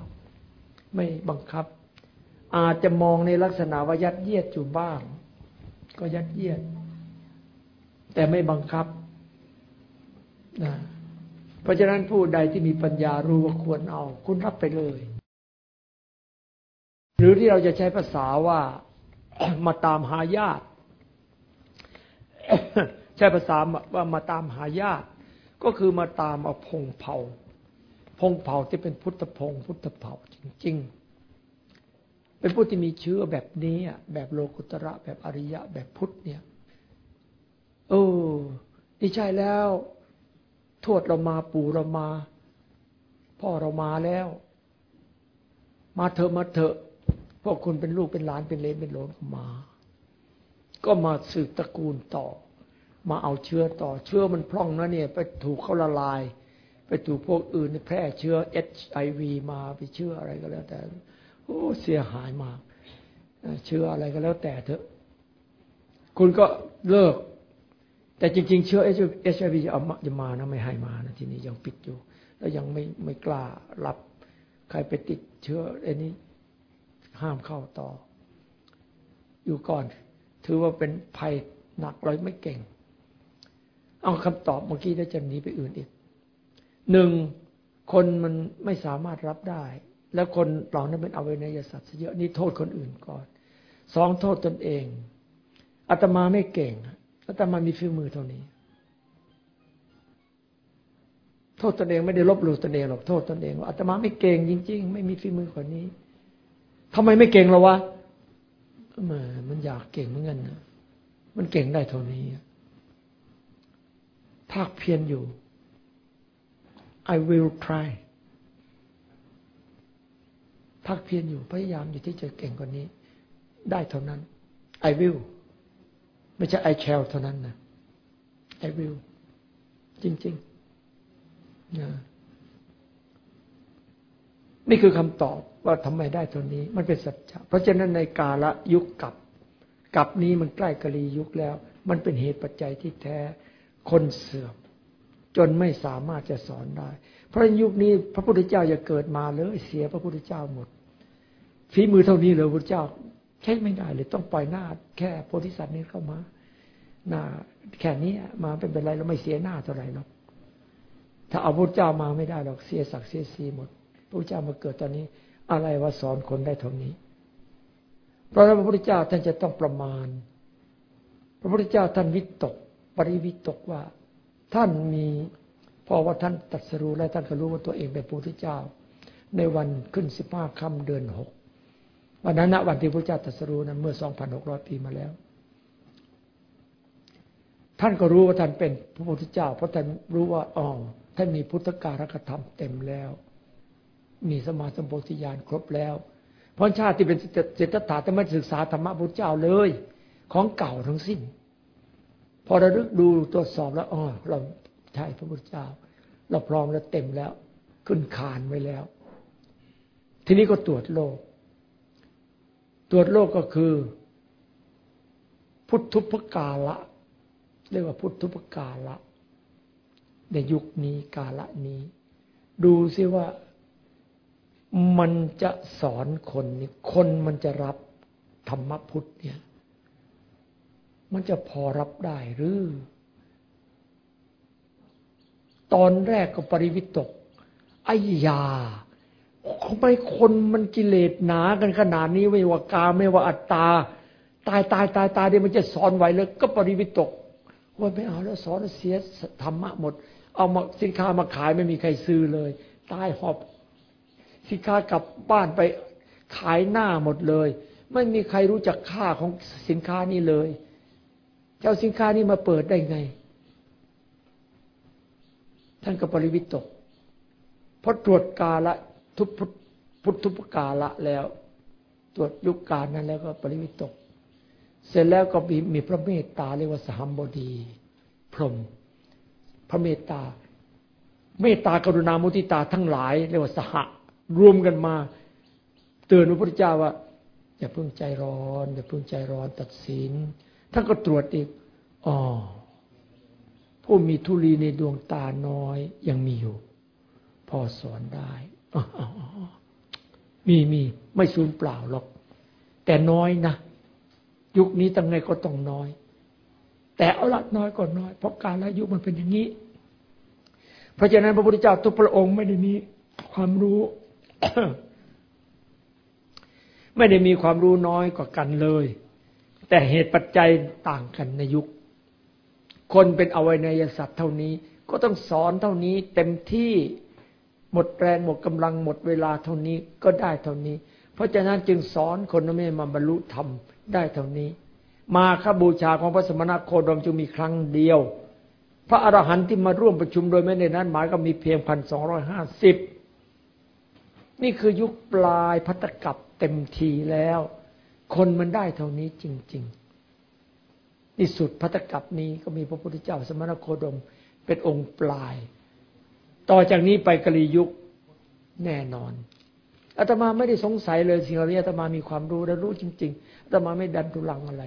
ไม่บังคับ อาจจะมองในลักษณะว่ายัดเยียดอยู่บ้าง ก็ยัดเยียด แต่ไม่บังคับนะเพราะฉะนั้นผู้ใดที่มีปัญญารู้ว่าควรเอา คุณรับไปเลย หรือที่เราจะใช้ภาษาว่ามาตามหาญาติ ใช้ภาษาว่ามาตามหาญาติ ก็คือมาตามเอาพงเผาพงเผาที่เป็นพุทธพงพุทธเผาจริง ๆ เป็นผู้ที่มีเชื้อแบบนี้แบบโลกุตระ แบบอริยะ แบบพุทธเนี่ยเออนี่ใช่แล้วทวดเรามาปู่เรามา พ่อเรามาแล้ว มาเถอะมาเถอะพวกคุณเป็นลูกเป็นหลานเป็นเลนเป็นหลนมา ก็มาสืบตระกูลต่อ มาเอาเชื้อต่อ เชื้อมันพร่องนะเนี่ย ไปถูกเขาละลาย ไปถูกพวกอื่นแพร่เชื้อเอชไอวีมาไปเชื้ออะไรก็แล้วแต่ โอ้เสียหายมากเชื้ออะไรก็แล้วแต่เถอะ คุณก็เลิก แต่จริง ๆ เชื้อเอชไอวีจะเอาจะมานะไม่ให้มานะทีนี้ยังปิดอยู่ แล้วยังไม่ไม่กล้ารับใครไปติดเชื้อไอันนี้ห้ามเข้าต่อ อยู่ก่อน ถือว่าเป็นภัยหนักเลยไม่เก่ง เอาคำตอบเมื่อกี้ได้จะหนีไปอื่นอีกหนึ่งคนมันไม่สามารถรับได้ แล้วคนเหล่านั้นเป็นอวัยนยสัตว์เยอะนี่โทษคนอื่นก่อนสองโทษตนเองอาตมาไม่เก่งอาตมามีฝีมือเท่านี้ โทษตนเองไม่ได้ลบหลู่ตนเองหรอกโทษตนเองว่าอาตมาไม่เก่งจริง ๆ ไม่มีฝีมือกว่านี้ทำไมไม่เก่งล่ะวะมมันอยากเก่งเหมือนกันนะมันเก่งได้เท่านี้ภาคเพียรอยู่ I will try ภาคเพียรอยู่พยายามอยู่ที่จะเก่งกว่านี้ ได้เท่านั้น I will ไม่ใช่ I shall เท่านั้นนะ I will จริงๆนะนี่คือคำตอบว่าทำไมได้ตัวนี้ มันเป็นสัจจะเพราะฉะนั้นในกาละยุคกับกับนี้มันใกล้กะลียุคแล้ว มันเป็นเหตุปัจจัยที่แท้คนเสื่อม จนไม่สามารถจะสอนได้ เพราะยุคนี้พระพุทธเจ้าอย่าเกิดมาเลยเสียพระพุทธเจ้าหมด ฝีมือเท่านี้เลยพระเจ้า ใช้ไม่ได้เลยต้องปล่อยหน้า แค่โพธิสัตว์นี้เข้ามา หน้าแค่นี้มาเป็นเป็นไรเราไม่เสียหน้าเท่าไหร่หรอกถ้าเอาพระเจ้ามาไม่ได้หรอกเสียศักดิ์เสียสีหมดพระเจ้ามาเกิดตอนนี้ อะไรว่าสอนคนได้เท่านี้ เพราะพระพุทธเจ้าท่านจะต้องประมาณ พระพุทธเจ้าท่านวิตก ปริวิตกว่า ท่านมีพอว่าท่านตัดสรู้แล้วท่านก็รู้ว่าตัวเองเป็นพระพุทธเจ้า ในวันขึ้นสิบห้าค่ำเดือนหก วันนั้นวันที่พระเจ้าตรัสรู้นั้นเมื่อสองพันหกร้อยปีมาแล้ว ท่านก็รู้ว่าท่านเป็นพระพุทธเจ้า เพราะท่านรู้ว่าอ๋อท่านมีพุทธการกธรรมเต็มแล้ว มีสมาสมโพธิญาณครบแล้ว เพราะชาติที่เป็นเจตถาแต่ไม่ศึกษาธรรมะพุทธเจ้าเลย ของเก่าทั้งสิ้น พอระลึกดูตรวจสอบแล้วอ๋อเราใช่พระพุทธเจ้า เราพร้อมแล้วเต็มแล้ว ขึ้นคานไว้แล้ว ทีนี้ก็ตรวจโลก ตรวจโลกก็คือ พุทธุปกาละ เรียกว่าพุทธุปกาละในยุคนี้กาละนี้ ดูซิว่ามันจะสอนคนนี่คนมันจะรับธรรมพุทธเนี่ย มันจะพอรับได้หรือ ตอนแรกก็ปริวิตกไอ้ยา ทำไมคนมันกิเลสหนากันขนาดนี้ไม่ว่ากาไม่ว่าอัตตา ตายตายตายตายเดี๋ยวมันจะสอนไหวเลย ก็ปริวิตกว่าไม่เอาแล้วสอนเสียธรรมะหมด เอามาสินค้ามาขายไม่มีใครซื้อเลย ตายหอบสินค้ากลับบ้านไปขายหน้าหมดเลย ไม่มีใครรู้จักค่าของสินค้านี้เลย เจ้าสินค้านี้มาเปิดได้ไง ท่านก็ปริวิตกพอตรวจกาละ ทุพพุทธุปกาละแล้ว ตรวจยุคการนั้นแล้วก็ปริวิตก เสร็จแล้วก็มีมีพระเมตตาเรียกว่าสหัมบดี พรหมพระเมตตา เมตตากรุณามุติตาทั้งหลายเรียกว่าสหรวมกันมา เตือนพระพุทธเจ้าว่าอย่าเพิ่งใจร้อนอย่าเพิ่งใจร้อนตัดสินท่านก็ตรวจอีกอ๋อผู้มีทุลีในดวงตาน้อยยังมีอยู่ พอสอนได้ มีมีไม่สูญเปล่าหรอก แต่น้อยนะ ยุคนี้ตั้งไงก็ต้องน้อย แต่เอาละน้อยก็น้อย เพราะการละยุคมันเป็นอย่างนี้ เพราะฉะนั้นพระพุทธเจ้าทุกพระองค์ไม่ได้มีความรู้ ไม่ได้มีความรู้น้อยกว่ากันเลย แต่เหตุปัจจัยต่างกันในยุค คนเป็นอวัยนยสัตว์เท่านี้ ก็ต้องสอนเท่านี้เต็มที่ หมดแรงหมดกำลังหมดเวลาเท่านี้ก็ได้เท่านี้ เพราะฉะนั้นจึงสอนคนไม่มาบรรลุธรรมได้เท่านี้ มาคบูชาของพระสมณโคดมจึงมีครั้งเดียว พระอรหันต์ที่มาร่วมประชุมโดยไม่ได้นั้นหมายก็มีเพียงพันสองร้อยห้าสิบนี่คือยุคปลายพัตกับเต็มทีแล้ว คนมันได้เท่านี้จริง ๆ ที่สุดพัตกับนี้ก็มีพระพุทธเจ้าสมณโคดมเป็นองค์ปลาย ต่อจากนี้ไปกลียุคแน่นอนอาตมาไม่ได้สงสัยเลยสิ่งเหล่านี้อาตมามีความรู้และรู้จริง ๆอาตมาไม่ดันทุลังอะไร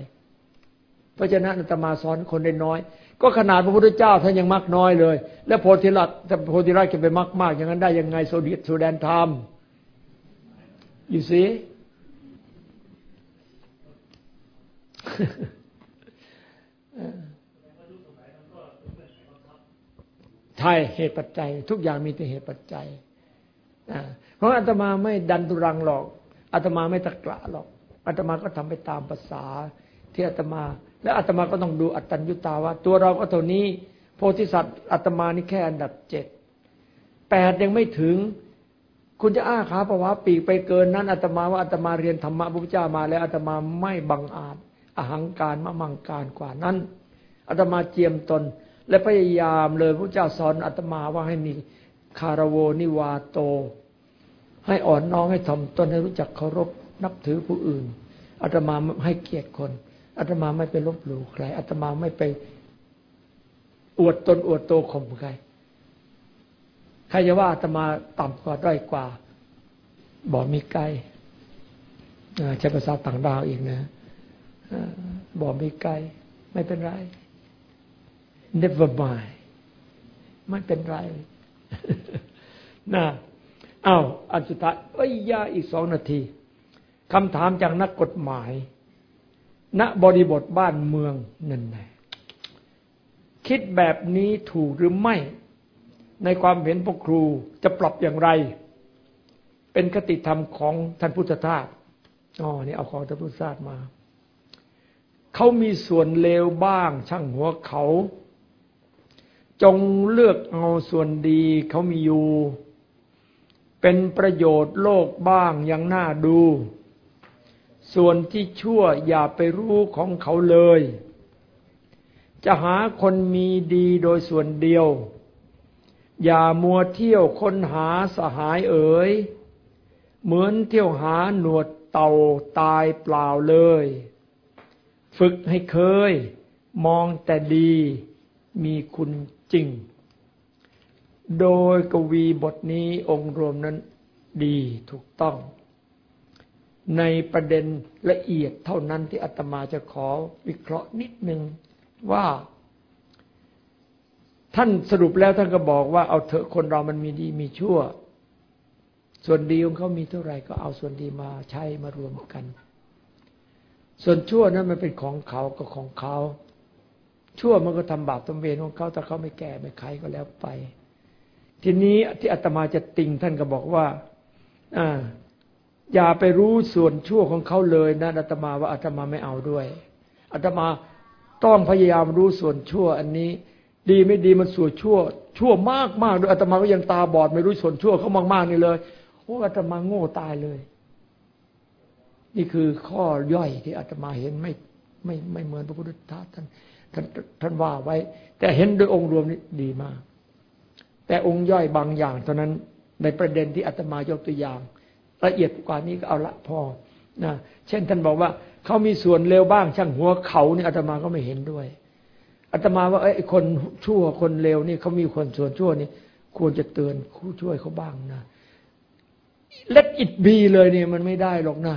เพราะฉะนั้นอาตมาสอนคนได้น้อย ก็ขนาดพระพุทธเจ้าท่านยังมักน้อยเลย แล้วโพธิรัตแต่โพธิรัตจะไปมักมากอย่างนั้นได้ยังไงโซดียตโซแดนทามอยู่สิ ใช่เหตุปัจจัย ทุกอย่างมีแต่เหตุปัจจัยเพราะอาตมาไม่ดันตุรังหรอกอาตมาไม่ตะกละหรอกอาตมาก็ทำไปตามภาษาที่อาตมา และอาตมาก็ต้องดูอัตตัญญุตาว่า ตัวเราก็เท่านี้ โพธิสัตว์อาตมานี่แค่อันดับเจ็ดแปดยังไม่ถึง คุณจะอ้าขาประวาปีกไปเกินนั้นอาตมาว่าอาตมาเรียนธรรมะพระพุทธเจ้ามาแล้วอาตมาไม่บังอาจอหังการมะมังการกว่านั้นอาตมาเจียมตน และพยายามเลยพระเจ้าสอนอาตมาว่าให้มีคารโวนิวาโต ให้อ่อนน้อมให้ถ่อมตนให้รู้จักเคารพนับถือผู้อื่นอาตมาให้เกียรติคนอาตมาไม่ไปลบหลู่ใครอาตมาไม่ไปอวดตนอวดโตข่มใครใครจะว่าอาตมาต่ำกว่าด้อยกว่าบอกมีไกลใช้ภาษาต่างดาวอีกนะบอกมีไกลไม่เป็นไร never mind ไม่เป็นไรนะอ้าวอันสุดท้ายเอ้ยยาอีกสองนาทีคำถามจากนักกฎหมาย ณบริบทบ้านเมืองนั่นแหละคิดแบบนี้ถูกหรือไม่ ในความเห็นพวกครูจะปรับอย่างไร เป็นคติธรรมของท่านพุทธทาสอ๋อนี่เอาของท่านพุทธทาสมา เขามีส่วนเลวบ้าง ช่างหัวเขา จงเลือกเอาส่วนดีเขามีอยู่ เป็นประโยชน์โลกบ้างยังน่าดู ส่วนที่ชั่วอย่าไปรู้ของเขาเลย จะหาคนมีดีโดยส่วนเดียว อย่ามัวเที่ยวค้นหาสหายเอ๋ย เหมือนเที่ยวหาหนวดเต่าตายเปล่าเลย ฝึกให้เคย มองแต่ดีมีคุณ จริง โดยกวีบทนี้องค์รวมนั้นดีถูกต้อง ในประเด็นละเอียดเท่านั้นที่อาตมาจะขอวิเคราะห์นิดนึงว่า ท่านสรุปแล้วท่านก็บอกว่าเอาเถอะคนเรามันมีดีมีชั่ว ส่วนดีของเขามีเท่าไหร่ก็เอาส่วนดีมาใช้มารวมกัน ส่วนชั่วนั้นมันเป็นของเขาก็ของเขา ชั่วมันก็ทำบาปทำเวรของเขาถ้าเขาไม่แก่ไม่ไขก็แล้วไป ทีนี้ที่อาตมาจะติงท่านก็บอกว่าอ่าอย่าไปรู้ส่วนชั่วของเขาเลยนะอาตมาว่าอาตมาไม่เอาด้วยอาตมาต้องพยายามรู้ส่วนชั่ว อันนี้ ดีไม่ดีมันส่วนชั่ว ชั่วมากมากด้วยอาตมาก็ยังตาบอดไม่รู้ส่วนชั่วเขามากมากนี่เลยโอ้อาตมาโง่ตายเลย นี่คือข้อย่อยที่อาตมาเห็นไม่ไม่ไม่เหมือนพระพุทธท่าน ท่านท่านว่าไว้ แต่เห็นโดยองค์รวมนี่ดีมาก แต่องค์ย่อยบางอย่างเท่านั้นในประเด็นที่อาตมายกตัวอย่าง ละเอียดกว่านี้ก็เอาละพอนะเช่นท่านบอกว่าเขามีส่วนเลวบ้าง ช่างหัวเขานี่อาตมาก็ไม่เห็นด้วยอาตมาว่าไอ้คนชั่วคนเลวนี่เขามีคนส่วนชั่วนี่ควรจะเตือนคู่ช่วยเขาบ้างนะเล็ดอิดบีเลยเนี่ยมันไม่ได้หรอกนะ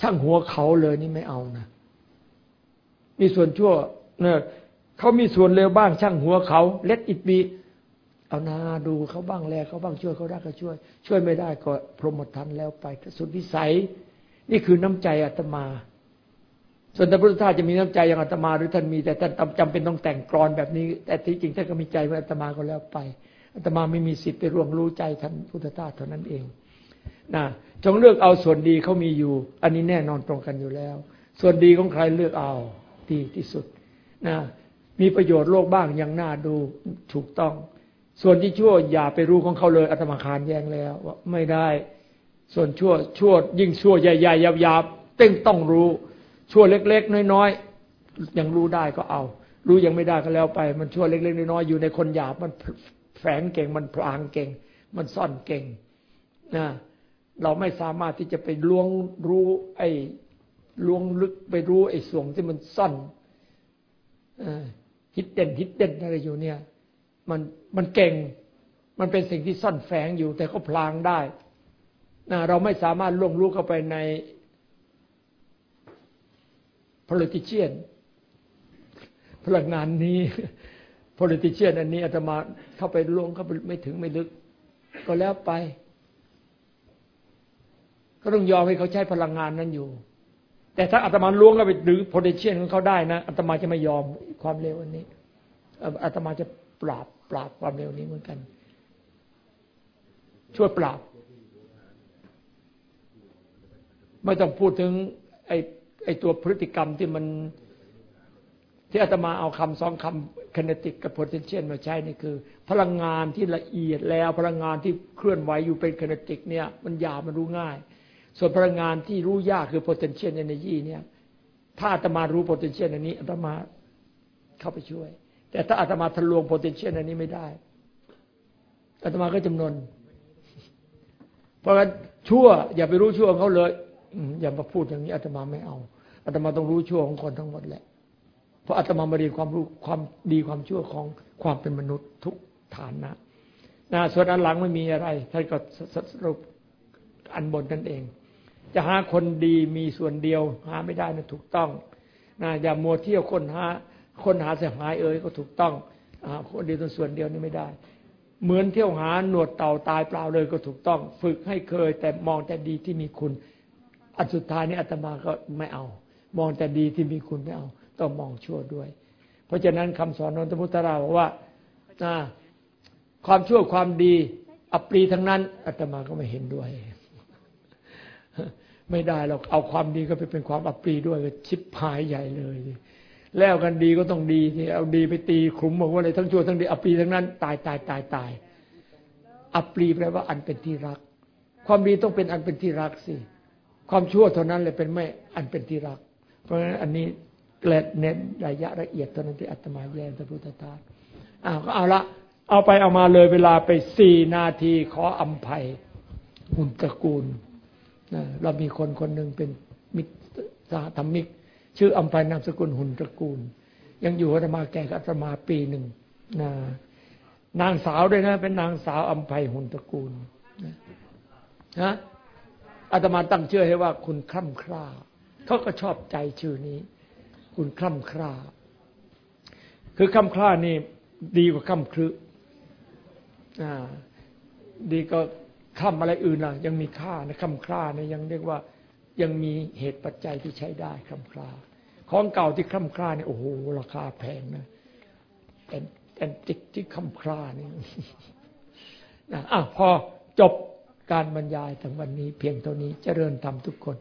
ช่างหัวเขาเลยนี่ไม่เอานะ มีส่วนชั่วเนี่ยเขามีส่วนเลวบ้างช่างหัวเขาเล็ดอิดบีเอานาดูเขาบ้างแลเขาบ้างช่วยเขาได้ก็ช่วย ช่วยไม่ได้ก็พรหมทันแล้วไปสุดวิสัย นี่คือน้ำใจอาตมา ส่วนท่านพุทธทาสจะมีน้ำใจอย่างอาตมาหรือท่านมี แต่ท่านจำเป็นต้องแต่งกรอนแบบนี้ แต่ที่จริงท่านก็มีใจว่าอาตมาก็แล้วไปอาตมาไม่มีสิทธิ์ไปร่วงรู้ใจท่านพุทธทาสเท่านั้นเองนะจงเลือกเอาส่วนดีเขามีอยู่ อันนี้แน่นอนตรงกันอยู่แล้ว ส่วนดีของใครเลือกเอา ดีที่สุดนะมีประโยชน์โลกบ้างยังน่าดูถูกต้อง ส่วนที่ชั่วอย่าไปรู้ของเขาเลยอาตมาคารแย้งแล้วว่าไม่ได้ ส่วนชั่วชั่วยิ่งชั่วใหญ่ๆหยาบๆเต้งต้องรู้ ชั่วเล็ก ๆ น้อยๆยังรู้ได้ก็เอา รู้ยังไม่ได้ก็แล้วไป มันชั่วเล็ก ๆ น้อยๆอยู่ในคนหยาบมันแฝงเก่งมันพลางเก่ง มันซ่อนเก่งนะเราไม่สามารถที่จะไปล้วงรู้ไอ้ ล้วงลึกไปรู้ไอ้ส่วงที่มันซ่อนฮิดเด่นฮิดเด่นอะไรอยู่เนี่ย มันมันเก่ง มันเป็นสิ่งที่ซ่อนแฝงอยู่ แต่ก็พลางได้นะเราไม่สามารถล่วงรู้เข้าไปใน politician พลังงานนี้ politician อันนี้อาตมาเข้าไปล่วงเข้าไปไม่ถึงไม่ลึก ก็แล้วไป ก็ต้องยอมให้เขาใช้พลังงานนั้นอยู่ แต่ถ้าอาตมาล้วงเข้าไปหรือ potential ของเขาได้นะอาตมาจะไม่ยอมความเร็วอันนี้อาตมาจะปราบปราบความเร็วนี้เหมือนกัน ช่วยปราบ ไม่ต้องพูดถึง ไอ้ไอ้ตัวพฤติกรรมที่มัน ที่อาตมาเอาคำสองคำค i นติกกับ potential มาใช้นี่คือ พลังงานที่ละเอียดแล้ว พลังงานที่เคลื่อนไหวอยู่เป็นค i นติกเนี่ย มันยาวมันรู้ง่าย ส่วนพลังงานที่รู้ยากคือ potential energy เนี่ยถ้าอาตมารู้ potential อันนี้อาตมาเข้าไปช่วย แต่ถ้าอาตมาทะลวง potential อันนี้ไม่ได้อาตมาก็จำนวนเพราะฉะนั้นชั่ว อย่าไปรู้ชั่วของเขาเลยอย่ามาพูดอย่างนี้อาตมาไม่เอาอาตมาต้องรู้ชั่วของคนทั้งหมดแหละ เพราะอาตมามาเรียนความรู้ความดีความชั่วของความเป็นมนุษย์ทุกฐานนะนะส่วนอันหลังไม่มีอะไรท่านก็สรุปอันบนนั่นเอง จะหาคนดีมีส่วนเดียว หาไม่ได้นะถูกต้องนะอย่ามัวเที่ยวคนหาคนหาเสียหายเอ่ยก็ถูกต้องอคนเดีตัวส่วนเดียวนี่ไม่ได้ เหมือนเที่ยวหาหนวดเต่าตายเปล่าเลยก็ถูกต้อง ฝึกให้เคย แต่มองแต่ดีที่มีคุณ อันสุดท้ายนี้อาตมาก็ไม่เอา มองแต่ดีที่มีคุณไม่เอา ต้องมองชั่วด้วย เพราะฉะนั้นคำสอนนนทพุทธราบอกว่าความชั่วความดี อัปรีทั้งนั้นอาตมาก็ไม่เห็นด้วย ไม่ได้เราเอาความดีก็ไปเป็นความอัปรีด้วยก็ชิบหายใหญ่เลย แล้วกันดีก็ต้องดีที่เอาดีไปตีขุมบอกว่าอะไรทั้งชั่วทั้งดีอัปรีทั้งนั้น ตายตายตายตายอัปรีแปลว่าอันเป็นที่รัก ความดีต้องเป็นอันเป็นที่รักสิความชั่วเท่านั้นเลยเป็นไม่อันเป็นที่รัก เพราะฉะนั้นอันนี้เกล็ดเน้นระยะละเอียดเท่านั้นที่อาตมาแย้งพระพุทธทาสอ้าวก็เอาละเอาไปเอามาเลยเวลาไปสี่นาทีขออัมภัยหุ่นตระกูล เรามีคนคนหนึ่งเป็นมิตรสาธรรมิก ชื่ออัมภัยนามสกุลหุ่นตระกูล ยังอยู่อาตมาแก่กับอาตมาปีหนึ่งนะนางสาวด้วยนะ เป็นนางสาวอัมภัยหุ่นตระกูลนะอาตมาตั้งชื่อให้ว่าคุณคล่ำคร่าเขาก็ชอบใจชื่อนี้ คุณคล่ำคร่าคือคล่ำคร่านี่ดีกว่าคล่ำครึดีก็ คล่ำอะไรอื่นล่ะ ยังมีค่านะคำคร่าเนี่ยยังเรียกว่ายังมีเหตุปัจจัยที่ใช้ได้คำคร่าของเก่าที่คำคร่าเนี่ยโอ้โหราคาแพงนะแอนแอนติกที่คำคร่านี่นะอะพอจบการบรรยายถึงวันนี้เพียงเท่านี้เจริญธรรมทุกคน